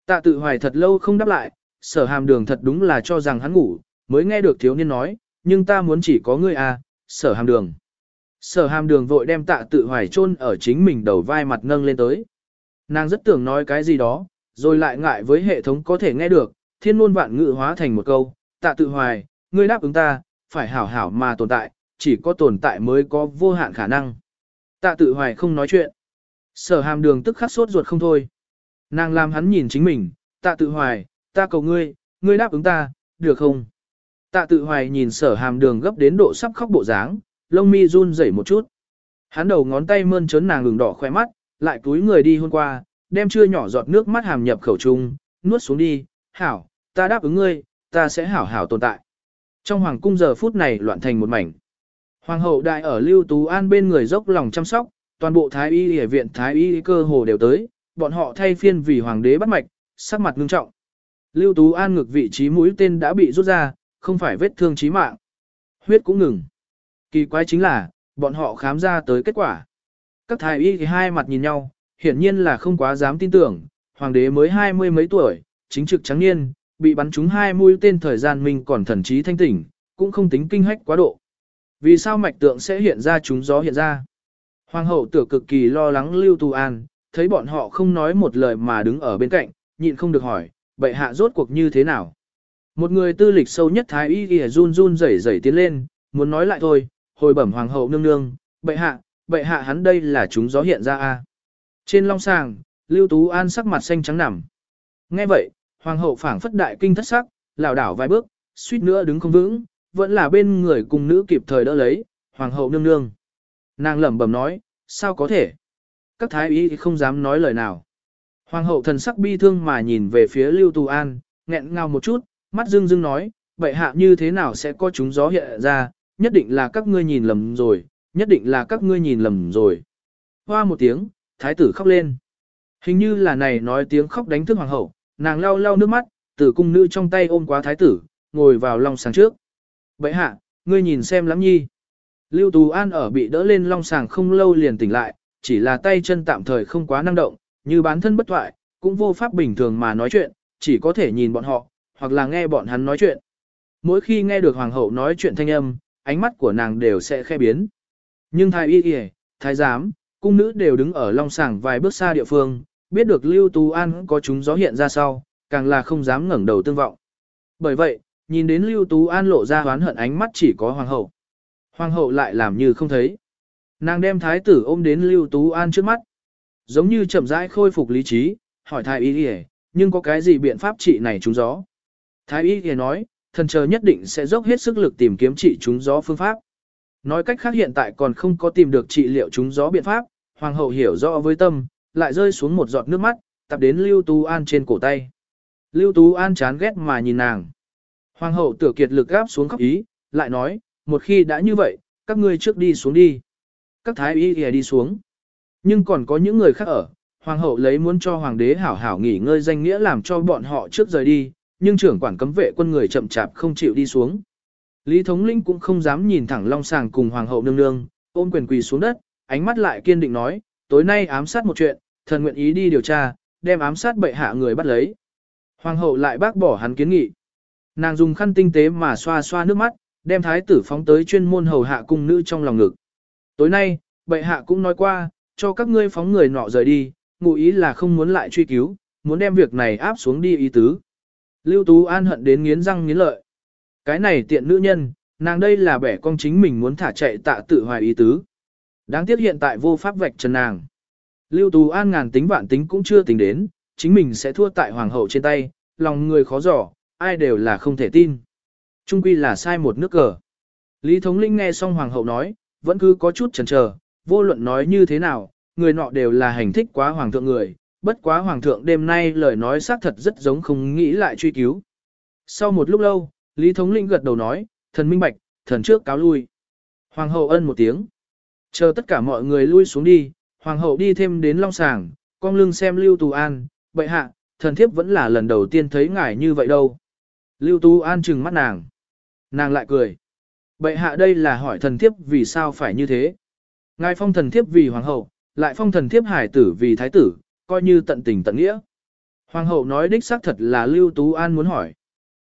Tạ tự hoài thật lâu không đáp lại, sở hàm đường thật đúng là cho rằng hắn ngủ, mới nghe được thiếu niên nói, nhưng ta muốn chỉ có ngươi à, sở hàm đường. Sở hàm đường vội đem tạ tự hoài chôn ở chính mình đầu vai mặt nâng lên tới. Nàng rất tưởng nói cái gì đó, rồi lại ngại với hệ thống có thể nghe được, thiên ngôn vạn ngữ hóa thành một câu, tạ tự hoài, ngươi đáp ứng ta, phải hảo hảo mà tồn tại, chỉ có tồn tại mới có vô hạn khả năng. Tạ tự hoài không nói chuyện. Sở hàm đường tức khắc sốt ruột không thôi. Nàng làm hắn nhìn chính mình, tạ tự hoài, ta cầu ngươi, ngươi đáp ứng ta, được không? Tạ tự hoài nhìn sở hàm đường gấp đến độ sắp khóc bộ dáng, lông mi run rẩy một chút. Hắn đầu ngón tay mơn trớn nàng ngừng đỏ khỏe mắt, lại túi người đi hôm qua, đem chưa nhỏ giọt nước mắt hàm nhập khẩu trung, nuốt xuống đi, hảo, ta đáp ứng ngươi, ta sẽ hảo hảo tồn tại. Trong hoàng cung giờ phút này loạn thành một mảnh. Hoàng hậu đại ở Lưu Tú An bên người dốc lòng chăm sóc, toàn bộ thái y y viện thái y cơ hồ đều tới, bọn họ thay phiên vì hoàng đế bắt mạch, sắc mặt ngưng trọng. Lưu Tú An ngực vị trí mũi tên đã bị rút ra, không phải vết thương chí mạng. Huyết cũng ngừng. Kỳ quái chính là, bọn họ khám ra tới kết quả. Các thái y thì hai mặt nhìn nhau, hiển nhiên là không quá dám tin tưởng, hoàng đế mới hai mươi mấy tuổi, chính trực trắng niên, bị bắn trúng hai mũi tên thời gian mình còn thần trí thanh tỉnh, cũng không tính kinh hách quá độ. Vì sao mạch tượng sẽ hiện ra chúng gió hiện ra? Hoàng hậu tưởng cực kỳ lo lắng Lưu Tu An, thấy bọn họ không nói một lời mà đứng ở bên cạnh, nhịn không được hỏi, bệ hạ rốt cuộc như thế nào? Một người tư lịch sâu nhất thái y ghi run run rẩy rẩy tiến lên, muốn nói lại thôi, hồi bẩm hoàng hậu nương nương, bệ hạ, bệ hạ hắn đây là chúng gió hiện ra a. Trên long sàng, Lưu Tú An sắc mặt xanh trắng nằm. Nghe vậy, hoàng hậu phảng phất đại kinh thất sắc, lảo đảo vài bước, suýt nữa đứng không vững, vẫn là bên người cùng nữ kịp thời đỡ lấy, hoàng hậu nương nương. Nàng lẩm bẩm nói, sao có thể? Các thái y không dám nói lời nào. Hoàng hậu thần sắc bi thương mà nhìn về phía Lưu Tú An, nghẹn ngào một chút, mắt dưng dưng nói, bệ hạ như thế nào sẽ có chúng gió hiện ra, nhất định là các ngươi nhìn lầm rồi, nhất định là các ngươi nhìn lầm rồi. Hoa một tiếng, thái tử khóc lên. Hình như là này nói tiếng khóc đánh thức hoàng hậu, nàng lau lau nước mắt, từ cung nữ trong tay ôm quá thái tử, ngồi vào long sàng trước. Bệ hạ, ngươi nhìn xem lắm nhi. Lưu Tú An ở bị đỡ lên long sàng không lâu liền tỉnh lại, chỉ là tay chân tạm thời không quá năng động, như bán thân bất thoại, cũng vô pháp bình thường mà nói chuyện, chỉ có thể nhìn bọn họ, hoặc là nghe bọn hắn nói chuyện. Mỗi khi nghe được hoàng hậu nói chuyện thanh âm, ánh mắt của nàng đều sẽ khe biến. Nhưng thái y y, thái giám, cung nữ đều đứng ở long sàng vài bước xa địa phương, biết được Lưu Tú An có chúng gió hiện ra sau, càng là không dám ngẩng đầu tương vọng. Bởi vậy, nhìn đến Lưu Tú An lộ ra hoán hận ánh mắt chỉ có hoàng hậu. Hoàng hậu lại làm như không thấy. Nàng đem thái tử ôm đến Lưu Tú An trước mắt. Giống như chậm rãi khôi phục lý trí, hỏi thái y y, nhưng có cái gì biện pháp trị này chúng gió? Thái y thì nói, thần chờ nhất định sẽ dốc hết sức lực tìm kiếm trị chúng gió phương pháp. Nói cách khác hiện tại còn không có tìm được trị liệu chúng gió biện pháp, hoàng hậu hiểu rõ với tâm, lại rơi xuống một giọt nước mắt, tập đến Lưu Tú An trên cổ tay. Lưu Tú An chán ghét mà nhìn nàng. Hoàng hậu tử kiệt lực gáp xuống khóc ý, lại nói, một khi đã như vậy, các ngươi trước đi xuống đi. Các thái y kìa đi xuống. Nhưng còn có những người khác ở, hoàng hậu lấy muốn cho hoàng đế hảo hảo nghỉ ngơi danh nghĩa làm cho bọn họ trước rời đi, nhưng trưởng quản cấm vệ quân người chậm chạp không chịu đi xuống. Lý thống linh cũng không dám nhìn thẳng long sàng cùng hoàng hậu nương nương, ôm quyền quỳ xuống đất, ánh mắt lại kiên định nói, tối nay ám sát một chuyện, thần nguyện ý đi điều tra, đem ám sát bệ hạ người bắt lấy. Hoàng hậu lại bác bỏ hắn kiến nghị. Nàng dùng khăn tinh tế mà xoa xoa nước mắt, đem thái tử phóng tới chuyên môn hầu hạ cung nữ trong lòng ngực. Tối nay, bệ hạ cũng nói qua, cho các ngươi phóng người nọ rời đi, ngụ ý là không muốn lại truy cứu, muốn đem việc này áp xuống đi ý tứ. Lưu Tú An hận đến nghiến răng nghiến lợi. Cái này tiện nữ nhân, nàng đây là bẻ con chính mình muốn thả chạy tạ tự hoài ý tứ. Đáng tiếc hiện tại vô pháp vạch trần nàng. Lưu Tú An ngàn tính vạn tính cũng chưa tính đến, chính mình sẽ thua tại hoàng hậu trên tay, lòng người khó dò, ai đều là không thể tin. Trung quy là sai một nước cờ. Lý Thống Linh nghe xong hoàng hậu nói, vẫn cứ có chút chần chờ, vô luận nói như thế nào, người nọ đều là hành thích quá hoàng thượng người, bất quá hoàng thượng đêm nay lời nói xác thật rất giống không nghĩ lại truy cứu. Sau một lúc lâu, Lý Thống Linh gật đầu nói, thần minh bạch, thần trước cáo lui. Hoàng hậu ân một tiếng. Chờ tất cả mọi người lui xuống đi, hoàng hậu đi thêm đến long sàng, con lưng xem Lưu Tú An, bệ hạ, thần thiếp vẫn là lần đầu tiên thấy ngài như vậy đâu. Lưu Tú An trừng mắt nàng. Nàng lại cười. Bệ hạ đây là hỏi thần thiếp vì sao phải như thế. Ngài phong thần thiếp vì hoàng hậu, lại phong thần thiếp hải tử vì thái tử, coi như tận tình tận nghĩa. Hoàng hậu nói đích xác thật là Lưu Tú An muốn hỏi.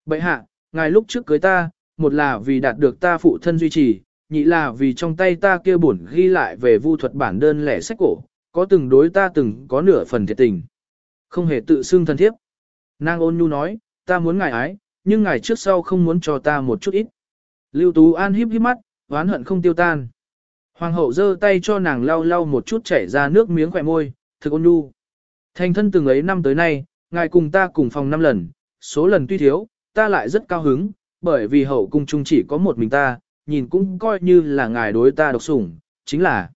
Bệ hạ, ngài lúc trước cưới ta, một là vì đạt được ta phụ thân duy trì, nhị là vì trong tay ta kia bổn ghi lại về vu thuật bản đơn lẻ sách cổ, có từng đối ta từng có nửa phần thiệt tình. Không hề tự xưng thân thiếp. Nàng ôn nhu nói, ta muốn ngài ái, nhưng ngài trước sau không muốn cho ta một chút ít. Lưu Tú An híp híp mắt, oán hận không tiêu tan. Hoàng hậu giơ tay cho nàng lau lau một chút chảy ra nước miếng khỏe môi, thực ôn nhu. Thành thân từng ấy năm tới nay, ngài cùng ta cùng phòng năm lần, số lần tuy thiếu, ta lại rất cao hứng, bởi vì hậu cung chung chỉ có một mình ta, nhìn cũng coi như là ngài đối ta độc sủng, chính là.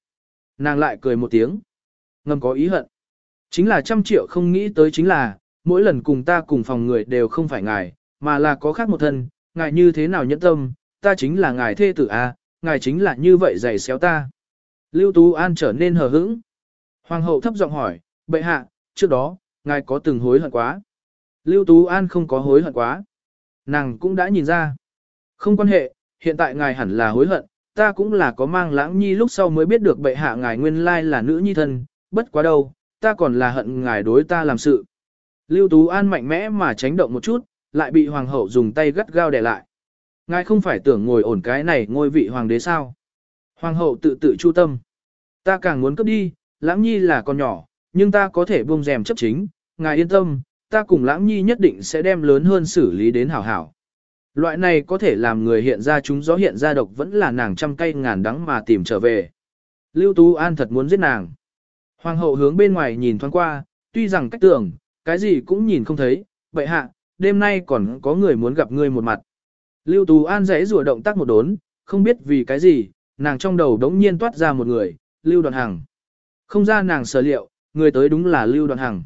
Nàng lại cười một tiếng, ngầm có ý hận. Chính là trăm triệu không nghĩ tới chính là, mỗi lần cùng ta cùng phòng người đều không phải ngài, mà là có khác một thân, ngài như thế nào nhẫn tâm, ta chính là ngài thê tử a, ngài chính là như vậy giày xéo ta. Lưu Tú An trở nên hờ hững. Hoàng hậu thấp giọng hỏi, bệ hạ, trước đó, ngài có từng hối hận quá. Lưu Tú An không có hối hận quá. Nàng cũng đã nhìn ra. Không quan hệ, hiện tại ngài hẳn là hối hận, ta cũng là có mang lãng nhi lúc sau mới biết được bệ hạ ngài nguyên lai là nữ nhi thân, bất quá đâu, ta còn là hận ngài đối ta làm sự. Lưu Tú An mạnh mẽ mà tránh động một chút, lại bị hoàng hậu dùng tay gắt gao đè lại. Ngài không phải tưởng ngồi ổn cái này ngôi vị hoàng đế sao? Hoàng hậu tự tự chu tâm. Ta càng muốn cướp đi, lãng nhi là con nhỏ, nhưng ta có thể buông rèm chấp chính, ngài yên tâm, ta cùng lãng nhi nhất định sẽ đem lớn hơn xử lý đến hảo hảo. Loại này có thể làm người hiện ra chúng gió hiện ra độc vẫn là nàng trăm cây ngàn đắng mà tìm trở về. Lưu Tú An thật muốn giết nàng. Hoàng hậu hướng bên ngoài nhìn thoáng qua, tuy rằng cách tưởng, cái gì cũng nhìn không thấy, vậy hạ, đêm nay còn có người muốn gặp ngươi một mặt. Lưu Tú An dãy rùa động tác một đốn, không biết vì cái gì, nàng trong đầu đống nhiên toát ra một người, Lưu Đoàn Hằng. Không ra nàng sở liệu, người tới đúng là Lưu Đoàn Hằng.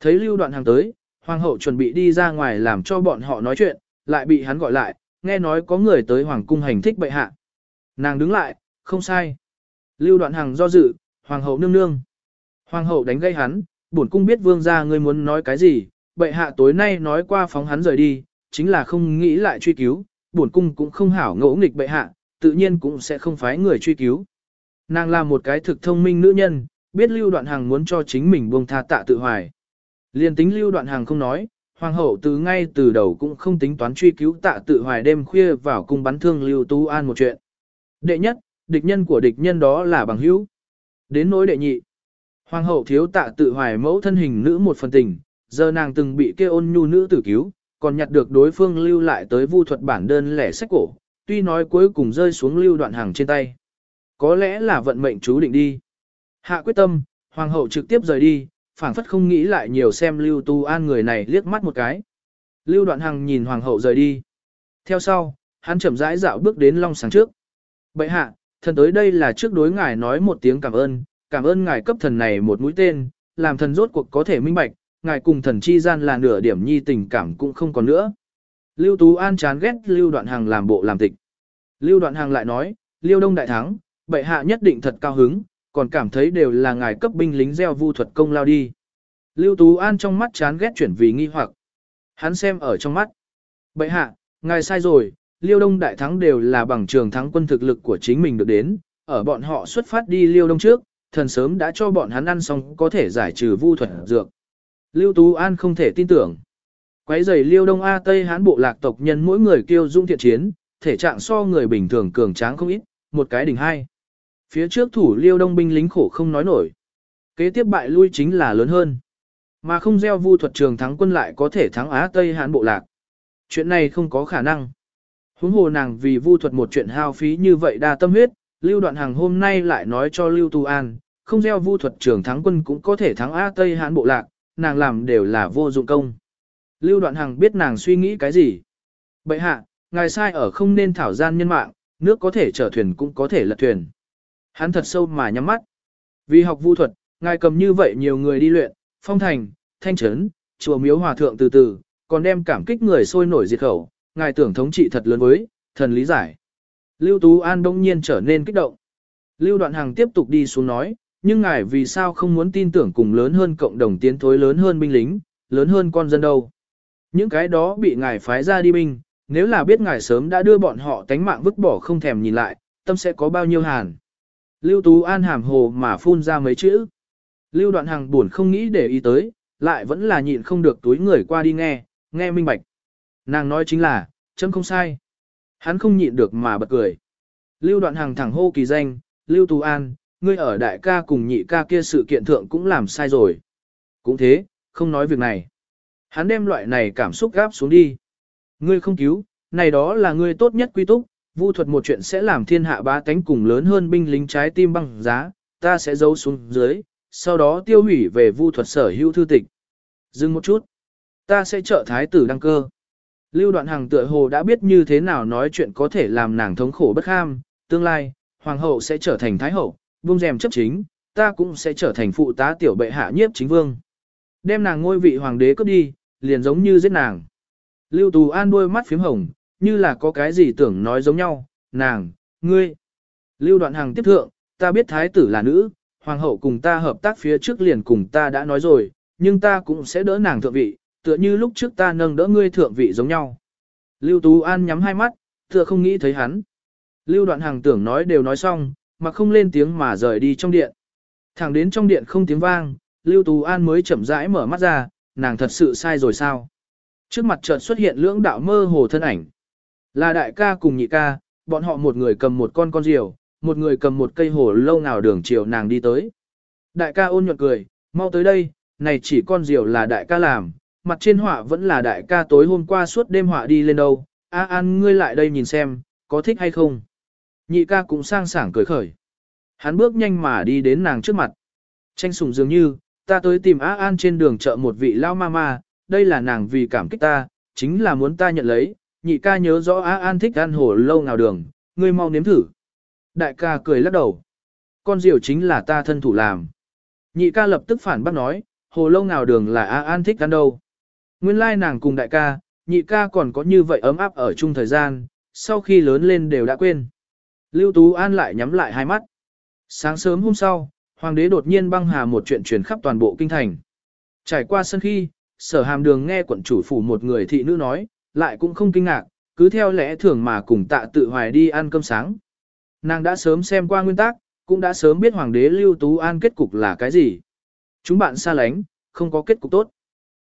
Thấy Lưu Đoạn Hằng tới, Hoàng hậu chuẩn bị đi ra ngoài làm cho bọn họ nói chuyện, lại bị hắn gọi lại, nghe nói có người tới Hoàng cung hành thích bệ hạ. Nàng đứng lại, không sai. Lưu Đoạn Hằng do dự, Hoàng hậu nương nương. Hoàng hậu đánh gây hắn, bổn cung biết vương gia ngươi muốn nói cái gì, bệ hạ tối nay nói qua phóng hắn rời đi, chính là không nghĩ lại truy cứu, bổn cung cũng không hảo ngỗ nghịch bệ hạ, tự nhiên cũng sẽ không phái người truy cứu. Nàng là một cái thực thông minh nữ nhân, biết lưu đoạn hàng muốn cho chính mình buông tha tạ tự hoài. Liên tính lưu đoạn hàng không nói, hoàng hậu từ ngay từ đầu cũng không tính toán truy cứu tạ tự hoài đêm khuya vào cung bắn thương lưu tú an một chuyện. Đệ nhất, địch nhân của địch nhân đó là bằng hữu. Đến nỗi đệ nhị, hoàng hậu thiếu tạ tự hoài mẫu thân hình nữ một phần tình, giờ nàng từng bị kêu ôn nhu nữ tử cứu, còn nhặt được đối phương lưu lại tới vu thuật bản đơn lẻ sách cổ, tuy nói cuối cùng rơi xuống lưu đoạn hàng trên tay. Có lẽ là vận mệnh chú định đi. Hạ quyết tâm, hoàng hậu trực tiếp rời đi, phảng phất không nghĩ lại nhiều xem lưu tu an người này liếc mắt một cái. Lưu Đoạn Hằng nhìn hoàng hậu rời đi. Theo sau, hắn chậm rãi dạo bước đến long sáng trước. Bệ hạ, thần tới đây là trước đối ngài nói một tiếng cảm ơn, cảm ơn ngài cấp thần này một mũi tên, làm thần rốt cuộc có thể minh bạch, ngài cùng thần chi gian là nửa điểm nhi tình cảm cũng không còn nữa. Lưu Tú An chán ghét Lưu Đoạn Hằng làm bộ làm tịch. Lưu Đoạn Hằng lại nói, Lưu Đông đại thắng, bệ hạ nhất định thật cao hứng, còn cảm thấy đều là ngài cấp binh lính gieo vu thuật công lao đi. Lưu Tú An trong mắt chán ghét chuyển vì nghi hoặc. Hắn xem ở trong mắt. Bệ hạ, ngài sai rồi, Liêu Đông đại thắng đều là bằng trường thắng quân thực lực của chính mình được đến, ở bọn họ xuất phát đi Liêu Đông trước, thần sớm đã cho bọn hắn ăn xong có thể giải trừ vu thuật dược. Lưu Tú An không thể tin tưởng. Quấy giày Liêu Đông A Tây Hán bộ lạc tộc nhân mỗi người kêu dung thiện chiến, thể trạng so người bình thường cường tráng không ít, một cái đỉnh hai. Phía trước thủ Liêu Đông binh lính khổ không nói nổi. Kế tiếp bại lui chính là lớn hơn. Mà không gieo vu thuật trường thắng quân lại có thể thắng Á Tây Hán bộ lạc. Chuyện này không có khả năng. Huống hồ nàng vì vu thuật một chuyện hao phí như vậy đa tâm huyết, Lưu Đoạn Hằng hôm nay lại nói cho Lưu Tu An, không gieo vu thuật trường thắng quân cũng có thể thắng Á Tây Hán bộ lạc, nàng làm đều là vô dụng công. Lưu Đoạn Hằng biết nàng suy nghĩ cái gì. Bậy hạ, ngài sai ở không nên thảo gian nhân mạng, nước có thể chở thuyền cũng có thể lật thuyền. Hắn thật sâu mà nhắm mắt. Vì học vu thuật, ngài cầm như vậy nhiều người đi luyện, phong thành, thanh trấn, chùa miếu hòa thượng từ từ, còn đem cảm kích người sôi nổi diệt khẩu, ngài tưởng thống trị thật lớn với, thần lý giải. Lưu Tú An đông nhiên trở nên kích động. Lưu Đoạn Hằng tiếp tục đi xuống nói, nhưng ngài vì sao không muốn tin tưởng cùng lớn hơn cộng đồng tiến thối lớn hơn binh lính, lớn hơn con dân đâu. Những cái đó bị ngài phái ra đi binh, nếu là biết ngài sớm đã đưa bọn họ tánh mạng vứt bỏ không thèm nhìn lại, tâm sẽ có bao nhiêu hàn. Lưu Tú An hàm hồ mà phun ra mấy chữ. Lưu Đoạn Hằng buồn không nghĩ để ý tới, lại vẫn là nhịn không được túi người qua đi nghe, nghe minh bạch. Nàng nói chính là, chấm không sai. Hắn không nhịn được mà bật cười. Lưu Đoạn Hằng thẳng hô kỳ danh, Lưu Tú An, ngươi ở đại ca cùng nhị ca kia sự kiện thượng cũng làm sai rồi. Cũng thế, không nói việc này. Hắn đem loại này cảm xúc gáp xuống đi. Ngươi không cứu, này đó là ngươi tốt nhất quy túc, vu thuật một chuyện sẽ làm thiên hạ bá tánh cùng lớn hơn binh lính trái tim băng giá, ta sẽ giấu xuống dưới, sau đó tiêu hủy về vu thuật sở hữu thư tịch. Dừng một chút, ta sẽ trợ thái tử đăng cơ. Lưu đoạn hàng tựa hồ đã biết như thế nào nói chuyện có thể làm nàng thống khổ bất ham, tương lai, hoàng hậu sẽ trở thành thái hậu, buông rèm chấp chính, ta cũng sẽ trở thành phụ tá tiểu bệ hạ nhiếp chính vương. Đem nàng ngôi vị hoàng đế cướp đi, liền giống như giết nàng. Lưu Tù An đôi mắt phím hồng, như là có cái gì tưởng nói giống nhau, nàng, ngươi. Lưu Đoạn Hằng tiếp thượng, ta biết thái tử là nữ, hoàng hậu cùng ta hợp tác phía trước liền cùng ta đã nói rồi, nhưng ta cũng sẽ đỡ nàng thượng vị, tựa như lúc trước ta nâng đỡ ngươi thượng vị giống nhau. Lưu Tú An nhắm hai mắt, tựa không nghĩ thấy hắn. Lưu Đoạn Hằng tưởng nói đều nói xong, mà không lên tiếng mà rời đi trong điện. Thẳng đến trong điện không tiếng vang, Lưu Tú An mới chậm rãi mở mắt ra, nàng thật sự sai rồi sao? Trước mặt chợt xuất hiện lưỡng đạo mơ hồ thân ảnh. Là đại ca cùng nhị ca, bọn họ một người cầm một con con diều, một người cầm một cây hổ lâu nào đường chiều nàng đi tới. Đại ca ôn nhuận cười, mau tới đây, này chỉ con diều là đại ca làm, mặt trên họa vẫn là đại ca tối hôm qua suốt đêm họa đi lên đâu, a an ngươi lại đây nhìn xem, có thích hay không. Nhị ca cũng sang sảng cười khởi. Hắn bước nhanh mà đi đến nàng trước mặt. Tranh sùng dường như, ta tới tìm A An trên đường chợ một vị lao ma ma, đây là nàng vì cảm kích ta, chính là muốn ta nhận lấy, nhị ca nhớ rõ A An thích ăn hổ lâu nào đường, ngươi mau nếm thử. Đại ca cười lắc đầu. Con diều chính là ta thân thủ làm. Nhị ca lập tức phản bác nói, hồ lâu nào đường là A An thích ăn đâu. Nguyên lai nàng cùng đại ca, nhị ca còn có như vậy ấm áp ở chung thời gian, sau khi lớn lên đều đã quên. Lưu Tú An lại nhắm lại hai mắt. Sáng sớm hôm sau, hoàng đế đột nhiên băng hà một chuyện truyền khắp toàn bộ kinh thành. Trải qua sân khi, sở hàm đường nghe quận chủ phủ một người thị nữ nói, lại cũng không kinh ngạc, cứ theo lẽ thường mà cùng tạ tự hoài đi ăn cơm sáng. Nàng đã sớm xem qua nguyên tắc, cũng đã sớm biết hoàng đế Lưu Tú An kết cục là cái gì. Chúng bạn xa lánh, không có kết cục tốt.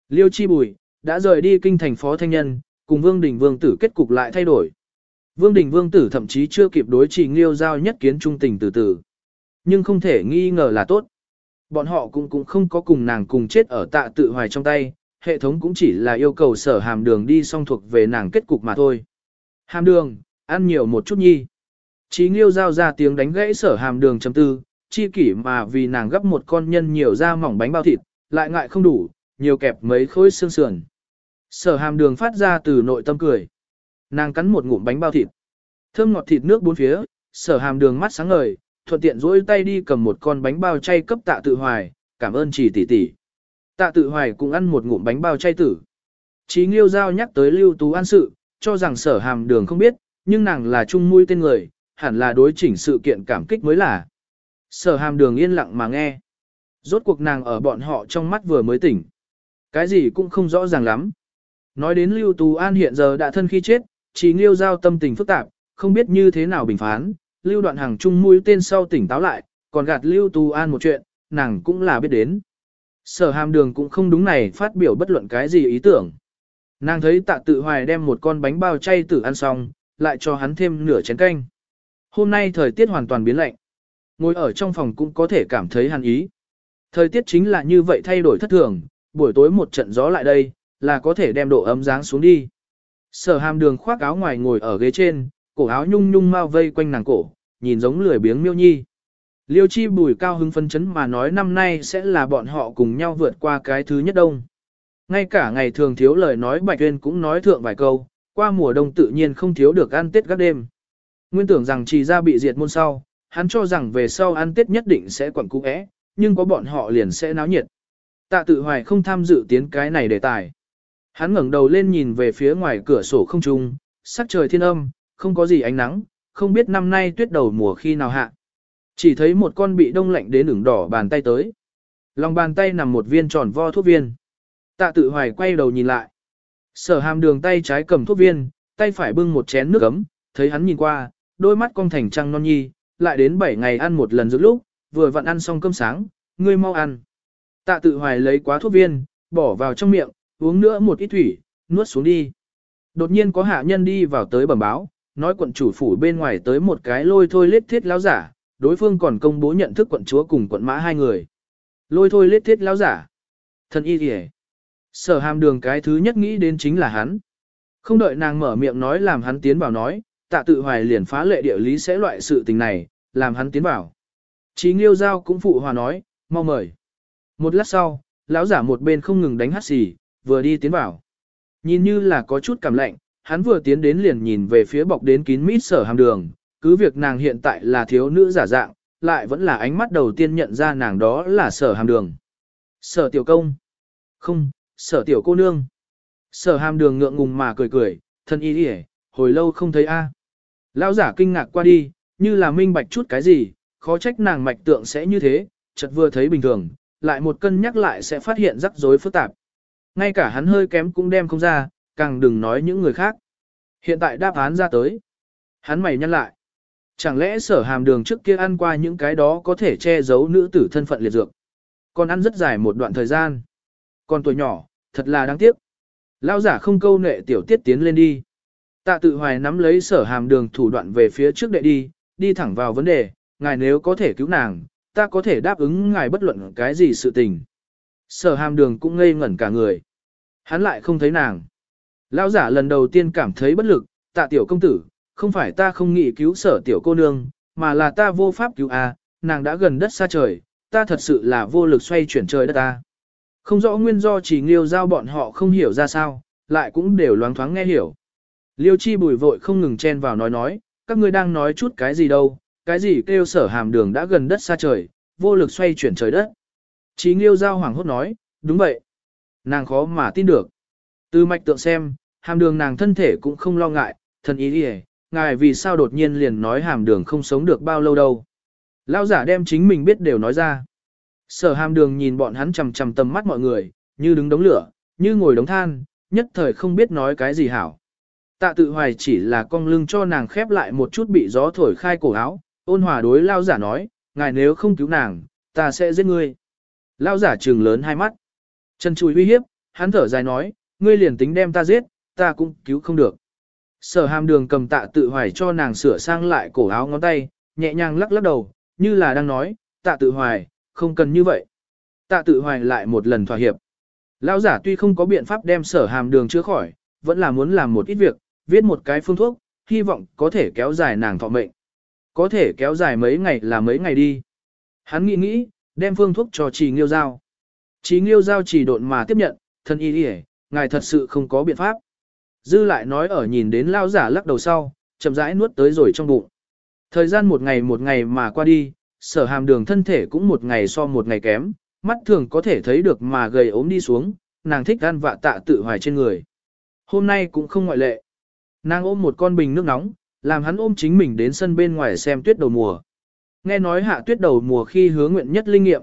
Liêu Chi Bùi, đã rời đi kinh thành phó thanh nhân, cùng Vương Đình Vương tử kết cục lại thay đổi. Vương Đình Vương tử thậm chí chưa kịp đối trì Liêu giao nhất kiến trung tình từ từ. Nhưng không thể nghi ngờ là tốt. Bọn họ cũng cũng không có cùng nàng cùng chết ở tạ tự hoài trong tay, hệ thống cũng chỉ là yêu cầu sở hàm đường đi song thuộc về nàng kết cục mà thôi. Hàm đường, ăn nhiều một chút nhi. Chí nghiêu giao ra tiếng đánh gãy sở hàm đường chấm tư, chi kỷ mà vì nàng gấp một con nhân nhiều da mỏng bánh bao thịt, lại ngại không đủ, nhiều kẹp mấy khối xương sườn. Sở hàm đường phát ra từ nội tâm cười. Nàng cắn một ngụm bánh bao thịt. Thơm ngọt thịt nước bốn phía, sở hàm đường mắt sáng ngời, thuận tiện duỗi tay đi cầm một con bánh bao chay cấp tạ tự hoài, cảm ơn chỉ tỷ tỷ. Tạ tự hoài cũng ăn một ngụm bánh bao chay tử. Chí nghiêu giao nhắc tới lưu tú an sự, cho rằng sở hàm đường không biết, nhưng nàng là trung mũi tên người, hẳn là đối chỉnh sự kiện cảm kích mới là. Sở hàm đường yên lặng mà nghe. Rốt cuộc nàng ở bọn họ trong mắt vừa mới tỉnh. Cái gì cũng không rõ ràng lắm. Nói đến Lưu Tú An hiện giờ đã thân khi chết, chỉ nghiêu giao tâm tình phức tạp, không biết như thế nào bình phán. Lưu đoạn hàng trung mũi tên sau tỉnh táo lại, còn gạt Lưu Tú An một chuyện, nàng cũng là biết đến. Sở hàm đường cũng không đúng này phát biểu bất luận cái gì ý tưởng. Nàng thấy tạ tự hoài đem một con bánh bao chay tử ăn xong, lại cho hắn thêm nửa chén canh. Hôm nay thời tiết hoàn toàn biến lạnh. Ngồi ở trong phòng cũng có thể cảm thấy hàn ý. Thời tiết chính là như vậy thay đổi thất thường, buổi tối một trận gió lại đây, là có thể đem độ ấm dáng xuống đi. Sở hàm đường khoác áo ngoài ngồi ở ghế trên, cổ áo nhung nhung mau vây quanh nàng cổ, nhìn giống lười biếng miêu nhi. Liêu chi bùi cao hứng phân chấn mà nói năm nay sẽ là bọn họ cùng nhau vượt qua cái thứ nhất đông. Ngay cả ngày thường thiếu lời nói Bạch Tuyên cũng nói thượng vài câu, qua mùa đông tự nhiên không thiếu được ăn Tết các đêm. Nguyên tưởng rằng chỉ ra bị diệt môn sau, hắn cho rằng về sau ăn Tết nhất định sẽ quẩn cú ẽ, nhưng có bọn họ liền sẽ náo nhiệt. Tạ tự hoài không tham dự tiến cái này đề tài. Hắn ngẩng đầu lên nhìn về phía ngoài cửa sổ không trung, sắc trời thiên âm, không có gì ánh nắng, không biết năm nay tuyết đầu mùa khi nào hạ. Chỉ thấy một con bị đông lạnh đến ửng đỏ bàn tay tới. Lòng bàn tay nằm một viên tròn vo thuốc viên. Tạ tự hoài quay đầu nhìn lại. Sở hàm đường tay trái cầm thuốc viên, tay phải bưng một chén nước ấm, thấy hắn nhìn qua, đôi mắt cong thành trăng non nhi, lại đến 7 ngày ăn một lần giữa lúc, vừa vặn ăn xong cơm sáng, ngươi mau ăn. Tạ tự hoài lấy quá thuốc viên, bỏ vào trong miệng, uống nữa một ít thủy, nuốt xuống đi. Đột nhiên có hạ nhân đi vào tới bẩm báo, nói quận chủ phủ bên ngoài tới một cái lôi thôi lết thiết lão giả, đối phương còn công bố nhận thức quận chúa cùng quận mã hai người. Lôi thôi lết thiết lão giả. Thần y kìa. Sở hàm đường cái thứ nhất nghĩ đến chính là hắn. Không đợi nàng mở miệng nói làm hắn tiến vào nói, tạ tự hoài liền phá lệ địa lý sẽ loại sự tình này, làm hắn tiến vào. Chí nghiêu giao cũng phụ hòa nói, mau mời. Một lát sau, lão giả một bên không ngừng đánh hát xì, vừa đi tiến vào. Nhìn như là có chút cảm lạnh, hắn vừa tiến đến liền nhìn về phía bọc đến kín mít sở hàm đường, cứ việc nàng hiện tại là thiếu nữ giả dạng, lại vẫn là ánh mắt đầu tiên nhận ra nàng đó là sở hàm đường. Sở tiểu công. Không, sở tiểu cô nương. Sở hàm đường ngượng ngùng mà cười cười, thân y đi hồi lâu không thấy a. Lão giả kinh ngạc qua đi, như là minh bạch chút cái gì, khó trách nàng mạch tượng sẽ như thế, chợt vừa thấy bình thường, lại một cân nhắc lại sẽ phát hiện rắc rối phức tạp. Ngay cả hắn hơi kém cũng đem không ra, càng đừng nói những người khác. Hiện tại đáp án ra tới. Hắn mày nhăn lại. Chẳng lẽ sở hàm đường trước kia ăn qua những cái đó có thể che giấu nữ tử thân phận liệt dược. Còn ăn rất dài một đoạn thời gian. Còn tuổi nhỏ, thật là đáng tiếc. Lao giả không câu nệ tiểu tiết tiến lên đi. Tạ tự hoài nắm lấy sở hàm đường thủ đoạn về phía trước đệ đi, đi thẳng vào vấn đề, ngài nếu có thể cứu nàng, ta có thể đáp ứng ngài bất luận cái gì sự tình. Sở hàm đường cũng ngây ngẩn cả người. Hắn lại không thấy nàng. Lão giả lần đầu tiên cảm thấy bất lực, tạ tiểu công tử, không phải ta không nghĩ cứu sở tiểu cô nương, mà là ta vô pháp cứu a, nàng đã gần đất xa trời, ta thật sự là vô lực xoay chuyển trời đất ta. Không rõ nguyên do chỉ nghiêu giao bọn họ không hiểu ra sao, lại cũng đều loáng thoáng nghe hiểu. Liêu chi bùi vội không ngừng chen vào nói nói, các ngươi đang nói chút cái gì đâu, cái gì kêu sở hàm đường đã gần đất xa trời, vô lực xoay chuyển trời đất. Chí nghiêu giao hoàng hốt nói, đúng vậy. Nàng khó mà tin được. Từ mạch tượng xem, hàm đường nàng thân thể cũng không lo ngại, thần ý đi ngài vì sao đột nhiên liền nói hàm đường không sống được bao lâu đâu. lao giả đem chính mình biết đều nói ra. Sở hàm đường nhìn bọn hắn chầm chầm tầm mắt mọi người, như đứng đống lửa, như ngồi đống than, nhất thời không biết nói cái gì hảo. Tạ tự hoài chỉ là cong lưng cho nàng khép lại một chút bị gió thổi khai cổ áo, ôn hòa đối lao giả nói, ngài nếu không cứu nàng, ta sẽ giết ngươi. Lao giả trừng lớn hai mắt. Chân chùi uy hiếp, hắn thở dài nói, ngươi liền tính đem ta giết, ta cũng cứu không được. Sở hàm đường cầm tạ tự hoài cho nàng sửa sang lại cổ áo ngón tay, nhẹ nhàng lắc lắc đầu, như là đang nói, tạ tự hoài, không cần như vậy. Tạ tự hoài lại một lần thỏa hiệp. Lão giả tuy không có biện pháp đem sở hàm đường chữa khỏi, vẫn là muốn làm một ít việc, viết một cái phương thuốc, hy vọng có thể kéo dài nàng thọ mệnh. Có thể kéo dài mấy ngày là mấy ngày đi. Hắn nghĩ nghĩ, đem phương thuốc cho trì nghiêu giao. Trì nghiêu giao chỉ độn mà tiếp nhận, thân y đi ngài thật sự không có biện pháp. Dư lại nói ở nhìn đến lao giả lắc đầu sau, chậm rãi nuốt tới rồi trong bụng. Thời gian một ngày một ngày mà qua đi, sở hàm đường thân thể cũng một ngày so một ngày kém, mắt thường có thể thấy được mà gầy ốm đi xuống, nàng thích ăn vạ tạ tự hoài trên người. Hôm nay cũng không ngoại lệ. Nàng ôm một con bình nước nóng, làm hắn ôm chính mình đến sân bên ngoài xem tuyết đầu mùa. Nghe nói hạ tuyết đầu mùa khi hứa nguyện nhất linh nghiệm.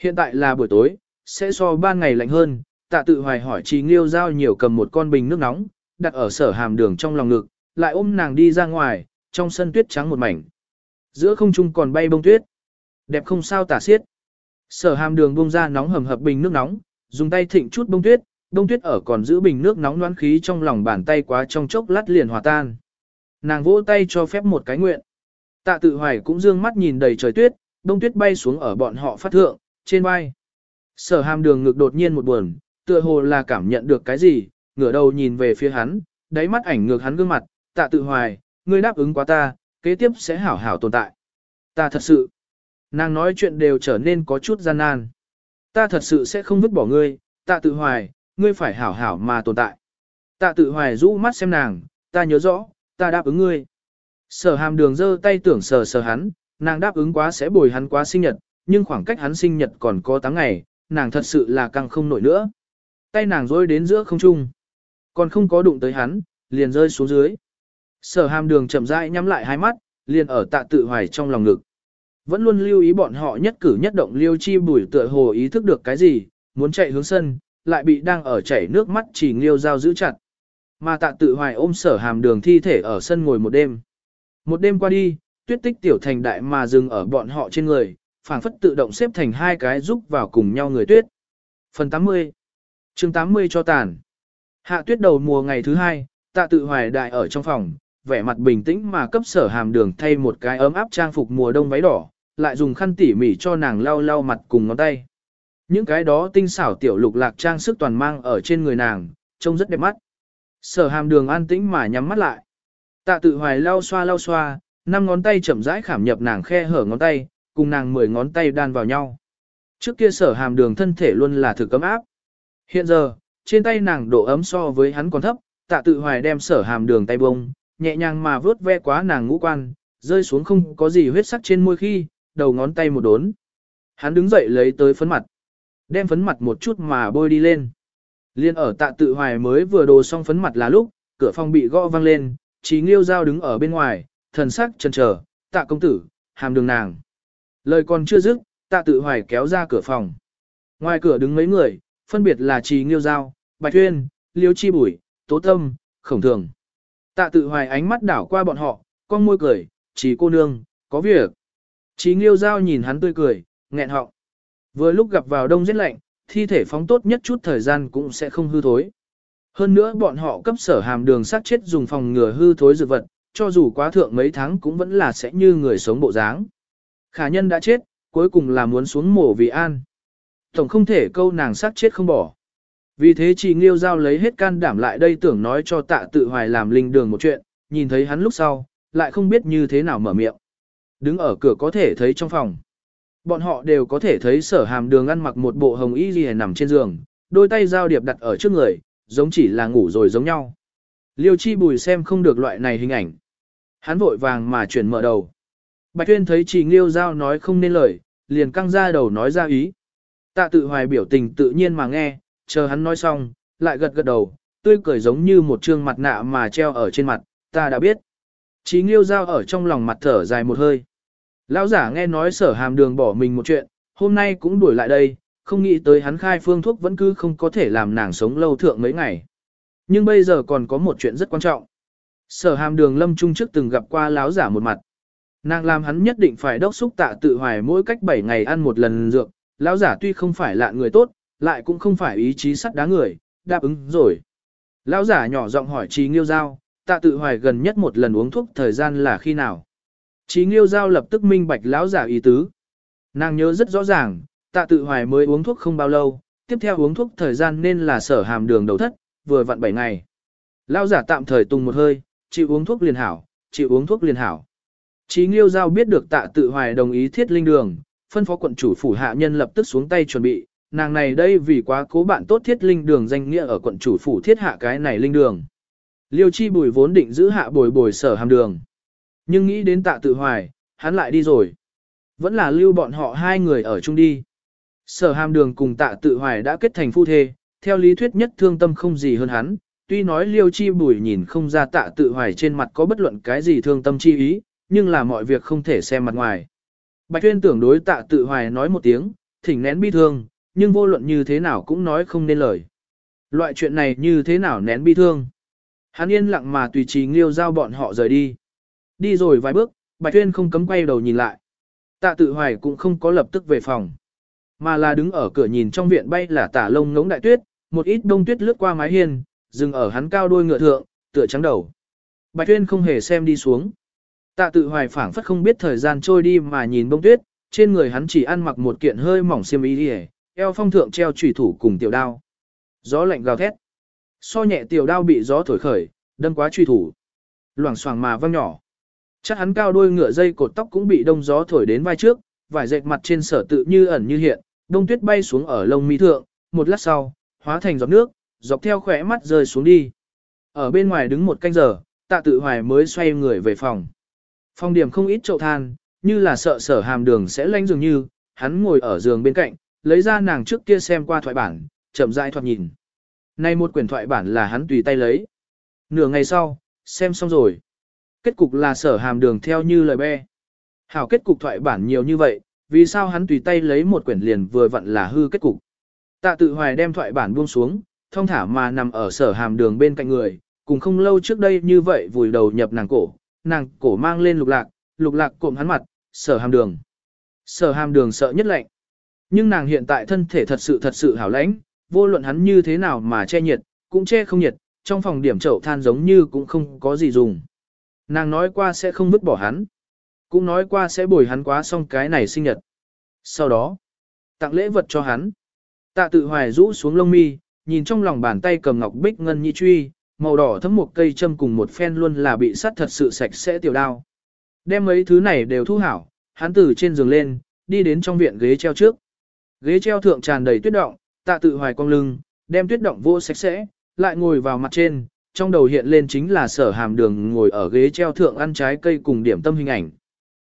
Hiện tại là buổi tối, sẽ so ban ngày lạnh hơn, tạ tự hoài hỏi trì nghiêu giao nhiều cầm một con bình nước nóng, đặt ở sở hàm đường trong lòng ngực, lại ôm nàng đi ra ngoài, trong sân tuyết trắng một mảnh. Giữa không trung còn bay bông tuyết. Đẹp không sao tả xiết. Sở hàm đường bông ra nóng hầm hập bình nước nóng, dùng tay thịnh chút bông tuyết, bông tuyết ở còn giữ bình nước nóng noan khí trong lòng bàn tay quá trong chốc lát liền hòa tan. Nàng vỗ tay cho phép một cái nguyện. Tạ tự hoài cũng dương mắt nhìn đầy trời tuyết, bông tuyết bay xuống ở bọn họ phát thượng, trên vai. Sở hàm đường ngực đột nhiên một buồn, tựa hồ là cảm nhận được cái gì, ngửa đầu nhìn về phía hắn, đáy mắt ảnh ngược hắn gương mặt, tạ tự hoài, ngươi đáp ứng quá ta, kế tiếp sẽ hảo hảo tồn tại. Ta thật sự, nàng nói chuyện đều trở nên có chút gian nan. Ta thật sự sẽ không vứt bỏ ngươi, tạ tự hoài, ngươi phải hảo hảo mà tồn tại. Tạ tự hoài rũ mắt xem nàng, ta nhớ rõ, ta đáp ứng ngươi. Sở hàm đường giơ tay tưởng sờ sờ hắn, nàng đáp ứng quá sẽ bồi hắn quá sinh nhật, nhưng khoảng cách hắn sinh nhật còn có 8 ngày, nàng thật sự là căng không nổi nữa. Tay nàng rôi đến giữa không trung, còn không có đụng tới hắn, liền rơi xuống dưới. Sở hàm đường chậm rãi nhắm lại hai mắt, liền ở tạ tự hoài trong lòng ngực. Vẫn luôn lưu ý bọn họ nhất cử nhất động liêu chi bùi tựa hồ ý thức được cái gì, muốn chạy hướng sân, lại bị đang ở chảy nước mắt chỉ liêu dao giữ chặt. Mà tạ tự hoài ôm sở hàm đường thi thể ở sân ngồi một đêm. Một đêm qua đi, tuyết tích tiểu thành đại mà dừng ở bọn họ trên người, phảng phất tự động xếp thành hai cái giúp vào cùng nhau người tuyết. Phần 80 chương 80 cho tàn Hạ tuyết đầu mùa ngày thứ hai, tạ tự hoài đại ở trong phòng, vẻ mặt bình tĩnh mà cấp sở hàm đường thay một cái ấm áp trang phục mùa đông váy đỏ, lại dùng khăn tỉ mỉ cho nàng lau lau mặt cùng ngón tay. Những cái đó tinh xảo tiểu lục lạc trang sức toàn mang ở trên người nàng, trông rất đẹp mắt. Sở hàm đường an tĩnh mà nhắm mắt lại. Tạ tự hoài lau xoa lau xoa, năm ngón tay chậm rãi khảm nhập nàng khe hở ngón tay, cùng nàng mười ngón tay đan vào nhau. Trước kia sở hàm đường thân thể luôn là thử cấm áp. Hiện giờ, trên tay nàng độ ấm so với hắn còn thấp, tạ tự hoài đem sở hàm đường tay bông, nhẹ nhàng mà vớt ve quá nàng ngũ quan, rơi xuống không có gì huyết sắc trên môi khi, đầu ngón tay một đốn. Hắn đứng dậy lấy tới phấn mặt, đem phấn mặt một chút mà bôi đi lên. Liên ở tạ tự hoài mới vừa đồ xong phấn mặt là lúc, cửa phòng bị gõ vang lên, trí nghiêu giao đứng ở bên ngoài, thần sắc chần chờ, tạ công tử, hàm đường nàng. Lời còn chưa dứt, tạ tự hoài kéo ra cửa phòng. Ngoài cửa đứng mấy người, phân biệt là trí nghiêu giao, bạch Huyên, liêu chi bùi, tố tâm, khổng thường. Tạ tự hoài ánh mắt đảo qua bọn họ, con môi cười, Chỉ cô nương, có việc. Chí nghiêu giao nhìn hắn tươi cười, nghẹn họng. Vừa lúc gặp vào đông rất lạnh, thi thể phóng tốt nhất chút thời gian cũng sẽ không hư thối. Hơn nữa bọn họ cấp sở hàm đường sát chết dùng phòng ngừa hư thối dược vật, cho dù quá thượng mấy tháng cũng vẫn là sẽ như người sống bộ dáng. Khả nhân đã chết, cuối cùng là muốn xuống mổ vì an. Tổng không thể câu nàng sát chết không bỏ. Vì thế chỉ Nghiêu Giao lấy hết can đảm lại đây tưởng nói cho tạ tự hoài làm linh đường một chuyện, nhìn thấy hắn lúc sau, lại không biết như thế nào mở miệng. Đứng ở cửa có thể thấy trong phòng. Bọn họ đều có thể thấy sở hàm đường ăn mặc một bộ hồng y gì nằm trên giường, đôi tay giao điệp đặt ở trước người, giống chỉ là ngủ rồi giống nhau. Liêu chi bùi xem không được loại này hình ảnh. Hắn vội vàng mà chuyển mở đầu. Bạch Tuyên thấy chỉ Nghiêu Giao nói không nên lời, liền căng ra đầu nói ra ý. Tạ tự hoài biểu tình tự nhiên mà nghe, chờ hắn nói xong, lại gật gật đầu, tươi cười giống như một trương mặt nạ mà treo ở trên mặt, ta đã biết. Chí Nghiêu Giao ở trong lòng mặt thở dài một hơi. Lão giả nghe nói sở hàm đường bỏ mình một chuyện, hôm nay cũng đuổi lại đây, không nghĩ tới hắn khai phương thuốc vẫn cứ không có thể làm nàng sống lâu thượng mấy ngày. Nhưng bây giờ còn có một chuyện rất quan trọng. Sở hàm đường lâm trung trước từng gặp qua lão giả một mặt. Nàng làm hắn nhất định phải đốc xúc tạ tự hoài mỗi cách 7 ngày ăn một lần dược. Lão giả tuy không phải lạ người tốt, lại cũng không phải ý chí sắt đá người, đáp ứng rồi. Lão giả nhỏ giọng hỏi trí nghiêu giao, tạ tự hoài gần nhất một lần uống thuốc thời gian là khi nào. Trí nghiêu giao lập tức minh bạch lão giả ý tứ. Nàng nhớ rất rõ ràng, tạ tự hoài mới uống thuốc không bao lâu, tiếp theo uống thuốc thời gian nên là sở hàm đường đầu thất, vừa vặn 7 ngày. Lão giả tạm thời tung một hơi, chịu uống thuốc liền hảo, chịu uống thuốc liền hảo. Chí Nghiêu Giao biết được tạ tự hoài đồng ý thiết linh đường, phân phó quận chủ phủ hạ nhân lập tức xuống tay chuẩn bị, nàng này đây vì quá cố bạn tốt thiết linh đường danh nghĩa ở quận chủ phủ thiết hạ cái này linh đường. Liêu chi bùi vốn định giữ hạ bồi bồi sở hàm đường. Nhưng nghĩ đến tạ tự hoài, hắn lại đi rồi. Vẫn là lưu bọn họ hai người ở chung đi. Sở hàm đường cùng tạ tự hoài đã kết thành phu thê, theo lý thuyết nhất thương tâm không gì hơn hắn, tuy nói liêu chi bùi nhìn không ra tạ tự hoài trên mặt có bất luận cái gì thương tâm chi ý, nhưng là mọi việc không thể xem mặt ngoài. Bạch Tuyên tưởng đối tạ tự hoài nói một tiếng, thỉnh nén bi thương, nhưng vô luận như thế nào cũng nói không nên lời. Loại chuyện này như thế nào nén bi thương. Hắn yên lặng mà tùy trì nghiêu giao bọn họ rời đi. Đi rồi vài bước, Bạch Tuyên không cấm quay đầu nhìn lại. Tạ tự hoài cũng không có lập tức về phòng. Mà là đứng ở cửa nhìn trong viện bay là tả lông ngống đại tuyết, một ít đông tuyết lướt qua mái hiên, dừng ở hắn cao đuôi ngựa thượng, tựa trắng đầu. Bạch Tuyên không hề xem đi xuống. Tạ tự hoài phảng phất không biết thời gian trôi đi mà nhìn bông tuyết, trên người hắn chỉ ăn mặc một kiện hơi mỏng xiêm y đi eo phong thượng treo chủy thủ cùng tiểu đao. Gió lạnh gào thét. So nhẹ tiểu đao bị gió thổi khởi, đâm quá truy thủ. Loảng xoảng mà văng nhỏ. Chắc hắn cao đuôi ngựa dây cột tóc cũng bị đông gió thổi đến vai trước, vải dệt mặt trên sở tự như ẩn như hiện, đông tuyết bay xuống ở lông mi thượng, một lát sau, hóa thành giọt nước, dọc theo khỏe mắt rơi xuống đi. Ở bên ngoài đứng một canh giờ, tạ tự hoài mới xoay người về phòng. Phòng điểm không ít chậu than, như là sợ sở hàm đường sẽ lanh dường như, hắn ngồi ở giường bên cạnh, lấy ra nàng trước kia xem qua thoại bản, chậm rãi thoạt nhìn. Nay một quyển thoại bản là hắn tùy tay lấy. Nửa ngày sau, xem xong rồi. Kết cục là sở hàm đường theo như lời be. Hảo kết cục thoại bản nhiều như vậy, vì sao hắn tùy tay lấy một quyển liền vừa vặn là hư kết cục. Tạ tự hoài đem thoại bản buông xuống, thông thả mà nằm ở sở hàm đường bên cạnh người, cùng không lâu trước đây như vậy vùi đầu nhập nàng cổ, nàng cổ mang lên lục lạc, lục lạc cộm hắn mặt, sở hàm đường. Sở hàm đường sợ nhất lạnh. Nhưng nàng hiện tại thân thể thật sự thật sự hảo lãnh, vô luận hắn như thế nào mà che nhiệt, cũng che không nhiệt, trong phòng điểm chậu than giống như cũng không có gì dùng. Nàng nói qua sẽ không vứt bỏ hắn. Cũng nói qua sẽ bồi hắn quá xong cái này sinh nhật. Sau đó, tặng lễ vật cho hắn. Tạ tự hoài rũ xuống lông mi, nhìn trong lòng bàn tay cầm ngọc bích ngân nhi truy, màu đỏ thấm một cây châm cùng một phen luôn là bị sắt thật sự sạch sẽ tiểu đao. Đem mấy thứ này đều thu hảo, hắn từ trên giường lên, đi đến trong viện ghế treo trước. Ghế treo thượng tràn đầy tuyết động, tạ tự hoài cong lưng, đem tuyết động vô sạch sẽ, lại ngồi vào mặt trên, trong đầu hiện lên chính là sở hàm đường ngồi ở ghế treo thượng ăn trái cây cùng điểm tâm hình ảnh.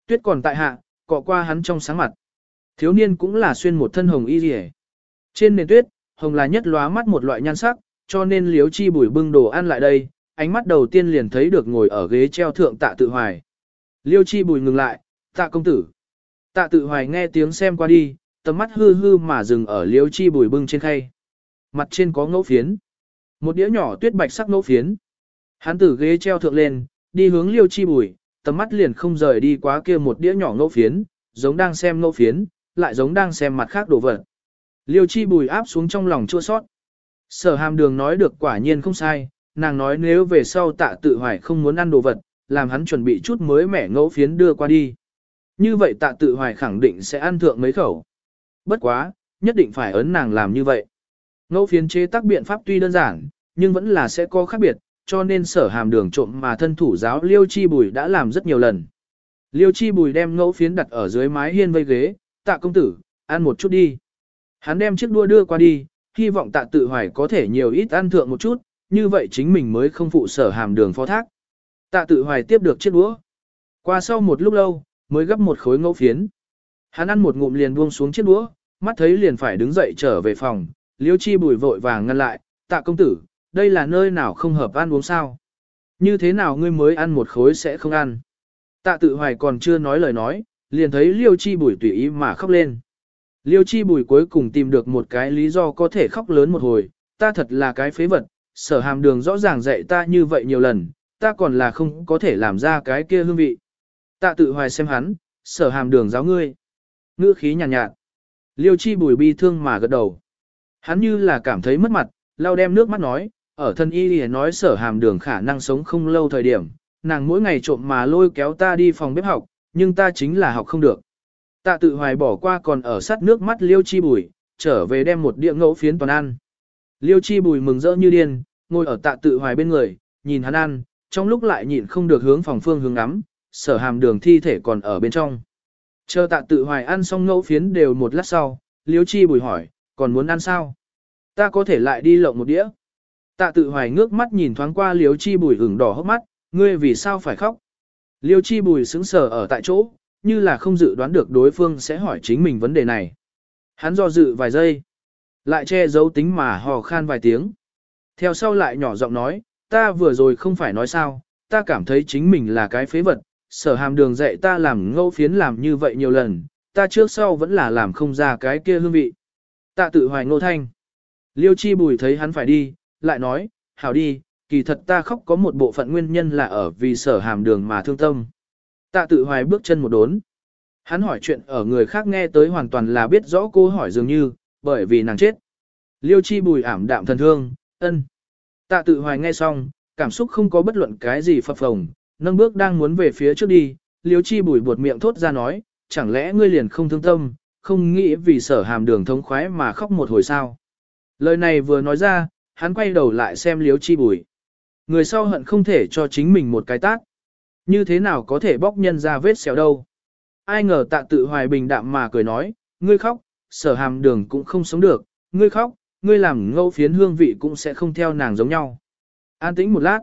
Tuyết còn tại hạ, cọ qua hắn trong sáng mặt. Thiếu niên cũng là xuyên một thân hồng y rìa. Trên nền tuyết, hồng là nhất lóa mắt một loại nhan sắc, cho nên liếu chi bùi bưng đồ ăn lại đây, ánh mắt đầu tiên liền thấy được ngồi ở ghế treo thượng tạ tự hoài. Liêu chi bùi ngừng lại, tạ công tử. Tạ tự hoài nghe tiếng xem qua đi, tầm mắt hư hư mà dừng ở liêu chi bùi bưng trên khay. Mặt trên có ngẫu phiến. Một đĩa nhỏ tuyết bạch sắc ngẫu phiến. Hắn từ ghế treo thượng lên, đi hướng liêu chi bùi, tầm mắt liền không rời đi quá kia một đĩa nhỏ ngẫu phiến, giống đang xem ngẫu phiến, lại giống đang xem mặt khác đồ vật. Liêu chi bùi áp xuống trong lòng chua sót. Sở hàm đường nói được quả nhiên không sai, nàng nói nếu về sau tạ tự hoài không muốn ăn đồ vật, làm hắn chuẩn bị chút mới mẻ ngẫu phiến đưa qua đi. Như vậy tạ tự hoài khẳng định sẽ ăn thượng mấy khẩu. Bất quá, nhất định phải ấn nàng làm như vậy. Ngẫu phiến chế tác biện pháp tuy đơn giản, nhưng vẫn là sẽ có khác biệt, cho nên sở hàm đường trộm mà thân thủ giáo Liêu Chi Bùi đã làm rất nhiều lần. Liêu Chi Bùi đem ngẫu phiến đặt ở dưới mái hiên vây ghế, tạ công tử, ăn một chút đi. Hắn đem chiếc đua đưa qua đi, hy vọng tạ tự hoài có thể nhiều ít ăn thượng một chút, như vậy chính mình mới không phụ sở hàm đường phó thác. Tạ tự hoài tiếp được chiếc đũa. Qua sau một lúc lâu, mới gấp một khối ngẫu phiến. Hắn ăn một ngụm liền buông xuống chiếc đũa, mắt thấy liền phải đứng dậy trở về phòng, liêu chi bùi vội vàng ngăn lại, tạ công tử, đây là nơi nào không hợp ăn uống sao. Như thế nào ngươi mới ăn một khối sẽ không ăn. Tạ tự hoài còn chưa nói lời nói, liền thấy liêu chi bùi tùy ý mà khóc lên. Liêu chi bùi cuối cùng tìm được một cái lý do có thể khóc lớn một hồi, ta thật là cái phế vật, sở hàm đường rõ ràng dạy ta như vậy nhiều lần, ta còn là không có thể làm ra cái kia hương vị. Tạ tự hoài xem hắn, sở hàm đường giáo ngươi. Ngữ khí nhàn nhạt, nhạt. Liêu chi bùi bi thương mà gật đầu. Hắn như là cảm thấy mất mặt, lau đem nước mắt nói, ở thân y thì nói sở hàm đường khả năng sống không lâu thời điểm, nàng mỗi ngày trộm mà lôi kéo ta đi phòng bếp học, nhưng ta chính là học không được. Tạ tự hoài bỏ qua còn ở sát nước mắt liêu chi bùi, trở về đem một đĩa ngẫu phiến toàn ăn. Liêu chi bùi mừng rỡ như điên, ngồi ở tạ tự hoài bên người, nhìn hắn ăn, trong lúc lại nhịn không được hướng phòng phương hướng ngắm, sở hàm đường thi thể còn ở bên trong. Chờ tạ tự hoài ăn xong ngẫu phiến đều một lát sau, liếu chi bùi hỏi, Còn muốn ăn sao? Ta có thể lại đi lộng một đĩa. Tạ tự hoài ngước mắt nhìn thoáng qua liếu chi bùi ửng đỏ hốc mắt, ngươi vì sao phải khóc? Liêu chi bùi sững sờ ở tại chỗ, như là không dự đoán được đối phương sẽ hỏi chính mình vấn đề này. Hắn do dự vài giây, lại che giấu tính mà hò khan vài tiếng. Theo sau lại nhỏ giọng nói, ta vừa rồi không phải nói sao, ta cảm thấy chính mình là cái phế vật, sở hàm đường dạy ta làm ngẫu phiến làm như vậy nhiều lần, ta trước sau vẫn là làm không ra cái kia hương vị. Tạ tự hoài ngô thanh. Liêu chi bùi thấy hắn phải đi, lại nói, hảo đi, kỳ thật ta khóc có một bộ phận nguyên nhân là ở vì sở hàm đường mà thương tâm. Tạ tự hoài bước chân một đốn. Hắn hỏi chuyện ở người khác nghe tới hoàn toàn là biết rõ cô hỏi dường như, bởi vì nàng chết. Liêu chi bùi ảm đạm thần thương, ân. Tạ tự hoài nghe xong, cảm xúc không có bất luận cái gì phập phồng, nâng bước đang muốn về phía trước đi, liếu chi bùi buột miệng thốt ra nói, chẳng lẽ ngươi liền không thương tâm, không nghĩ vì sở hàm đường thống khoái mà khóc một hồi sao. Lời này vừa nói ra, hắn quay đầu lại xem liếu chi bùi. Người sau hận không thể cho chính mình một cái tát. Như thế nào có thể bóc nhân ra vết xéo đâu. Ai ngờ tạ tự hoài bình đạm mà cười nói, ngươi khóc, sở hàm đường cũng không sống được, ngươi khóc, ngươi làm ngâu phiến hương vị cũng sẽ không theo nàng giống nhau. An tĩnh một lát,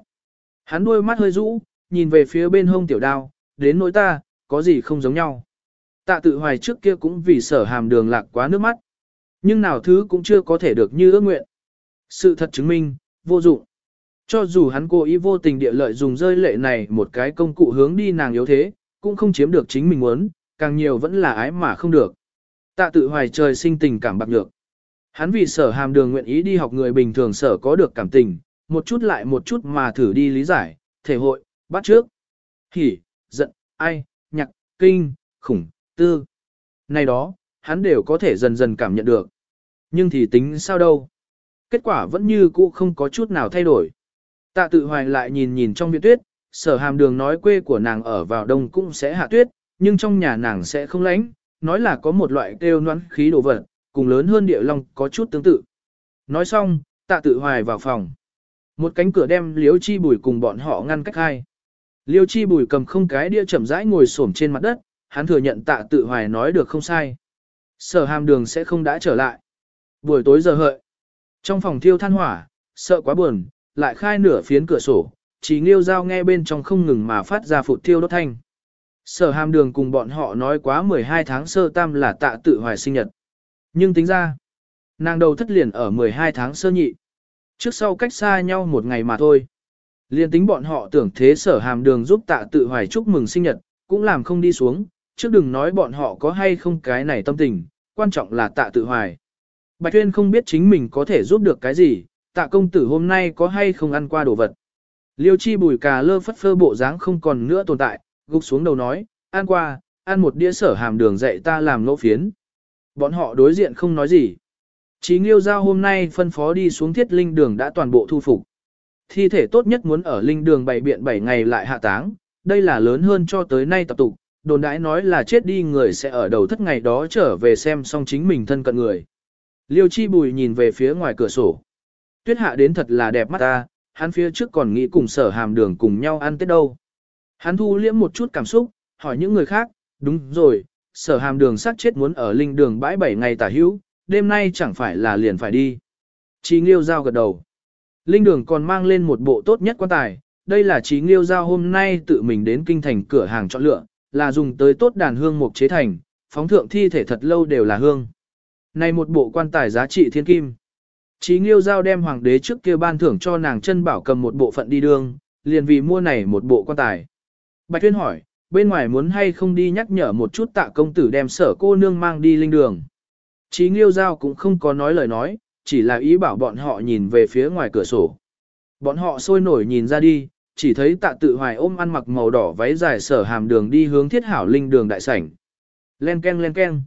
hắn đuôi mắt hơi rũ, nhìn về phía bên hông tiểu đao, đến nỗi ta, có gì không giống nhau. Tạ tự hoài trước kia cũng vì sở hàm đường lạc quá nước mắt. Nhưng nào thứ cũng chưa có thể được như ước nguyện. Sự thật chứng minh, vô dụng. Cho dù hắn cố ý vô tình địa lợi dùng rơi lệ này một cái công cụ hướng đi nàng yếu thế, cũng không chiếm được chính mình muốn, càng nhiều vẫn là ái mà không được. Tạ tự hoài trời sinh tình cảm bạc nhược. Hắn vì sở hàm đường nguyện ý đi học người bình thường sở có được cảm tình, một chút lại một chút mà thử đi lý giải, thể hội, bắt trước. Hỉ, giận, ai, nhạc, kinh, khủng, tư. Này đó, hắn đều có thể dần dần cảm nhận được. Nhưng thì tính sao đâu? Kết quả vẫn như cũ không có chút nào thay đổi. Tạ tự hoài lại nhìn nhìn trong viện tuyết, sở hàm đường nói quê của nàng ở vào đông cũng sẽ hạ tuyết, nhưng trong nhà nàng sẽ không lánh, nói là có một loại kêu noãn khí đồ vật, cùng lớn hơn địa long có chút tương tự. Nói xong, tạ tự hoài vào phòng. Một cánh cửa đem liếu chi bùi cùng bọn họ ngăn cách hai. Liêu chi bùi cầm không cái đĩa chậm rãi ngồi xổm trên mặt đất, hắn thừa nhận tạ tự hoài nói được không sai. Sở hàm đường sẽ không đã trở lại. Buổi tối giờ hợi. Trong phòng thiêu than hỏa, sợ quá buồn, lại khai nửa phiến cửa sổ, chỉ nghiêu dao nghe bên trong không ngừng mà phát ra phụt thiêu đốt thanh. Sở hàm đường cùng bọn họ nói quá 12 tháng sơ tam là tạ tự hoài sinh nhật. Nhưng tính ra, nàng đầu thất liền ở 12 tháng sơ nhị. Trước sau cách xa nhau một ngày mà thôi. Liên tính bọn họ tưởng thế sở hàm đường giúp tạ tự hoài chúc mừng sinh nhật, cũng làm không đi xuống, trước đừng nói bọn họ có hay không cái này tâm tình, quan trọng là tạ tự hoài. Bạch Tuyên không biết chính mình có thể giúp được cái gì, tạ công tử hôm nay có hay không ăn qua đồ vật. Liêu chi bùi cà lơ phất phơ bộ dáng không còn nữa tồn tại, gục xuống đầu nói, ăn qua, ăn một đĩa sở hàm đường dạy ta làm lỗ phiến. Bọn họ đối diện không nói gì. Chí nghiêu giao hôm nay phân phó đi xuống thiết linh đường đã toàn bộ thu phục. Thi thể tốt nhất muốn ở linh đường bảy biện 7 ngày lại hạ táng, đây là lớn hơn cho tới nay tập tục, đồn đãi nói là chết đi người sẽ ở đầu thất ngày đó trở về xem xong chính mình thân cận người. Liêu chi bùi nhìn về phía ngoài cửa sổ. Tuyết hạ đến thật là đẹp mắt ta, hắn phía trước còn nghĩ cùng sở hàm đường cùng nhau ăn tết đâu. Hắn thu liễm một chút cảm xúc, hỏi những người khác, đúng rồi, sở hàm đường sát chết muốn ở linh đường bãi bảy ngày tả hữu, đêm nay chẳng phải là liền phải đi. Chí Nghiêu Giao gật đầu. Linh đường còn mang lên một bộ tốt nhất quan tài, đây là Chí Nghiêu Giao hôm nay tự mình đến kinh thành cửa hàng chọn lựa, là dùng tới tốt đàn hương mục chế thành, phóng thượng thi thể thật lâu đều là hương. Này một bộ quan tài giá trị thiên kim. Chí Nghiêu Giao đem hoàng đế trước kia ban thưởng cho nàng chân bảo cầm một bộ phận đi đường, liền vì mua này một bộ quan tài. Bạch Tuyên hỏi, bên ngoài muốn hay không đi nhắc nhở một chút tạ công tử đem sở cô nương mang đi linh đường. Chí Nghiêu Giao cũng không có nói lời nói, chỉ là ý bảo bọn họ nhìn về phía ngoài cửa sổ. Bọn họ sôi nổi nhìn ra đi, chỉ thấy tạ tự hoài ôm ăn mặc màu đỏ váy dài sở hàm đường đi hướng thiết hảo linh đường đại sảnh. Len ken len ken.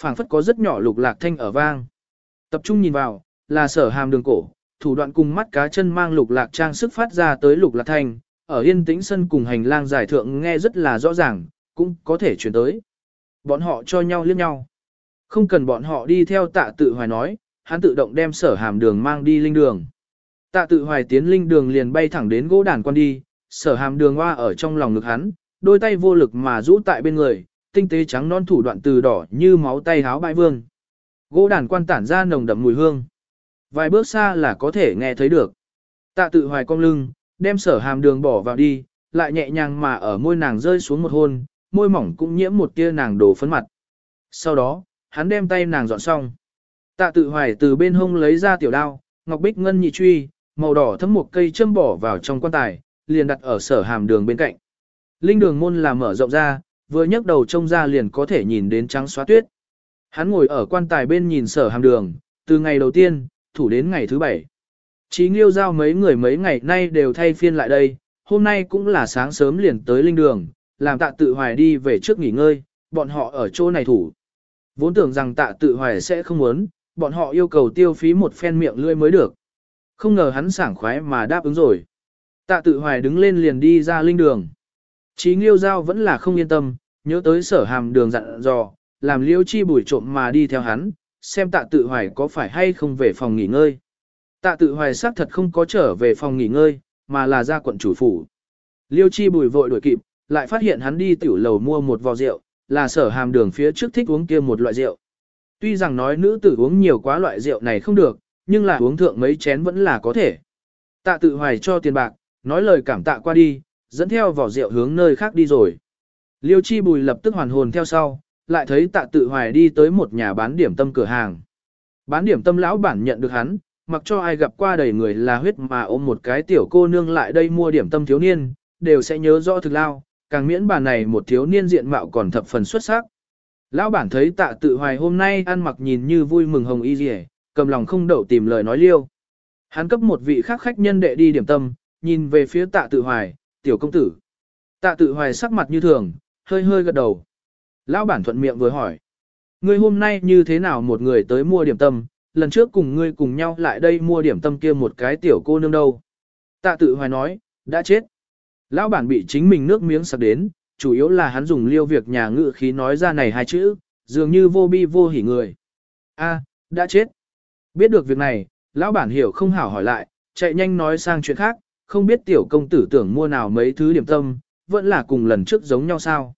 phảng phất có rất nhỏ lục lạc thanh ở vang. Tập trung nhìn vào, là sở hàm đường cổ, thủ đoạn cùng mắt cá chân mang lục lạc trang sức phát ra tới lục lạc thanh, ở yên tĩnh sân cùng hành lang giải thượng nghe rất là rõ ràng, cũng có thể chuyển tới. Bọn họ cho nhau liếc nhau. Không cần bọn họ đi theo tạ tự hoài nói, hắn tự động đem sở hàm đường mang đi linh đường. Tạ tự hoài tiến linh đường liền bay thẳng đến gỗ đàn quan đi, sở hàm đường hoa ở trong lòng ngực hắn, đôi tay vô lực mà rũ tại bên người, tinh tế trắng non thủ đoạn từ đỏ như máu tay háo bãi vương. Gỗ đàn quan tản ra nồng đậm mùi hương. Vài bước xa là có thể nghe thấy được. Tạ tự hoài cong lưng, đem sở hàm đường bỏ vào đi, lại nhẹ nhàng mà ở môi nàng rơi xuống một hôn, môi mỏng cũng nhiễm một tia nàng đổ phấn mặt. Sau đó, hắn đem tay nàng dọn xong. Tạ tự hoài từ bên hông lấy ra tiểu đao, ngọc bích ngân nhị truy, màu đỏ thấm một cây châm bỏ vào trong quan tài, liền đặt ở sở hàm đường bên cạnh. Linh đường môn là mở rộng ra, vừa nhấc đầu trông ra liền có thể nhìn đến trắng xóa tuyết. Hắn ngồi ở quan tài bên nhìn sở hàm đường, từ ngày đầu tiên, thủ đến ngày thứ bảy. Chí nghiêu giao mấy người mấy ngày nay đều thay phiên lại đây, hôm nay cũng là sáng sớm liền tới linh đường, làm tạ tự hoài đi về trước nghỉ ngơi, bọn họ ở chỗ này thủ. Vốn tưởng rằng tạ tự hoài sẽ không muốn, bọn họ yêu cầu tiêu phí một phen miệng lưỡi mới được. Không ngờ hắn sảng khoái mà đáp ứng rồi. Tạ tự hoài đứng lên liền đi ra linh đường. Chí nghiêu giao vẫn là không yên tâm, nhớ tới sở hàm đường dặn dò, làm liêu chi bùi trộm mà đi theo hắn, xem tạ tự hoài có phải hay không về phòng nghỉ ngơi. Tạ tự hoài xác thật không có trở về phòng nghỉ ngơi, mà là ra quận chủ phủ. Liêu chi bùi vội đuổi kịp, lại phát hiện hắn đi tiểu lầu mua một vò rượu, là sở hàm đường phía trước thích uống kia một loại rượu. Tuy rằng nói nữ tử uống nhiều quá loại rượu này không được, nhưng là uống thượng mấy chén vẫn là có thể. Tạ tự hoài cho tiền bạc, nói lời cảm tạ qua đi, dẫn theo vỏ rượu hướng nơi khác đi rồi. Liêu chi bùi lập tức hoàn hồn theo sau, lại thấy tạ tự hoài đi tới một nhà bán điểm tâm cửa hàng. Bán điểm tâm lão bản nhận được hắn, mặc cho ai gặp qua đầy người là huyết mà ôm một cái tiểu cô nương lại đây mua điểm tâm thiếu niên, đều sẽ nhớ rõ thực lao, càng miễn bà này một thiếu niên diện mạo còn thập phần xuất sắc. Lão bản thấy tạ tự hoài hôm nay ăn mặc nhìn như vui mừng hồng y rìa, cầm lòng không đậu tìm lời nói liêu. Hắn cấp một vị khác khách nhân đệ đi điểm tâm, nhìn về phía tạ tự hoài, tiểu công tử. Tạ tự hoài sắc mặt như thường, hơi hơi gật đầu. Lão bản thuận miệng vừa hỏi. Ngươi hôm nay như thế nào một người tới mua điểm tâm, lần trước cùng ngươi cùng nhau lại đây mua điểm tâm kia một cái tiểu cô nương đâu. Tạ tự hoài nói, đã chết. Lão bản bị chính mình nước miếng sặc đến, chủ yếu là hắn dùng liêu việc nhà ngự khí nói ra này hai chữ, dường như vô bi vô hỉ người. A, đã chết. Biết được việc này, lão bản hiểu không hảo hỏi lại, chạy nhanh nói sang chuyện khác, không biết tiểu công tử tưởng mua nào mấy thứ điểm tâm, vẫn là cùng lần trước giống nhau sao.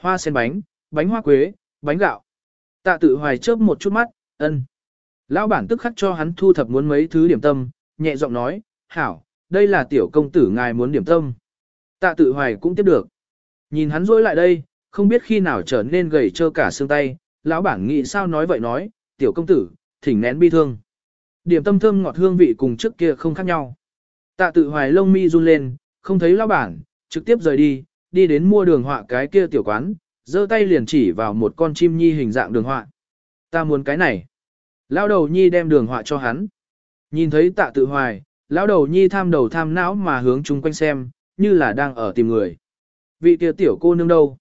Hoa sen bánh, bánh hoa quế, bánh gạo. Tạ tự hoài chớp một chút mắt, ân. Lão bản tức khắc cho hắn thu thập muốn mấy thứ điểm tâm, nhẹ giọng nói, hảo, đây là tiểu công tử ngài muốn điểm tâm. Tạ tự hoài cũng tiếp được. Nhìn hắn rối lại đây, không biết khi nào trở nên gầy trơ cả xương tay, lão bản nghĩ sao nói vậy nói, tiểu công tử, thỉnh nén bi thương. Điểm tâm thơm ngọt hương vị cùng trước kia không khác nhau. Tạ tự hoài lông mi run lên, không thấy lão bản, trực tiếp rời đi, đi đến mua đường họa cái kia tiểu quán, giơ tay liền chỉ vào một con chim nhi hình dạng đường họa. Ta muốn cái này. Lão đầu nhi đem đường họa cho hắn. Nhìn thấy tạ tự hoài, lão đầu nhi tham đầu tham não mà hướng chung quanh xem, như là đang ở tìm người. Vị kia tiểu cô nương đâu?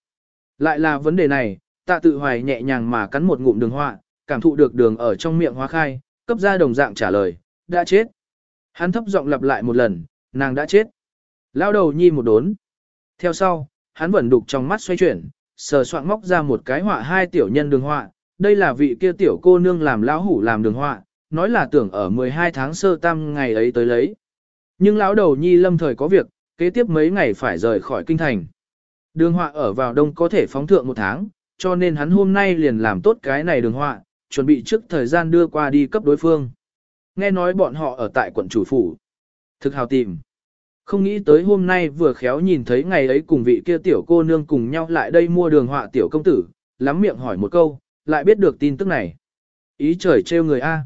Lại là vấn đề này, tạ tự hoài nhẹ nhàng mà cắn một ngụm đường họa, cảm thụ được đường ở trong miệng hóa khai, cấp ra đồng dạng trả lời, đã chết. Hắn thấp giọng lặp lại một lần, nàng đã chết. Lão đầu nhi một đốn. Theo sau, hắn vẫn đục trong mắt xoay chuyển, sờ soạn móc ra một cái họa hai tiểu nhân đường họa, đây là vị kia tiểu cô nương làm lão hủ làm đường họa, nói là tưởng ở 12 tháng sơ tam ngày ấy tới lấy. Nhưng lão đầu nhi lâm thời có việc, kế tiếp mấy ngày phải rời khỏi kinh thành. Đường họa ở vào đông có thể phóng thượng một tháng, cho nên hắn hôm nay liền làm tốt cái này đường họa, chuẩn bị trước thời gian đưa qua đi cấp đối phương. Nghe nói bọn họ ở tại quận chủ phủ. Thực hào tìm. Không nghĩ tới hôm nay vừa khéo nhìn thấy ngày ấy cùng vị kia tiểu cô nương cùng nhau lại đây mua đường họa tiểu công tử, lắm miệng hỏi một câu, lại biết được tin tức này. Ý trời trêu người A.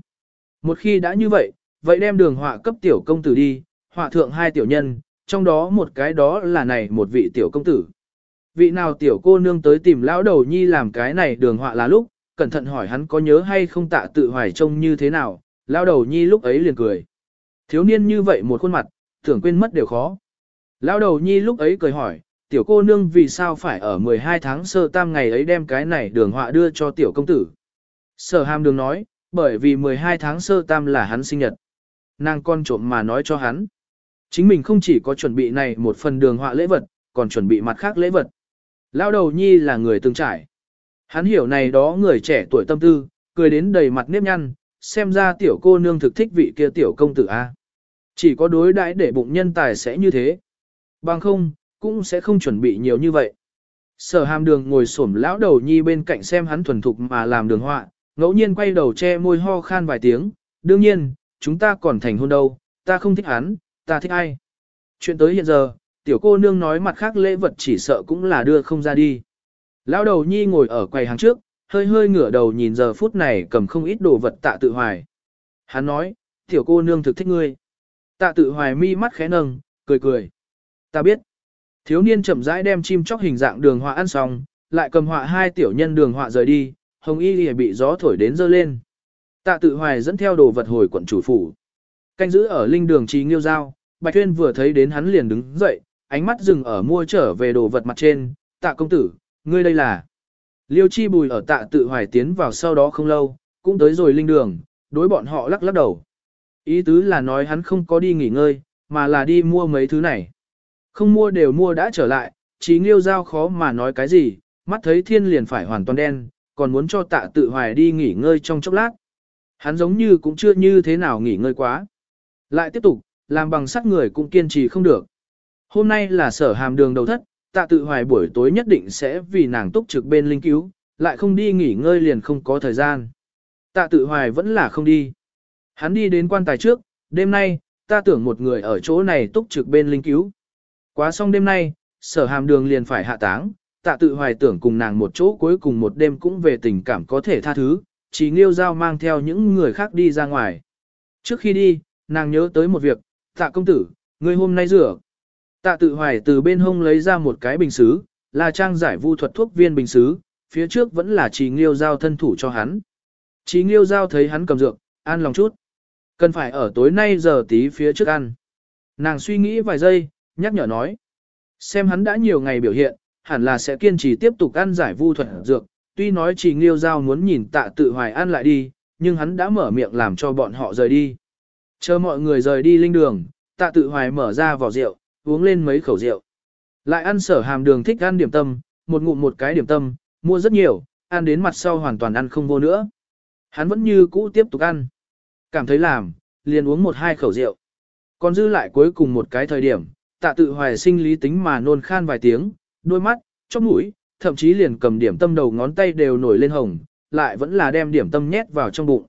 Một khi đã như vậy, vậy đem đường họa cấp tiểu công tử đi, họa thượng hai tiểu nhân, trong đó một cái đó là này một vị tiểu công tử. Vị nào tiểu cô nương tới tìm lão đầu nhi làm cái này đường họa là lúc, cẩn thận hỏi hắn có nhớ hay không tạ tự hoài trông như thế nào, lão đầu nhi lúc ấy liền cười. Thiếu niên như vậy một khuôn mặt, tưởng quên mất đều khó. Lão đầu nhi lúc ấy cười hỏi, tiểu cô nương vì sao phải ở 12 tháng sơ tam ngày ấy đem cái này đường họa đưa cho tiểu công tử. Sở hàm đường nói, bởi vì 12 tháng sơ tam là hắn sinh nhật. Nàng con trộm mà nói cho hắn. Chính mình không chỉ có chuẩn bị này một phần đường họa lễ vật, còn chuẩn bị mặt khác lễ vật. Lão đầu nhi là người từng trải. Hắn hiểu này đó người trẻ tuổi tâm tư, cười đến đầy mặt nếp nhăn, xem ra tiểu cô nương thực thích vị kia tiểu công tử A. Chỉ có đối đãi để bụng nhân tài sẽ như thế. Bằng không, cũng sẽ không chuẩn bị nhiều như vậy. Sở hàm đường ngồi xổm lão đầu nhi bên cạnh xem hắn thuần thục mà làm đường họa, ngẫu nhiên quay đầu che môi ho khan vài tiếng, đương nhiên, chúng ta còn thành hôn đâu, ta không thích hắn, ta thích ai. Chuyện tới hiện giờ, tiểu cô nương nói mặt khác lễ vật chỉ sợ cũng là đưa không ra đi. Lão đầu nhi ngồi ở quầy hàng trước, hơi hơi ngửa đầu nhìn giờ phút này cầm không ít đồ vật tạ tự hoài. Hắn nói, tiểu cô nương thực thích ngươi. Tạ tự hoài mi mắt khẽ nâng, cười cười. Ta biết. Thiếu niên chậm rãi đem chim chóc hình dạng đường họa ăn xong, lại cầm họa hai tiểu nhân đường họa rời đi, hồng y lìa bị gió thổi đến dơ lên. Tạ tự hoài dẫn theo đồ vật hồi quận chủ phủ. Canh giữ ở linh đường trí nghiêu giao, Bạch Tuyên vừa thấy đến hắn liền đứng dậy, ánh mắt dừng ở mua trở về đồ vật mặt trên, tạ công tử, ngươi đây là. Liêu chi bùi ở tạ tự hoài tiến vào sau đó không lâu, cũng tới rồi linh đường, đối bọn họ lắc lắc đầu. Ý tứ là nói hắn không có đi nghỉ ngơi, mà là đi mua mấy thứ này. Không mua đều mua đã trở lại, Chí nghiêu giao khó mà nói cái gì, mắt thấy thiên liền phải hoàn toàn đen, còn muốn cho tạ tự hoài đi nghỉ ngơi trong chốc lát. Hắn giống như cũng chưa như thế nào nghỉ ngơi quá. Lại tiếp tục, làm bằng sắt người cũng kiên trì không được. Hôm nay là sở hàm đường đầu thất, tạ tự hoài buổi tối nhất định sẽ vì nàng túc trực bên linh cứu, lại không đi nghỉ ngơi liền không có thời gian. Tạ tự hoài vẫn là không đi. Hắn đi đến quan tài trước, đêm nay, ta tưởng một người ở chỗ này túc trực bên linh cứu. Quá xong đêm nay, sở hàm đường liền phải hạ táng, tạ tự hoài tưởng cùng nàng một chỗ cuối cùng một đêm cũng về tình cảm có thể tha thứ, chỉ nghiêu giao mang theo những người khác đi ra ngoài. Trước khi đi, nàng nhớ tới một việc, tạ công tử, người hôm nay rửa. Tạ tự hoài từ bên hông lấy ra một cái bình xứ, là trang giải vu thuật thuốc viên bình xứ, phía trước vẫn là chỉ nghiêu giao thân thủ cho hắn. Chỉ nghiêu giao thấy hắn cầm dược, an lòng chút. Cần phải ở tối nay giờ tí phía trước ăn. Nàng suy nghĩ vài giây, nhắc nhở nói. Xem hắn đã nhiều ngày biểu hiện, hẳn là sẽ kiên trì tiếp tục ăn giải vu thuật dược, tuy nói chỉ nghiêu giao muốn nhìn tạ tự hoài ăn lại đi, nhưng hắn đã mở miệng làm cho bọn họ rời đi. Chờ mọi người rời đi linh đường, tạ tự hoài mở ra vỏ rượu, uống lên mấy khẩu rượu. Lại ăn sở hàm đường thích ăn điểm tâm, một ngụm một cái điểm tâm, mua rất nhiều, ăn đến mặt sau hoàn toàn ăn không vô nữa. Hắn vẫn như cũ tiếp tục ăn. Cảm thấy làm, liền uống một hai khẩu rượu. Còn dư lại cuối cùng một cái thời điểm, tạ tự hoài sinh lý tính mà nôn khan vài tiếng, đôi mắt, chóp mũi, thậm chí liền cầm điểm tâm đầu ngón tay đều nổi lên hồng, lại vẫn là đem điểm tâm nhét vào trong bụng.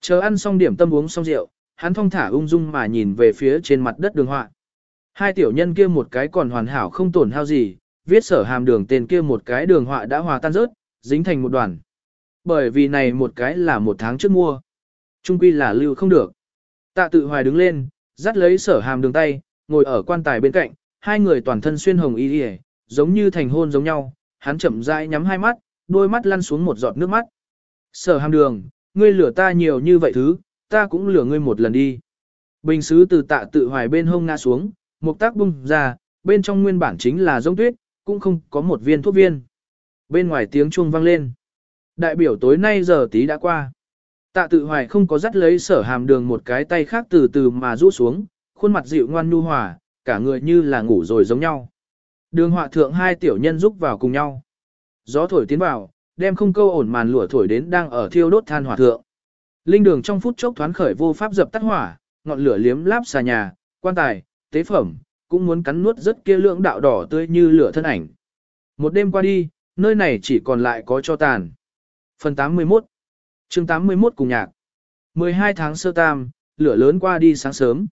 Chờ ăn xong điểm tâm uống xong rượu, hắn thong thả ung dung mà nhìn về phía trên mặt đất đường họa. Hai tiểu nhân kia một cái còn hoàn hảo không tổn hao gì, viết sở hàm đường tên kia một cái đường họa đã hòa tan rớt, dính thành một đoàn. Bởi vì này một cái là một tháng trước mua. Trung quy là lưu không được. Tạ tự hoài đứng lên, dắt lấy sở hàm đường tay, ngồi ở quan tài bên cạnh, hai người toàn thân xuyên hồng y đi giống như thành hôn giống nhau, hắn chậm rãi nhắm hai mắt, đôi mắt lăn xuống một giọt nước mắt. Sở hàm đường, ngươi lửa ta nhiều như vậy thứ, ta cũng lửa ngươi một lần đi. Bình sứ từ tạ tự hoài bên hông ngã xuống, một tác bung ra, bên trong nguyên bản chính là giống tuyết, cũng không có một viên thuốc viên. Bên ngoài tiếng chuông vang lên. Đại biểu tối nay giờ tí đã qua. Tạ tự hoài không có dắt lấy sở hàm đường một cái tay khác từ từ mà rũ xuống, khuôn mặt dịu ngoan nhu hòa, cả người như là ngủ rồi giống nhau. Đường họa thượng hai tiểu nhân rúc vào cùng nhau. Gió thổi tiến vào, đem không câu ổn màn lửa thổi đến đang ở thiêu đốt than hỏa thượng. Linh đường trong phút chốc thoáng khởi vô pháp dập tắt hỏa, ngọn lửa liếm láp xà nhà, quan tài, tế phẩm, cũng muốn cắn nuốt rất kia lượng đạo đỏ tươi như lửa thân ảnh. Một đêm qua đi, nơi này chỉ còn lại có cho tàn. Phần 81 chương 81 cùng nhạc 12 tháng sơ tam, lửa lớn qua đi sáng sớm.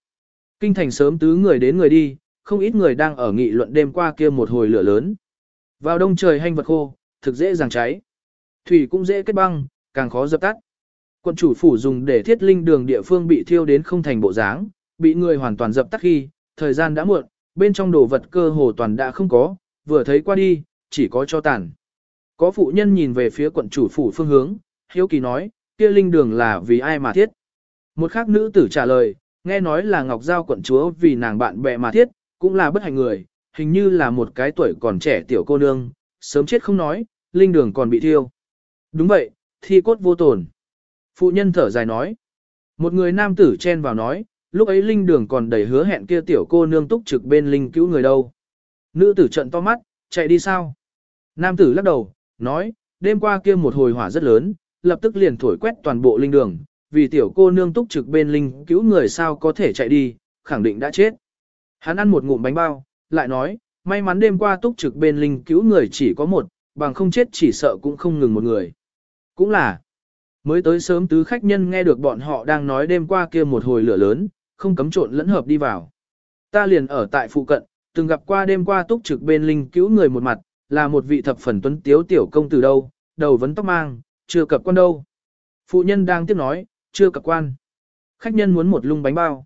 Kinh thành sớm tứ người đến người đi, không ít người đang ở nghị luận đêm qua kia một hồi lửa lớn. Vào đông trời hành vật khô, thực dễ dàng cháy. Thủy cũng dễ kết băng, càng khó dập tắt. Quân chủ phủ dùng để thiết linh đường địa phương bị thiêu đến không thành bộ dáng, bị người hoàn toàn dập tắt khi, thời gian đã muộn, bên trong đồ vật cơ hồ toàn đã không có, vừa thấy qua đi, chỉ có cho tàn. Có phụ nhân nhìn về phía quận chủ phủ phương hướng, hiếu kỳ nói, kia linh đường là vì ai mà thiết. Một khác nữ tử trả lời, nghe nói là Ngọc Giao quận chúa vì nàng bạn bè mà thiết, cũng là bất hạnh người, hình như là một cái tuổi còn trẻ tiểu cô nương, sớm chết không nói, linh đường còn bị thiêu. Đúng vậy, thi cốt vô tổn. Phụ nhân thở dài nói. Một người nam tử chen vào nói, lúc ấy linh đường còn đầy hứa hẹn kia tiểu cô nương túc trực bên linh cứu người đâu. Nữ tử trận to mắt, chạy đi sao? Nam tử lắc đầu, nói, đêm qua kia một hồi hỏa rất lớn, lập tức liền thổi quét toàn bộ linh đường, vì tiểu cô nương túc trực bên linh cứu người sao có thể chạy đi, khẳng định đã chết. Hắn ăn một ngụm bánh bao, lại nói, may mắn đêm qua túc trực bên linh cứu người chỉ có một, bằng không chết chỉ sợ cũng không ngừng một người. Cũng là, Mới tới sớm tứ khách nhân nghe được bọn họ đang nói đêm qua kia một hồi lửa lớn, không cấm trộn lẫn hợp đi vào. Ta liền ở tại phụ cận, từng gặp qua đêm qua túc trực bên linh cứu người một mặt, là một vị thập phần tuấn tiếu tiểu công từ đâu, đầu vấn tóc mang, chưa cập quan đâu. Phụ nhân đang tiếp nói, chưa cập quan. Khách nhân muốn một lung bánh bao.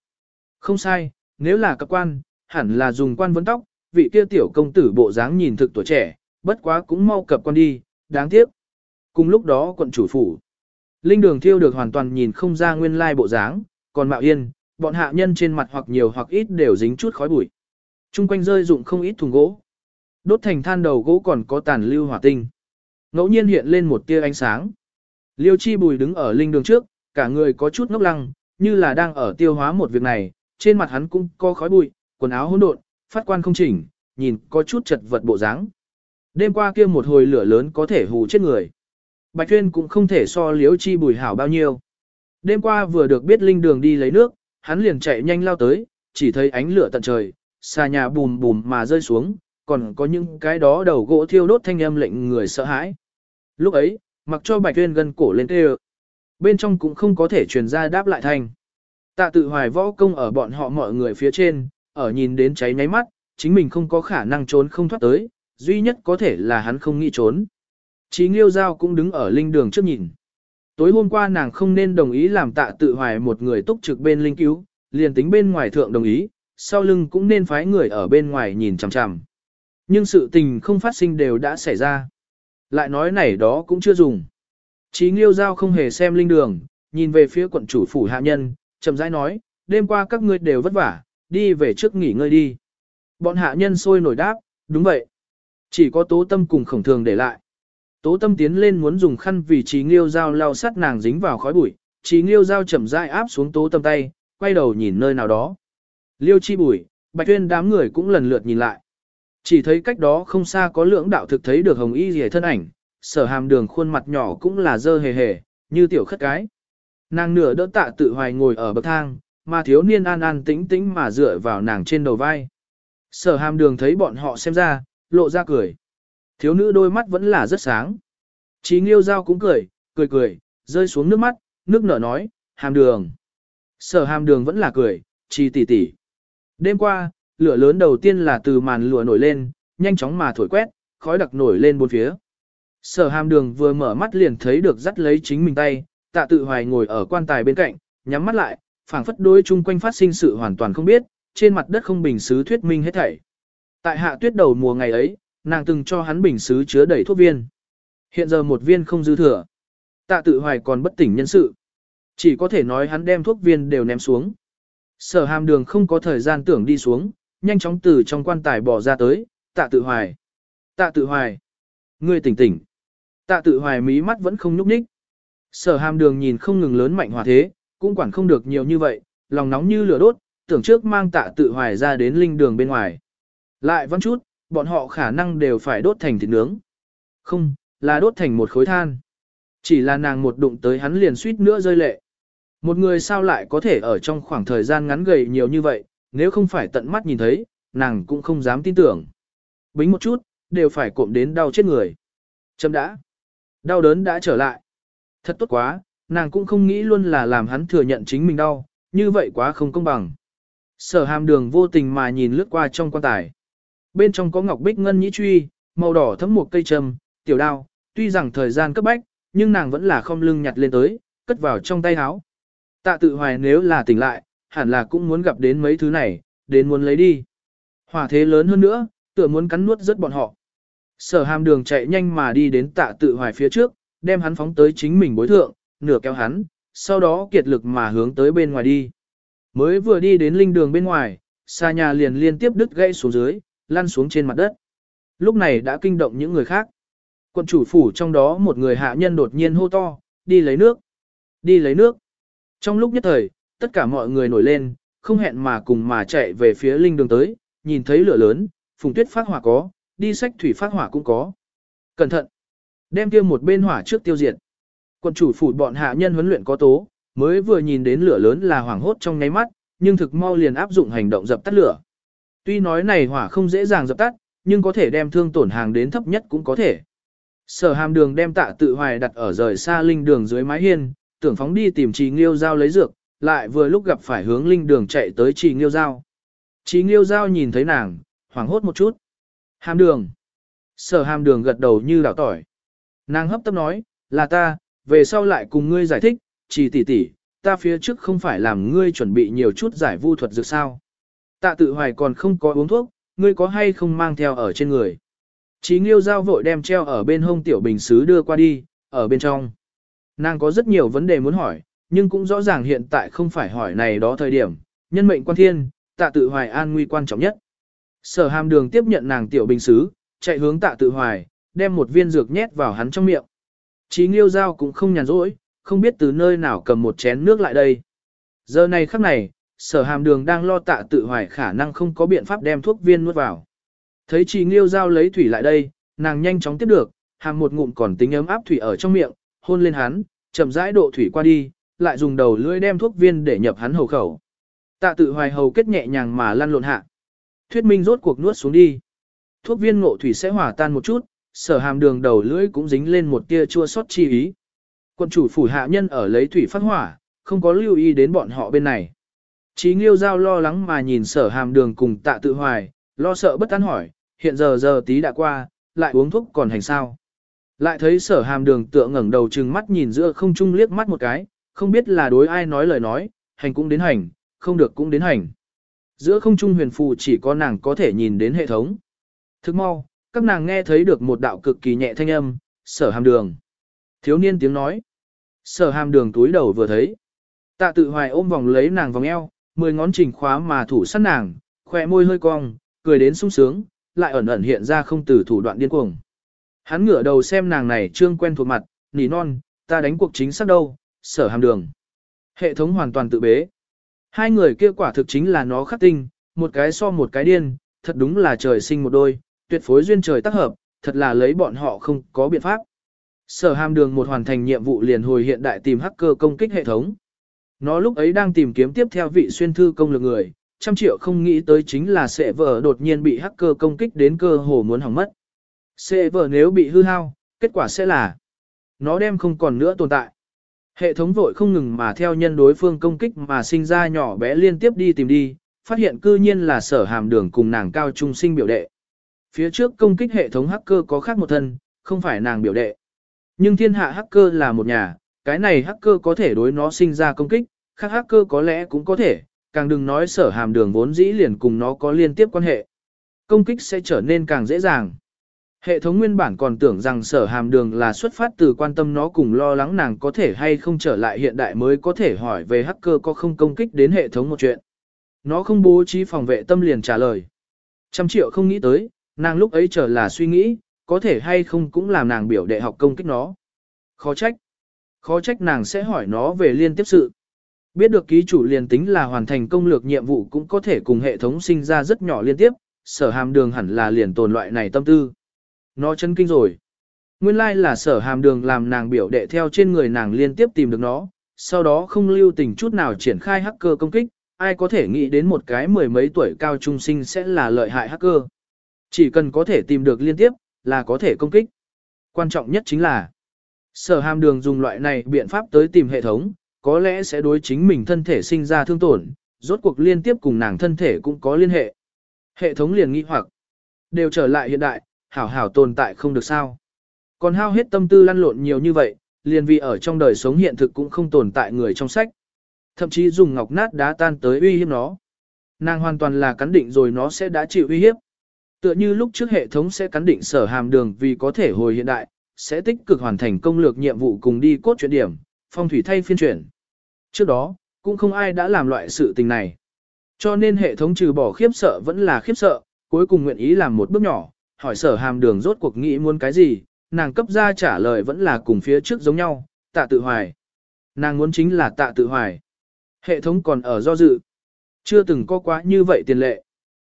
Không sai, nếu là cập quan, hẳn là dùng quan vấn tóc, vị kia tiểu công tử bộ dáng nhìn thực tuổi trẻ, bất quá cũng mau cập quan đi, đáng tiếc. Cùng lúc đó quận chủ phủ. Linh đường thiêu được hoàn toàn nhìn không ra nguyên lai bộ dáng, còn mạo yên, bọn hạ nhân trên mặt hoặc nhiều hoặc ít đều dính chút khói bụi. Trung quanh rơi dụng không ít thùng gỗ. Đốt thành than đầu gỗ còn có tàn lưu hỏa tinh. Ngẫu nhiên hiện lên một tia ánh sáng. Liêu chi bùi đứng ở linh đường trước, cả người có chút ngốc lăng, như là đang ở tiêu hóa một việc này, trên mặt hắn cũng có khói bụi, quần áo hỗn độn, phát quan không chỉnh, nhìn có chút chật vật bộ dáng. Đêm qua kia một hồi lửa lớn có thể hù chết người. Bạch Tuyên cũng không thể so liếu chi bùi hảo bao nhiêu. Đêm qua vừa được biết linh đường đi lấy nước, hắn liền chạy nhanh lao tới, chỉ thấy ánh lửa tận trời, xa nhà bùm bùm mà rơi xuống, còn có những cái đó đầu gỗ thiêu đốt thanh âm lệnh người sợ hãi. Lúc ấy, mặc cho Bạch Tuyên gần cổ lên tê bên trong cũng không có thể truyền ra đáp lại thành. Tạ tự hoài võ công ở bọn họ mọi người phía trên, ở nhìn đến cháy nháy mắt, chính mình không có khả năng trốn không thoát tới, duy nhất có thể là hắn không nghĩ trốn. Chí Nghiêu Giao cũng đứng ở linh đường trước nhìn. Tối hôm qua nàng không nên đồng ý làm tạ tự hoài một người túc trực bên linh cứu, liền tính bên ngoài thượng đồng ý, sau lưng cũng nên phái người ở bên ngoài nhìn chằm chằm. Nhưng sự tình không phát sinh đều đã xảy ra. Lại nói này đó cũng chưa dùng. Chí Nghiêu Giao không hề xem linh đường, nhìn về phía quận chủ phủ hạ nhân, chậm rãi nói, đêm qua các ngươi đều vất vả, đi về trước nghỉ ngơi đi. Bọn hạ nhân sôi nổi đáp, đúng vậy. Chỉ có tố tâm cùng khổng thường để lại. Tố tâm tiến lên muốn dùng khăn vì trí nghiêu dao lao sắt nàng dính vào khói bụi, trí nghiêu dao chậm rãi áp xuống tố tâm tay, quay đầu nhìn nơi nào đó. Liêu chi bụi, bạch tuyên đám người cũng lần lượt nhìn lại. Chỉ thấy cách đó không xa có lưỡng đạo thực thấy được hồng y rìa thân ảnh, sở hàm đường khuôn mặt nhỏ cũng là dơ hề hề, như tiểu khất cái. Nàng nửa đỡ tạ tự hoài ngồi ở bậc thang, mà thiếu niên an an tĩnh tĩnh mà dựa vào nàng trên đầu vai. Sở hàm đường thấy bọn họ xem ra, lộ ra cười. Thiếu nữ đôi mắt vẫn là rất sáng. Chí nghiêu giao cũng cười, cười cười, rơi xuống nước mắt, nước nở nói, hàm đường. Sở hàm đường vẫn là cười, chi tỉ tỉ. Đêm qua, lửa lớn đầu tiên là từ màn lụa nổi lên, nhanh chóng mà thổi quét, khói đặc nổi lên bốn phía. Sở hàm đường vừa mở mắt liền thấy được dắt lấy chính mình tay, tạ tự hoài ngồi ở quan tài bên cạnh, nhắm mắt lại, phảng phất đối chung quanh phát sinh sự hoàn toàn không biết, trên mặt đất không bình xứ thuyết minh hết thảy. Tại hạ tuyết đầu mùa ngày ấy, nàng từng cho hắn bình xứ chứa đầy thuốc viên. Hiện giờ một viên không dư thừa. Tạ tự hoài còn bất tỉnh nhân sự. Chỉ có thể nói hắn đem thuốc viên đều ném xuống. Sở hàm đường không có thời gian tưởng đi xuống, nhanh chóng từ trong quan tài bỏ ra tới, tạ tự hoài. Tạ tự hoài. Ngươi tỉnh tỉnh. Tạ tự hoài mí mắt vẫn không nhúc nhích. Sở hàm đường nhìn không ngừng lớn mạnh hòa thế, cũng quản không được nhiều như vậy, lòng nóng như lửa đốt, tưởng trước mang tạ tự hoài ra đến linh đường bên ngoài. Lại vẫn chút, bọn họ khả năng đều phải đốt thành thịt nướng. Không, là đốt thành một khối than. Chỉ là nàng một đụng tới hắn liền suýt nữa rơi lệ. Một người sao lại có thể ở trong khoảng thời gian ngắn gầy nhiều như vậy, nếu không phải tận mắt nhìn thấy, nàng cũng không dám tin tưởng. Bính một chút, đều phải cộm đến đau chết người. Chấm đã. Đau đớn đã trở lại. Thật tốt quá, nàng cũng không nghĩ luôn là làm hắn thừa nhận chính mình đau, như vậy quá không công bằng. Sở hàm đường vô tình mà nhìn lướt qua trong quan tài. Bên trong có ngọc bích ngân nhĩ truy, màu đỏ thấm một cây trầm, tiểu đao, tuy rằng thời gian cấp bách, nhưng nàng vẫn là không lưng nhặt lên tới, cất vào trong tay áo. Tạ tự hoài nếu là tỉnh lại, hẳn là cũng muốn gặp đến mấy thứ này, đến muốn lấy đi. Hỏa thế lớn hơn nữa, tựa muốn cắn nuốt rất bọn họ. Sở hàm đường chạy nhanh mà đi đến tạ tự hoài phía trước, đem hắn phóng tới chính mình bối thượng, nửa kéo hắn, sau đó kiệt lực mà hướng tới bên ngoài đi. Mới vừa đi đến linh đường bên ngoài, xa nhà liền liên tiếp đứt gãy xuống dưới, lăn xuống trên mặt đất. Lúc này đã kinh động những người khác. Quân chủ phủ trong đó một người hạ nhân đột nhiên hô to, đi lấy nước, đi lấy nước. Trong lúc nhất thời, tất cả mọi người nổi lên, không hẹn mà cùng mà chạy về phía linh đường tới, nhìn thấy lửa lớn, phùng tuyết phát hỏa có, đi sách thủy phát hỏa cũng có. Cẩn thận! Đem kia một bên hỏa trước tiêu diệt. Quân chủ phủ bọn hạ nhân huấn luyện có tố, mới vừa nhìn đến lửa lớn là hoảng hốt trong nháy mắt, nhưng thực mau liền áp dụng hành động dập tắt lửa. Tuy nói này hỏa không dễ dàng dập tắt, nhưng có thể đem thương tổn hàng đến thấp nhất cũng có thể. Sở hàm đường đem tạ tự hoài đặt ở rời xa linh đường dưới mái hiên, tưởng phóng đi tìm trì nghiêu giao lấy dược, lại vừa lúc gặp phải hướng linh đường chạy tới trì nghiêu giao. Trì nghiêu giao nhìn thấy nàng, hoảng hốt một chút. Hàm đường. Sở hàm đường gật đầu như đảo tỏi. Nàng hấp tấp nói, là ta, về sau lại cùng ngươi giải thích, chỉ tỷ tỷ, ta phía trước không phải làm ngươi chuẩn bị nhiều chút giải vu thuật dược sao. Tạ tự hoài còn không có uống thuốc, ngươi có hay không mang theo ở trên người. Chí nghiêu giao vội đem treo ở bên hông tiểu bình xứ đưa qua đi, ở bên trong. Nàng có rất nhiều vấn đề muốn hỏi, nhưng cũng rõ ràng hiện tại không phải hỏi này đó thời điểm, nhân mệnh quan thiên, tạ tự hoài an nguy quan trọng nhất. Sở hàm đường tiếp nhận nàng tiểu bình xứ, chạy hướng tạ tự hoài, đem một viên dược nhét vào hắn trong miệng. Chí nghiêu giao cũng không nhàn rỗi, không biết từ nơi nào cầm một chén nước lại đây. Giờ này khắc này, sở hàm đường đang lo tạ tự hoài khả năng không có biện pháp đem thuốc viên nuốt vào. Thấy trì Nghiêu Giao lấy thủy lại đây, nàng nhanh chóng tiếp được, hàm một ngụm còn tính ấm áp thủy ở trong miệng, hôn lên hắn, chậm rãi độ thủy qua đi, lại dùng đầu lưỡi đem thuốc viên để nhập hắn hầu khẩu. Tạ tự hoài hầu kết nhẹ nhàng mà lăn lộn hạ. Thuyết minh rốt cuộc nuốt xuống đi. Thuốc viên ngộ thủy sẽ hòa tan một chút, sở hàm đường đầu lưỡi cũng dính lên một tia chua sót chi ý. Quân chủ phủ hạ nhân ở lấy thủy phát hỏa, không có lưu ý đến bọn họ bên này. Chí Nghiêu Giao lo lắng mà nhìn sở hàm đường cùng tạ tự hoài, lo sợ bất an hỏi, hiện giờ giờ tí đã qua, lại uống thuốc còn hành sao. Lại thấy sở hàm đường tựa ngẩng đầu trừng mắt nhìn giữa không trung liếc mắt một cái, không biết là đối ai nói lời nói, hành cũng đến hành, không được cũng đến hành. Giữa không trung huyền phù chỉ có nàng có thể nhìn đến hệ thống. Thức mau, các nàng nghe thấy được một đạo cực kỳ nhẹ thanh âm, sở hàm đường. Thiếu niên tiếng nói. Sở hàm đường túi đầu vừa thấy. Tạ tự hoài ôm vòng lấy nàng vòng eo, mười ngón chỉnh khóa mà thủ sát nàng, khỏe môi hơi cong, cười đến sung sướng, lại ẩn ẩn hiện ra không từ thủ đoạn điên cuồng. Hắn ngửa đầu xem nàng này trương quen thuộc mặt, nỉ non, ta đánh cuộc chính xác đâu, sở hàm đường. Hệ thống hoàn toàn tự bế. Hai người kia quả thực chính là nó khắc tinh, một cái so một cái điên, thật đúng là trời sinh một đôi, tuyệt phối duyên trời tác hợp, thật là lấy bọn họ không có biện pháp. Sở hàm đường một hoàn thành nhiệm vụ liền hồi hiện đại tìm hacker công kích hệ thống. Nó lúc ấy đang tìm kiếm tiếp theo vị xuyên thư công lực người, trăm triệu không nghĩ tới chính là sẽ vợ đột nhiên bị hacker công kích đến cơ hồ muốn hỏng mất. Sẽ vợ nếu bị hư hao, kết quả sẽ là nó đem không còn nữa tồn tại. Hệ thống vội không ngừng mà theo nhân đối phương công kích mà sinh ra nhỏ bé liên tiếp đi tìm đi, phát hiện cư nhiên là sở hàm đường cùng nàng cao trung sinh biểu đệ. Phía trước công kích hệ thống hacker có khác một thân, không phải nàng biểu đệ. Nhưng thiên hạ hacker là một nhà, cái này hacker có thể đối nó sinh ra công kích, khác hacker có lẽ cũng có thể, càng đừng nói sở hàm đường vốn dĩ liền cùng nó có liên tiếp quan hệ. Công kích sẽ trở nên càng dễ dàng. Hệ thống nguyên bản còn tưởng rằng sở hàm đường là xuất phát từ quan tâm nó cùng lo lắng nàng có thể hay không trở lại hiện đại mới có thể hỏi về hacker có không công kích đến hệ thống một chuyện. Nó không bố trí phòng vệ tâm liền trả lời. Trăm triệu không nghĩ tới, nàng lúc ấy trở là suy nghĩ, có thể hay không cũng làm nàng biểu đệ học công kích nó. Khó trách. Khó trách nàng sẽ hỏi nó về liên tiếp sự. Biết được ký chủ liền tính là hoàn thành công lược nhiệm vụ cũng có thể cùng hệ thống sinh ra rất nhỏ liên tiếp, sở hàm đường hẳn là liền tồn loại này tâm tư. Nó chân kinh rồi. Nguyên lai like là sở hàm đường làm nàng biểu đệ theo trên người nàng liên tiếp tìm được nó, sau đó không lưu tình chút nào triển khai hacker công kích, ai có thể nghĩ đến một cái mười mấy tuổi cao trung sinh sẽ là lợi hại hacker. Chỉ cần có thể tìm được liên tiếp, là có thể công kích. Quan trọng nhất chính là, sở hàm đường dùng loại này biện pháp tới tìm hệ thống, có lẽ sẽ đối chính mình thân thể sinh ra thương tổn, rốt cuộc liên tiếp cùng nàng thân thể cũng có liên hệ. Hệ thống liền nghi hoặc, đều trở lại hiện đại, hảo hảo tồn tại không được sao. Còn hao hết tâm tư lăn lộn nhiều như vậy, liền vì ở trong đời sống hiện thực cũng không tồn tại người trong sách. Thậm chí dùng ngọc nát đá tan tới uy hiếp nó. Nàng hoàn toàn là cắn định rồi nó sẽ đã chịu uy hiếp. Tựa như lúc trước hệ thống sẽ cắn định sở hàm đường vì có thể hồi hiện đại, sẽ tích cực hoàn thành công lược nhiệm vụ cùng đi cốt chuyển điểm, phong thủy thay phiên chuyển. Trước đó, cũng không ai đã làm loại sự tình này. Cho nên hệ thống trừ bỏ khiếp sợ vẫn là khiếp sợ, cuối cùng nguyện ý làm một bước nhỏ, hỏi sở hàm đường rốt cuộc nghĩ muốn cái gì, nàng cấp ra trả lời vẫn là cùng phía trước giống nhau, tạ tự hoài. Nàng muốn chính là tạ tự hoài. Hệ thống còn ở do dự. Chưa từng có quá như vậy tiền lệ.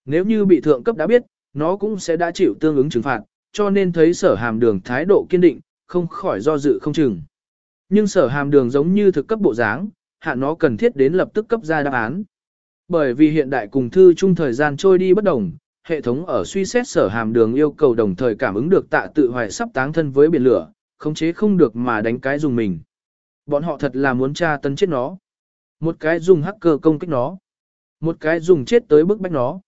Nếu như bị thượng cấp đã biết, nó cũng sẽ đã chịu tương ứng trừng phạt, cho nên thấy sở hàm đường thái độ kiên định, không khỏi do dự không chừng. Nhưng sở hàm đường giống như thực cấp bộ dáng, hạn nó cần thiết đến lập tức cấp ra đáp án. Bởi vì hiện đại cùng thư chung thời gian trôi đi bất đồng, hệ thống ở suy xét sở hàm đường yêu cầu đồng thời cảm ứng được tạ tự hoài sắp táng thân với biển lửa, khống chế không được mà đánh cái dùng mình. Bọn họ thật là muốn tra tấn chết nó. Một cái dùng hacker công kích nó. Một cái dùng chết tới bức bách nó.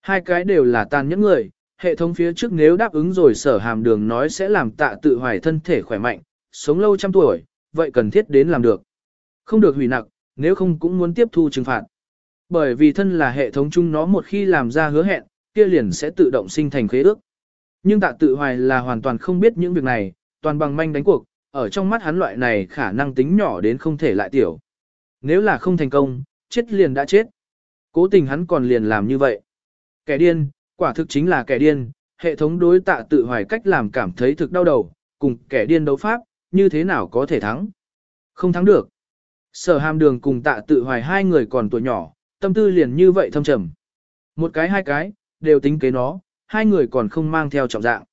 Hai cái đều là tàn nhẫn người, hệ thống phía trước nếu đáp ứng rồi sở hàm đường nói sẽ làm tạ tự hoài thân thể khỏe mạnh, sống lâu trăm tuổi, vậy cần thiết đến làm được. Không được hủy nặng, nếu không cũng muốn tiếp thu trừng phạt. Bởi vì thân là hệ thống chung nó một khi làm ra hứa hẹn, kia liền sẽ tự động sinh thành khế ước. Nhưng tạ tự hoài là hoàn toàn không biết những việc này, toàn bằng manh đánh cuộc, ở trong mắt hắn loại này khả năng tính nhỏ đến không thể lại tiểu. Nếu là không thành công, chết liền đã chết. Cố tình hắn còn liền làm như vậy. Kẻ điên, quả thực chính là kẻ điên, hệ thống đối tạ tự hoài cách làm cảm thấy thực đau đầu, cùng kẻ điên đấu pháp, như thế nào có thể thắng. Không thắng được. Sở hàm đường cùng tạ tự hoài hai người còn tuổi nhỏ, tâm tư liền như vậy thâm trầm. Một cái hai cái, đều tính kế nó, hai người còn không mang theo trọng dạng.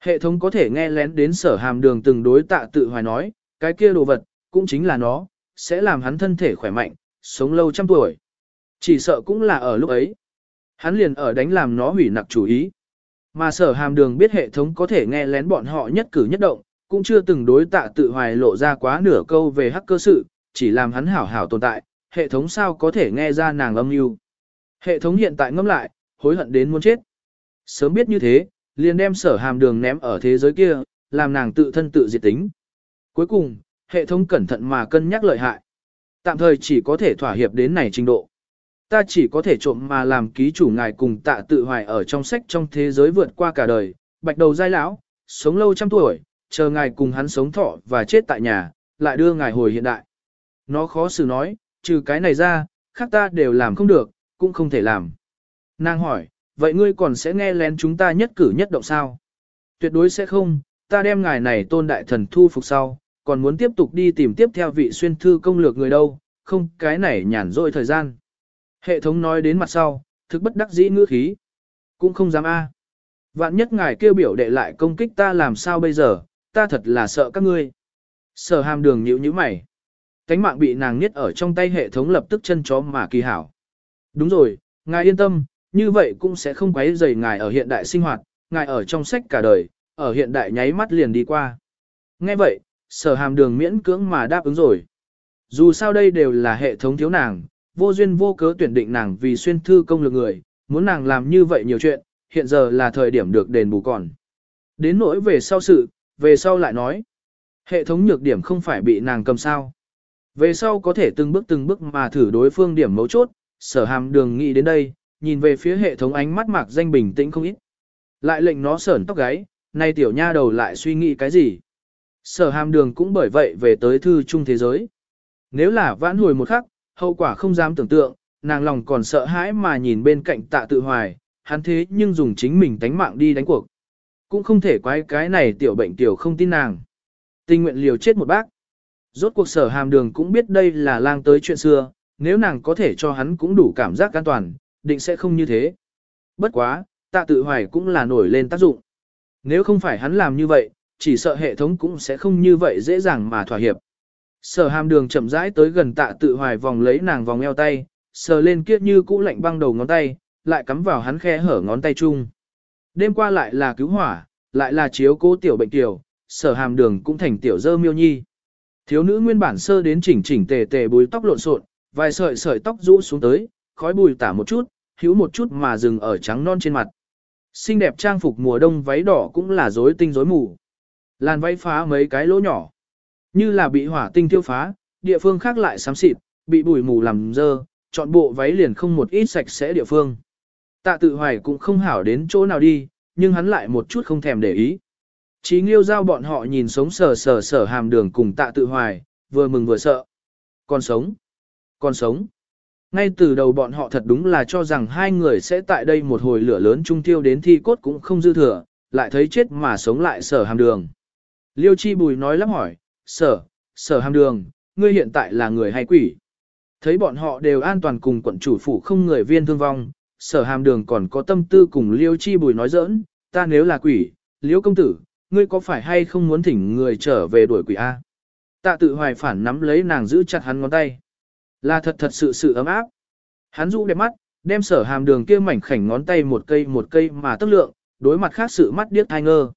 Hệ thống có thể nghe lén đến sở hàm đường từng đối tạ tự hoài nói, cái kia đồ vật, cũng chính là nó, sẽ làm hắn thân thể khỏe mạnh, sống lâu trăm tuổi. Chỉ sợ cũng là ở lúc ấy. Hắn liền ở đánh làm nó hủy nặc chủ ý. Mà sở hàm đường biết hệ thống có thể nghe lén bọn họ nhất cử nhất động, cũng chưa từng đối tạ tự hoài lộ ra quá nửa câu về hắc cơ sự, chỉ làm hắn hảo hảo tồn tại, hệ thống sao có thể nghe ra nàng âm mưu. Hệ thống hiện tại ngâm lại, hối hận đến muốn chết. Sớm biết như thế, liền đem sở hàm đường ném ở thế giới kia, làm nàng tự thân tự diệt tính. Cuối cùng, hệ thống cẩn thận mà cân nhắc lợi hại. Tạm thời chỉ có thể thỏa hiệp đến này trình độ. Ta chỉ có thể trộm mà làm ký chủ ngài cùng tạ tự hoài ở trong sách trong thế giới vượt qua cả đời, bạch đầu giai lão, sống lâu trăm tuổi, chờ ngài cùng hắn sống thọ và chết tại nhà, lại đưa ngài hồi hiện đại. Nó khó xử nói, trừ cái này ra, khác ta đều làm không được, cũng không thể làm. Nàng hỏi, vậy ngươi còn sẽ nghe lén chúng ta nhất cử nhất động sao? Tuyệt đối sẽ không, ta đem ngài này tôn đại thần thu phục sau, còn muốn tiếp tục đi tìm tiếp theo vị xuyên thư công lược người đâu, không cái này nhàn rỗi thời gian. Hệ thống nói đến mặt sau, thực bất đắc dĩ ngữ khí. Cũng không dám a. Vạn nhất ngài kêu biểu đệ lại công kích ta làm sao bây giờ, ta thật là sợ các ngươi. Sở hàm đường nhíu nhíu mày. Cánh mạng bị nàng niết ở trong tay hệ thống lập tức chân chó mà kỳ hảo. Đúng rồi, ngài yên tâm, như vậy cũng sẽ không quấy rầy ngài ở hiện đại sinh hoạt, ngài ở trong sách cả đời, ở hiện đại nháy mắt liền đi qua. Nghe vậy, sở hàm đường miễn cưỡng mà đáp ứng rồi. Dù sao đây đều là hệ thống thiếu nàng, vô duyên vô cớ tuyển định nàng vì xuyên thư công lực người, muốn nàng làm như vậy nhiều chuyện, hiện giờ là thời điểm được đền bù còn. Đến nỗi về sau sự, về sau lại nói. Hệ thống nhược điểm không phải bị nàng cầm sao. Về sau có thể từng bước từng bước mà thử đối phương điểm mấu chốt, sở hàm đường nghĩ đến đây, nhìn về phía hệ thống ánh mắt mạc danh bình tĩnh không ít. Lại lệnh nó sởn tóc gáy, nay tiểu nha đầu lại suy nghĩ cái gì. Sở hàm đường cũng bởi vậy về tới thư trung thế giới. Nếu là vãn hồi một khắc, hậu quả không dám tưởng tượng, nàng lòng còn sợ hãi mà nhìn bên cạnh tạ tự hoài, hắn thế nhưng dùng chính mình tánh mạng đi đánh cuộc. Cũng không thể quái cái này tiểu bệnh tiểu không tin nàng. Tình nguyện liều chết một bác. Rốt cuộc sở hàm đường cũng biết đây là lang tới chuyện xưa, nếu nàng có thể cho hắn cũng đủ cảm giác an toàn, định sẽ không như thế. Bất quá, tạ tự hoài cũng là nổi lên tác dụng. Nếu không phải hắn làm như vậy, chỉ sợ hệ thống cũng sẽ không như vậy dễ dàng mà thỏa hiệp. Sở hàm đường chậm rãi tới gần tạ tự hoài vòng lấy nàng vòng eo tay, sờ lên kiết như cũ lạnh băng đầu ngón tay, lại cắm vào hắn khe hở ngón tay chung. Đêm qua lại là cứu hỏa, lại là chiếu cố tiểu bệnh tiểu, sở hàm đường cũng thành tiểu dơ miêu nhi. Thiếu nữ nguyên bản sơ đến chỉnh chỉnh tề tề bùi tóc lộn xộn, vài sợi sợi tóc rũ xuống tới, khói bùi tả một chút, hữu một chút mà dừng ở trắng non trên mặt. Xinh đẹp trang phục mùa đông váy đỏ cũng là rối tinh rối mù. Làn váy phá mấy cái lỗ nhỏ. Như là bị hỏa tinh tiêu phá, địa phương khác lại xám xịt, bị bụi mù làm dơ, chọn bộ váy liền không một ít sạch sẽ địa phương. Tạ tự hoài cũng không hảo đến chỗ nào đi, nhưng hắn lại một chút không thèm để ý. Chí nghiêu giao bọn họ nhìn sống sờ sờ sờ hàm đường cùng tạ tự hoài, vừa mừng vừa sợ. Còn sống. Còn sống. Ngay từ đầu bọn họ thật đúng là cho rằng hai người sẽ tại đây một hồi lửa lớn trung tiêu đến thi cốt cũng không dư thừa, lại thấy chết mà sống lại sở hàm đường. Liêu chi bùi nói lắm hỏi, sở, sở hàm đường, ngươi hiện tại là người hay quỷ. Thấy bọn họ đều an toàn cùng quận chủ phủ không người viên thương vong, sở hàm đường còn có tâm tư cùng liêu chi bùi nói giỡn, ta nếu là quỷ, liêu công tử, ngươi có phải hay không muốn thỉnh người trở về đuổi quỷ A? Tạ tự hoài phản nắm lấy nàng giữ chặt hắn ngón tay. Là thật thật sự sự ấm áp. Hắn rũ đẹp mắt, đem sở hàm đường kia mảnh khảnh ngón tay một cây một cây mà tức lượng, đối mặt khác sự mắt điếc thai ngơ.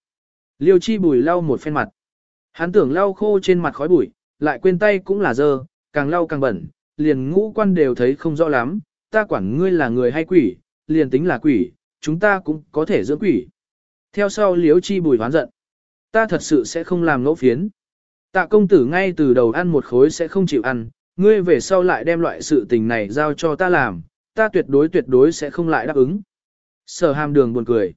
Liêu chi bùi lau một phen mặt. Hắn tưởng lau khô trên mặt khói bụi, lại quên tay cũng là dơ, càng lau càng bẩn, liền ngũ quan đều thấy không rõ lắm, ta quản ngươi là người hay quỷ, liền tính là quỷ, chúng ta cũng có thể dưỡng quỷ. Theo sau liếu chi bùi hoán giận. Ta thật sự sẽ không làm ngẫu phiến. Tạ công tử ngay từ đầu ăn một khối sẽ không chịu ăn, ngươi về sau lại đem loại sự tình này giao cho ta làm, ta tuyệt đối tuyệt đối sẽ không lại đáp ứng. Sở hàm đường buồn cười.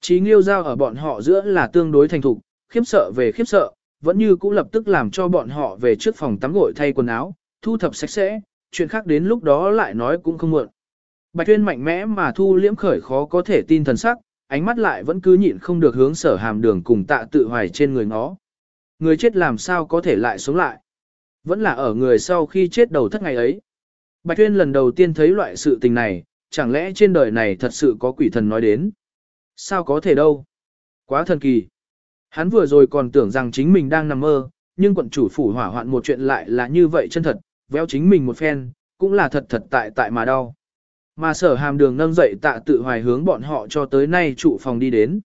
Chí nghiêu giao ở bọn họ giữa là tương đối thành thục, khiếp sợ về khiếp sợ, vẫn như cũ lập tức làm cho bọn họ về trước phòng tắm gội thay quần áo, thu thập sạch sẽ, chuyện khác đến lúc đó lại nói cũng không muộn. Bạch Tuyên mạnh mẽ mà thu liễm khởi khó có thể tin thần sắc, ánh mắt lại vẫn cứ nhịn không được hướng sở hàm đường cùng tạ tự hoài trên người nó. Người chết làm sao có thể lại sống lại. Vẫn là ở người sau khi chết đầu thất ngày ấy. Bạch Tuyên lần đầu tiên thấy loại sự tình này, chẳng lẽ trên đời này thật sự có quỷ thần nói đến. Sao có thể đâu. Quá thần kỳ. Hắn vừa rồi còn tưởng rằng chính mình đang nằm mơ, nhưng quận chủ phủ hỏa hoạn một chuyện lại là như vậy chân thật, véo chính mình một phen, cũng là thật thật tại tại mà đau. Mà sở hàm đường nâng dậy tạ tự hoài hướng bọn họ cho tới nay trụ phòng đi đến.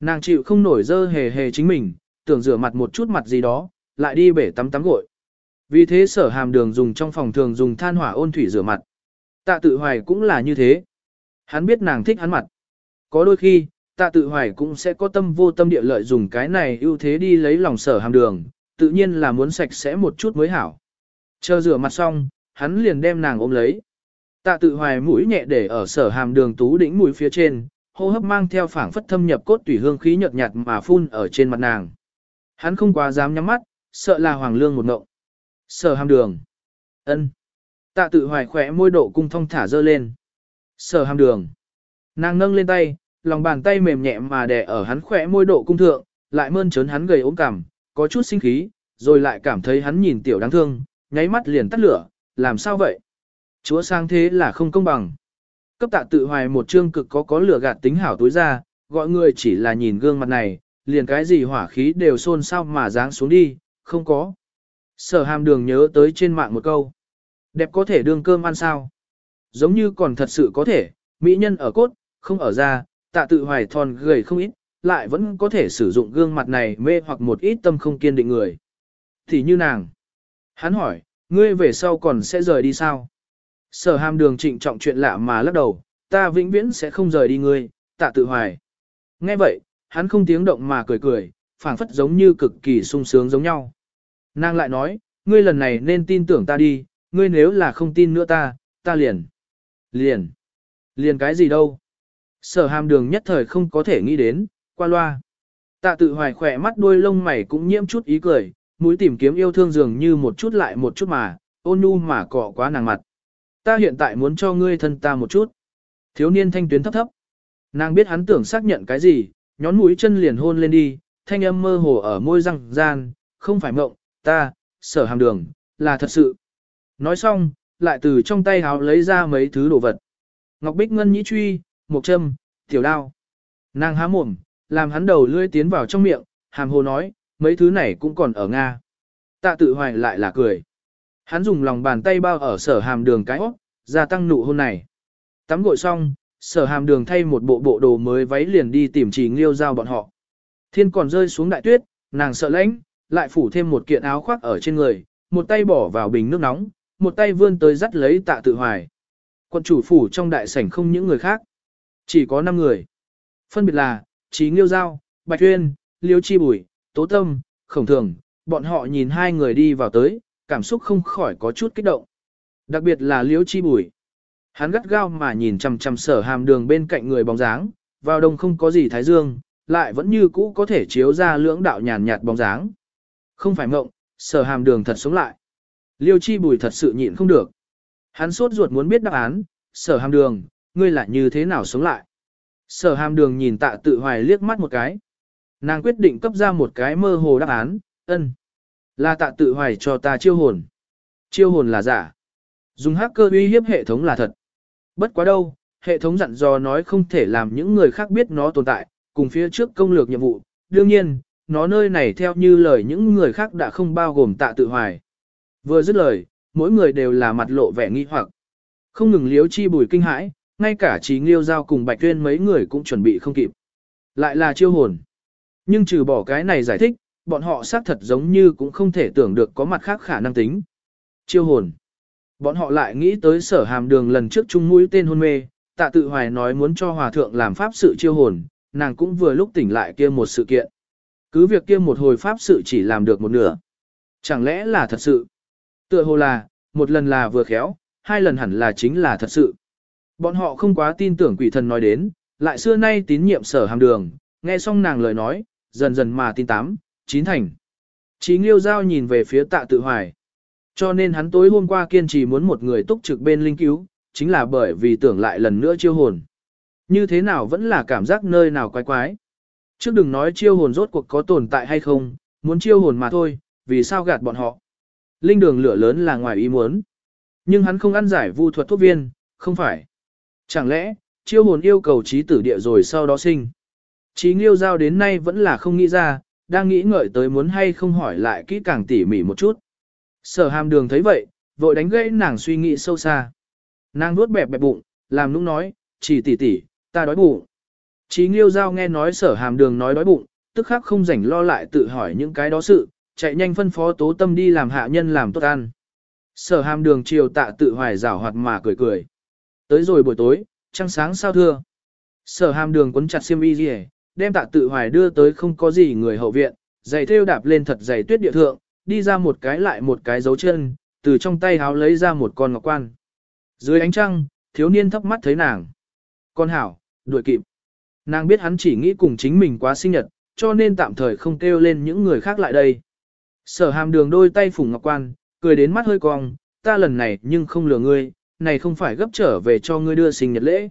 Nàng chịu không nổi dơ hề hề chính mình, tưởng rửa mặt một chút mặt gì đó, lại đi bể tắm tắm gội. Vì thế sở hàm đường dùng trong phòng thường dùng than hỏa ôn thủy rửa mặt. Tạ tự hoài cũng là như thế. Hắn biết nàng thích hắn mặt. Có đôi khi, tạ tự hoài cũng sẽ có tâm vô tâm địa lợi dùng cái này ưu thế đi lấy lòng sở hàm đường, tự nhiên là muốn sạch sẽ một chút mới hảo. Chờ rửa mặt xong, hắn liền đem nàng ôm lấy. Tạ tự hoài mũi nhẹ để ở sở hàm đường tú đỉnh mũi phía trên, hô hấp mang theo phảng phất thâm nhập cốt tủy hương khí nhợt nhạt mà phun ở trên mặt nàng. Hắn không quá dám nhắm mắt, sợ là hoàng lương một ngộng. Sở hàm đường. ân. Tạ tự hoài khỏe môi độ cung thông thả dơ lên. Sở hàm đường. Nàng nâng lên tay, lòng bàn tay mềm nhẹ mà đè ở hắn khỏe môi độ cung thượng, lại mơn trớn hắn gầy ốm cằm, có chút sinh khí, rồi lại cảm thấy hắn nhìn tiểu đáng thương, nháy mắt liền tắt lửa, làm sao vậy? Chúa sang thế là không công bằng. Cấp tạ tự hoài một chương cực có có lửa gạt tính hảo tối ra, gọi người chỉ là nhìn gương mặt này, liền cái gì hỏa khí đều xôn xao mà dáng xuống đi, không có. Sở hàm đường nhớ tới trên mạng một câu. Đẹp có thể đương cơm ăn sao? Giống như còn thật sự có thể, mỹ nhân ở cốt, không ở da, tạ tự hoài thon gầy không ít, lại vẫn có thể sử dụng gương mặt này mê hoặc một ít tâm không kiên định người. Thì như nàng. Hắn hỏi, ngươi về sau còn sẽ rời đi sao? Sở hàm đường trịnh trọng chuyện lạ mà lắc đầu, ta vĩnh viễn sẽ không rời đi ngươi, tạ tự hoài. Nghe vậy, hắn không tiếng động mà cười cười, phảng phất giống như cực kỳ sung sướng giống nhau. Nàng lại nói, ngươi lần này nên tin tưởng ta đi, ngươi nếu là không tin nữa ta, ta liền. Liền. Liền cái gì đâu. Sở hàm đường nhất thời không có thể nghĩ đến, qua loa. Tạ tự hoài khỏe mắt đuôi lông mày cũng nhiễm chút ý cười, mũi tìm kiếm yêu thương dường như một chút lại một chút mà, ôn nhu mà cọ quá nàng mặt. Ta hiện tại muốn cho ngươi thân ta một chút. Thiếu niên thanh tuyến thấp thấp. Nàng biết hắn tưởng xác nhận cái gì, nhón mũi chân liền hôn lên đi, thanh âm mơ hồ ở môi răng gian, không phải mộng, ta, sở hàm đường, là thật sự. Nói xong, lại từ trong tay háo lấy ra mấy thứ đồ vật. Ngọc Bích Ngân nhĩ truy, một châm, tiểu đao. Nàng há mồm, làm hắn đầu lưỡi tiến vào trong miệng, hàm hồ nói, mấy thứ này cũng còn ở Nga. Tạ tự hoài lại là cười. Hắn dùng lòng bàn tay bao ở sở hàm đường cái ốc, gia tăng nụ hôn này. Tắm gội xong, sở hàm đường thay một bộ bộ đồ mới váy liền đi tìm chỉ nghiêu giao bọn họ. Thiên còn rơi xuống đại tuyết, nàng sợ lạnh, lại phủ thêm một kiện áo khoác ở trên người, một tay bỏ vào bình nước nóng, một tay vươn tới dắt lấy tạ tự hoài. Quân chủ phủ trong đại sảnh không những người khác. Chỉ có 5 người. Phân biệt là, Trí Nghiêu Giao, Bạch Uyên, Liêu Chi Bùi, Tố Tâm, Khổng Thường, bọn họ nhìn hai người đi vào tới, cảm xúc không khỏi có chút kích động. Đặc biệt là Liêu Chi Bùi. Hắn gắt gao mà nhìn chằm chằm sở hàm đường bên cạnh người bóng dáng, vào đông không có gì thái dương, lại vẫn như cũ có thể chiếu ra lưỡng đạo nhàn nhạt bóng dáng. Không phải mộng, sở hàm đường thật sống lại. Liêu chi bùi thật sự nhịn không được. Hắn sốt ruột muốn biết đáp án, sở hàm đường, ngươi lại như thế nào sống lại. Sở hàm đường nhìn tạ tự hoài liếc mắt một cái. Nàng quyết định cấp ra một cái mơ hồ đáp án, ân. Là tạ tự hoài cho ta chiêu hồn. Chiêu hồn là giả. Dùng hacker uy hiếp hệ thống là thật. Bất quá đâu, hệ thống dặn dò nói không thể làm những người khác biết nó tồn tại, cùng phía trước công lược nhiệm vụ. Đương nhiên, nó nơi này theo như lời những người khác đã không bao gồm tạ tự hoài. Vừa dứt lời, mỗi người đều là mặt lộ vẻ nghi hoặc. Không ngừng liếu chi bùi kinh hãi, ngay cả trí nghiêu giao cùng bạch tuyên mấy người cũng chuẩn bị không kịp. Lại là chiêu hồn. Nhưng trừ bỏ cái này giải thích, bọn họ xác thật giống như cũng không thể tưởng được có mặt khác khả năng tính. Chiêu hồn. Bọn họ lại nghĩ tới sở hàm đường lần trước chung mũi tên hôn mê, tạ tự hoài nói muốn cho hòa thượng làm pháp sự chiêu hồn, nàng cũng vừa lúc tỉnh lại kia một sự kiện. Cứ việc kia một hồi pháp sự chỉ làm được một nửa. Chẳng lẽ là thật sự? Tựa hồ là, một lần là vừa khéo, hai lần hẳn là chính là thật sự. Bọn họ không quá tin tưởng quỷ thần nói đến, lại xưa nay tín nhiệm sở hàm đường, nghe xong nàng lời nói, dần dần mà tin tám, chín thành. Chí nghiêu giao nhìn về phía tạ tự hoài. Cho nên hắn tối hôm qua kiên trì muốn một người túc trực bên linh cứu, chính là bởi vì tưởng lại lần nữa chiêu hồn. Như thế nào vẫn là cảm giác nơi nào quái quái. Trước đừng nói chiêu hồn rốt cuộc có tồn tại hay không, muốn chiêu hồn mà thôi, vì sao gạt bọn họ. Linh đường lửa lớn là ngoài ý muốn. Nhưng hắn không ăn giải vu thuật thuốc viên, không phải. Chẳng lẽ, chiêu hồn yêu cầu trí tử địa rồi sau đó sinh. Chí nghiêu giao đến nay vẫn là không nghĩ ra, đang nghĩ ngợi tới muốn hay không hỏi lại kỹ càng tỉ mỉ một chút. Sở hàm đường thấy vậy, vội đánh gãy nàng suy nghĩ sâu xa. Nàng nuốt bẹp bẹp bụng, làm nũng nói, chỉ tỉ tỉ, ta đói bụng. Chí nghiêu giao nghe nói sở hàm đường nói đói bụng, tức khắc không rảnh lo lại tự hỏi những cái đó sự, chạy nhanh phân phó tố tâm đi làm hạ nhân làm tốt ăn. Sở hàm đường chiều tạ tự hoài rảo hoạt mà cười cười. Tới rồi buổi tối, trăng sáng sao thưa. Sở hàm đường quấn chặt xiêm y gì đem tạ tự hoài đưa tới không có gì người hậu viện, giày thêu đạp lên thật giày tuyết địa thượng, đi ra một cái lại một cái dấu chân, từ trong tay háo lấy ra một con ngọc quan. Dưới ánh trăng, thiếu niên thấp mắt thấy nàng. Con hảo, đuổi kịp. Nàng biết hắn chỉ nghĩ cùng chính mình quá sinh nhật, cho nên tạm thời không kêu lên những người khác lại đây. Sở hàm đường đôi tay phủng ngọc quan, cười đến mắt hơi cong, ta lần này nhưng không lừa ngươi, này không phải gấp trở về cho ngươi đưa sinh nhật lễ.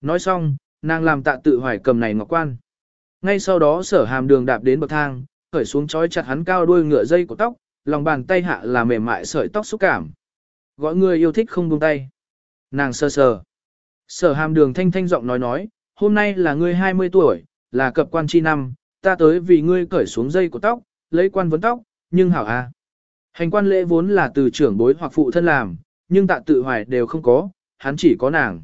Nói xong, nàng làm tạ tự hoài cầm này ngọc quan. Ngay sau đó sở hàm đường đạp đến bậc thang, khởi xuống chói chặt hắn cao đuôi ngựa dây của tóc, lòng bàn tay hạ là mềm mại sợi tóc xúc cảm. Gọi người yêu thích không buông tay. Nàng sơ sờ. Sở hàm đường thanh thanh giọng nói nói, hôm nay là ngươi 20 tuổi, là cập quan chi năm, ta tới vì ngươi cởi xuống dây của tóc, lấy quan vấn tóc, nhưng hảo à. Hành quan lễ vốn là từ trưởng bối hoặc phụ thân làm, nhưng tạ tự hoài đều không có, hắn chỉ có nàng.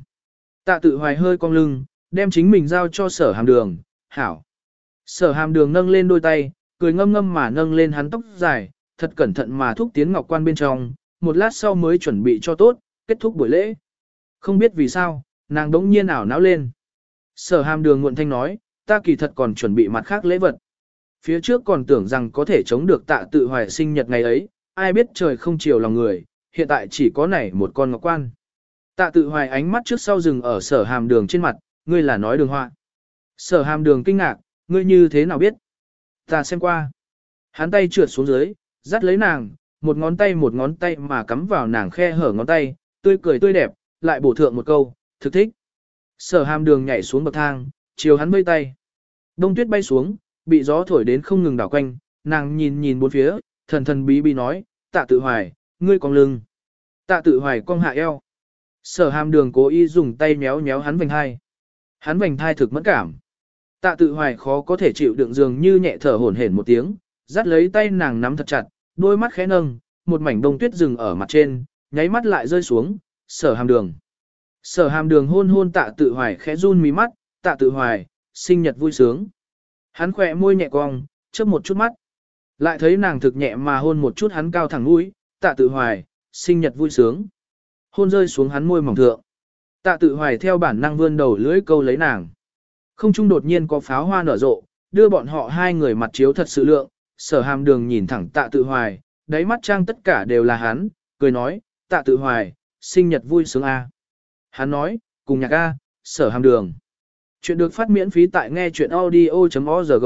Tạ tự hoài hơi cong lưng, đem chính mình giao cho sở hàm đường, hảo. Sở hàm đường nâng lên đôi tay, cười ngâm ngâm mà nâng lên hắn tóc dài, thật cẩn thận mà thúc tiến ngọc quan bên trong, một lát sau mới chuẩn bị cho tốt, kết thúc buổi lễ. Không biết vì sao, nàng đống nhiên ảo não lên. Sở hàm đường nguồn thanh nói, ta kỳ thật còn chuẩn bị mặt khác lễ vật. Phía trước còn tưởng rằng có thể chống được tạ tự hoài sinh nhật ngày ấy, ai biết trời không chiều lòng người, hiện tại chỉ có này một con ngọc quan. Tạ tự hoài ánh mắt trước sau rừng ở sở hàm đường trên mặt, ngươi là nói đường họa. Sở hàm đường kinh ngạc, ngươi như thế nào biết? Ta xem qua. Hắn tay trượt xuống dưới, dắt lấy nàng, một ngón tay một ngón tay mà cắm vào nàng khe hở ngón tay, tươi cười tươi đẹp, lại bổ thượng một câu, thực thích. Sở hàm đường nhảy xuống bậc thang, chiều hắn vây tay. Đông tuyết bay xuống, bị gió thổi đến không ngừng đảo quanh, nàng nhìn nhìn bốn phía, thần thần bí bí nói, tạ tự hoài, ngươi cong lưng. Tạ tự hoài cong hạ eo. Sở hàm đường cố ý dùng tay méo méo hắn vành hai. Hắn vành thai thực mẫn cảm. Tạ tự hoài khó có thể chịu đựng dường như nhẹ thở hổn hển một tiếng, dắt lấy tay nàng nắm thật chặt, đôi mắt khẽ nâng, một mảnh đông tuyết rừng ở mặt trên, nháy mắt lại rơi xuống, sở hàm đường. Sở hàm đường hôn hôn tạ tự hoài khẽ run mí mắt, tạ tự hoài, sinh nhật vui sướng. Hắn khỏe môi nhẹ cong, chớp một chút mắt. Lại thấy nàng thực nhẹ mà hôn một chút hắn cao thẳng mũi, tạ tự hoài, sinh nhật vui sướng. Hôn rơi xuống hắn môi mỏng thượng. Tạ tự hoài theo bản năng vươn đầu lưỡi câu lấy nàng. Không trung đột nhiên có pháo hoa nở rộ, đưa bọn họ hai người mặt chiếu thật sự lượng, sở hàm đường nhìn thẳng tạ tự hoài, đáy mắt trang tất cả đều là hắn, cười nói, tạ tự hoài, sinh nhật vui sướng A. Hắn nói, cùng nhạc A, sở hàm đường. Chuyện được phát miễn phí tại nghe chuyện audio.org.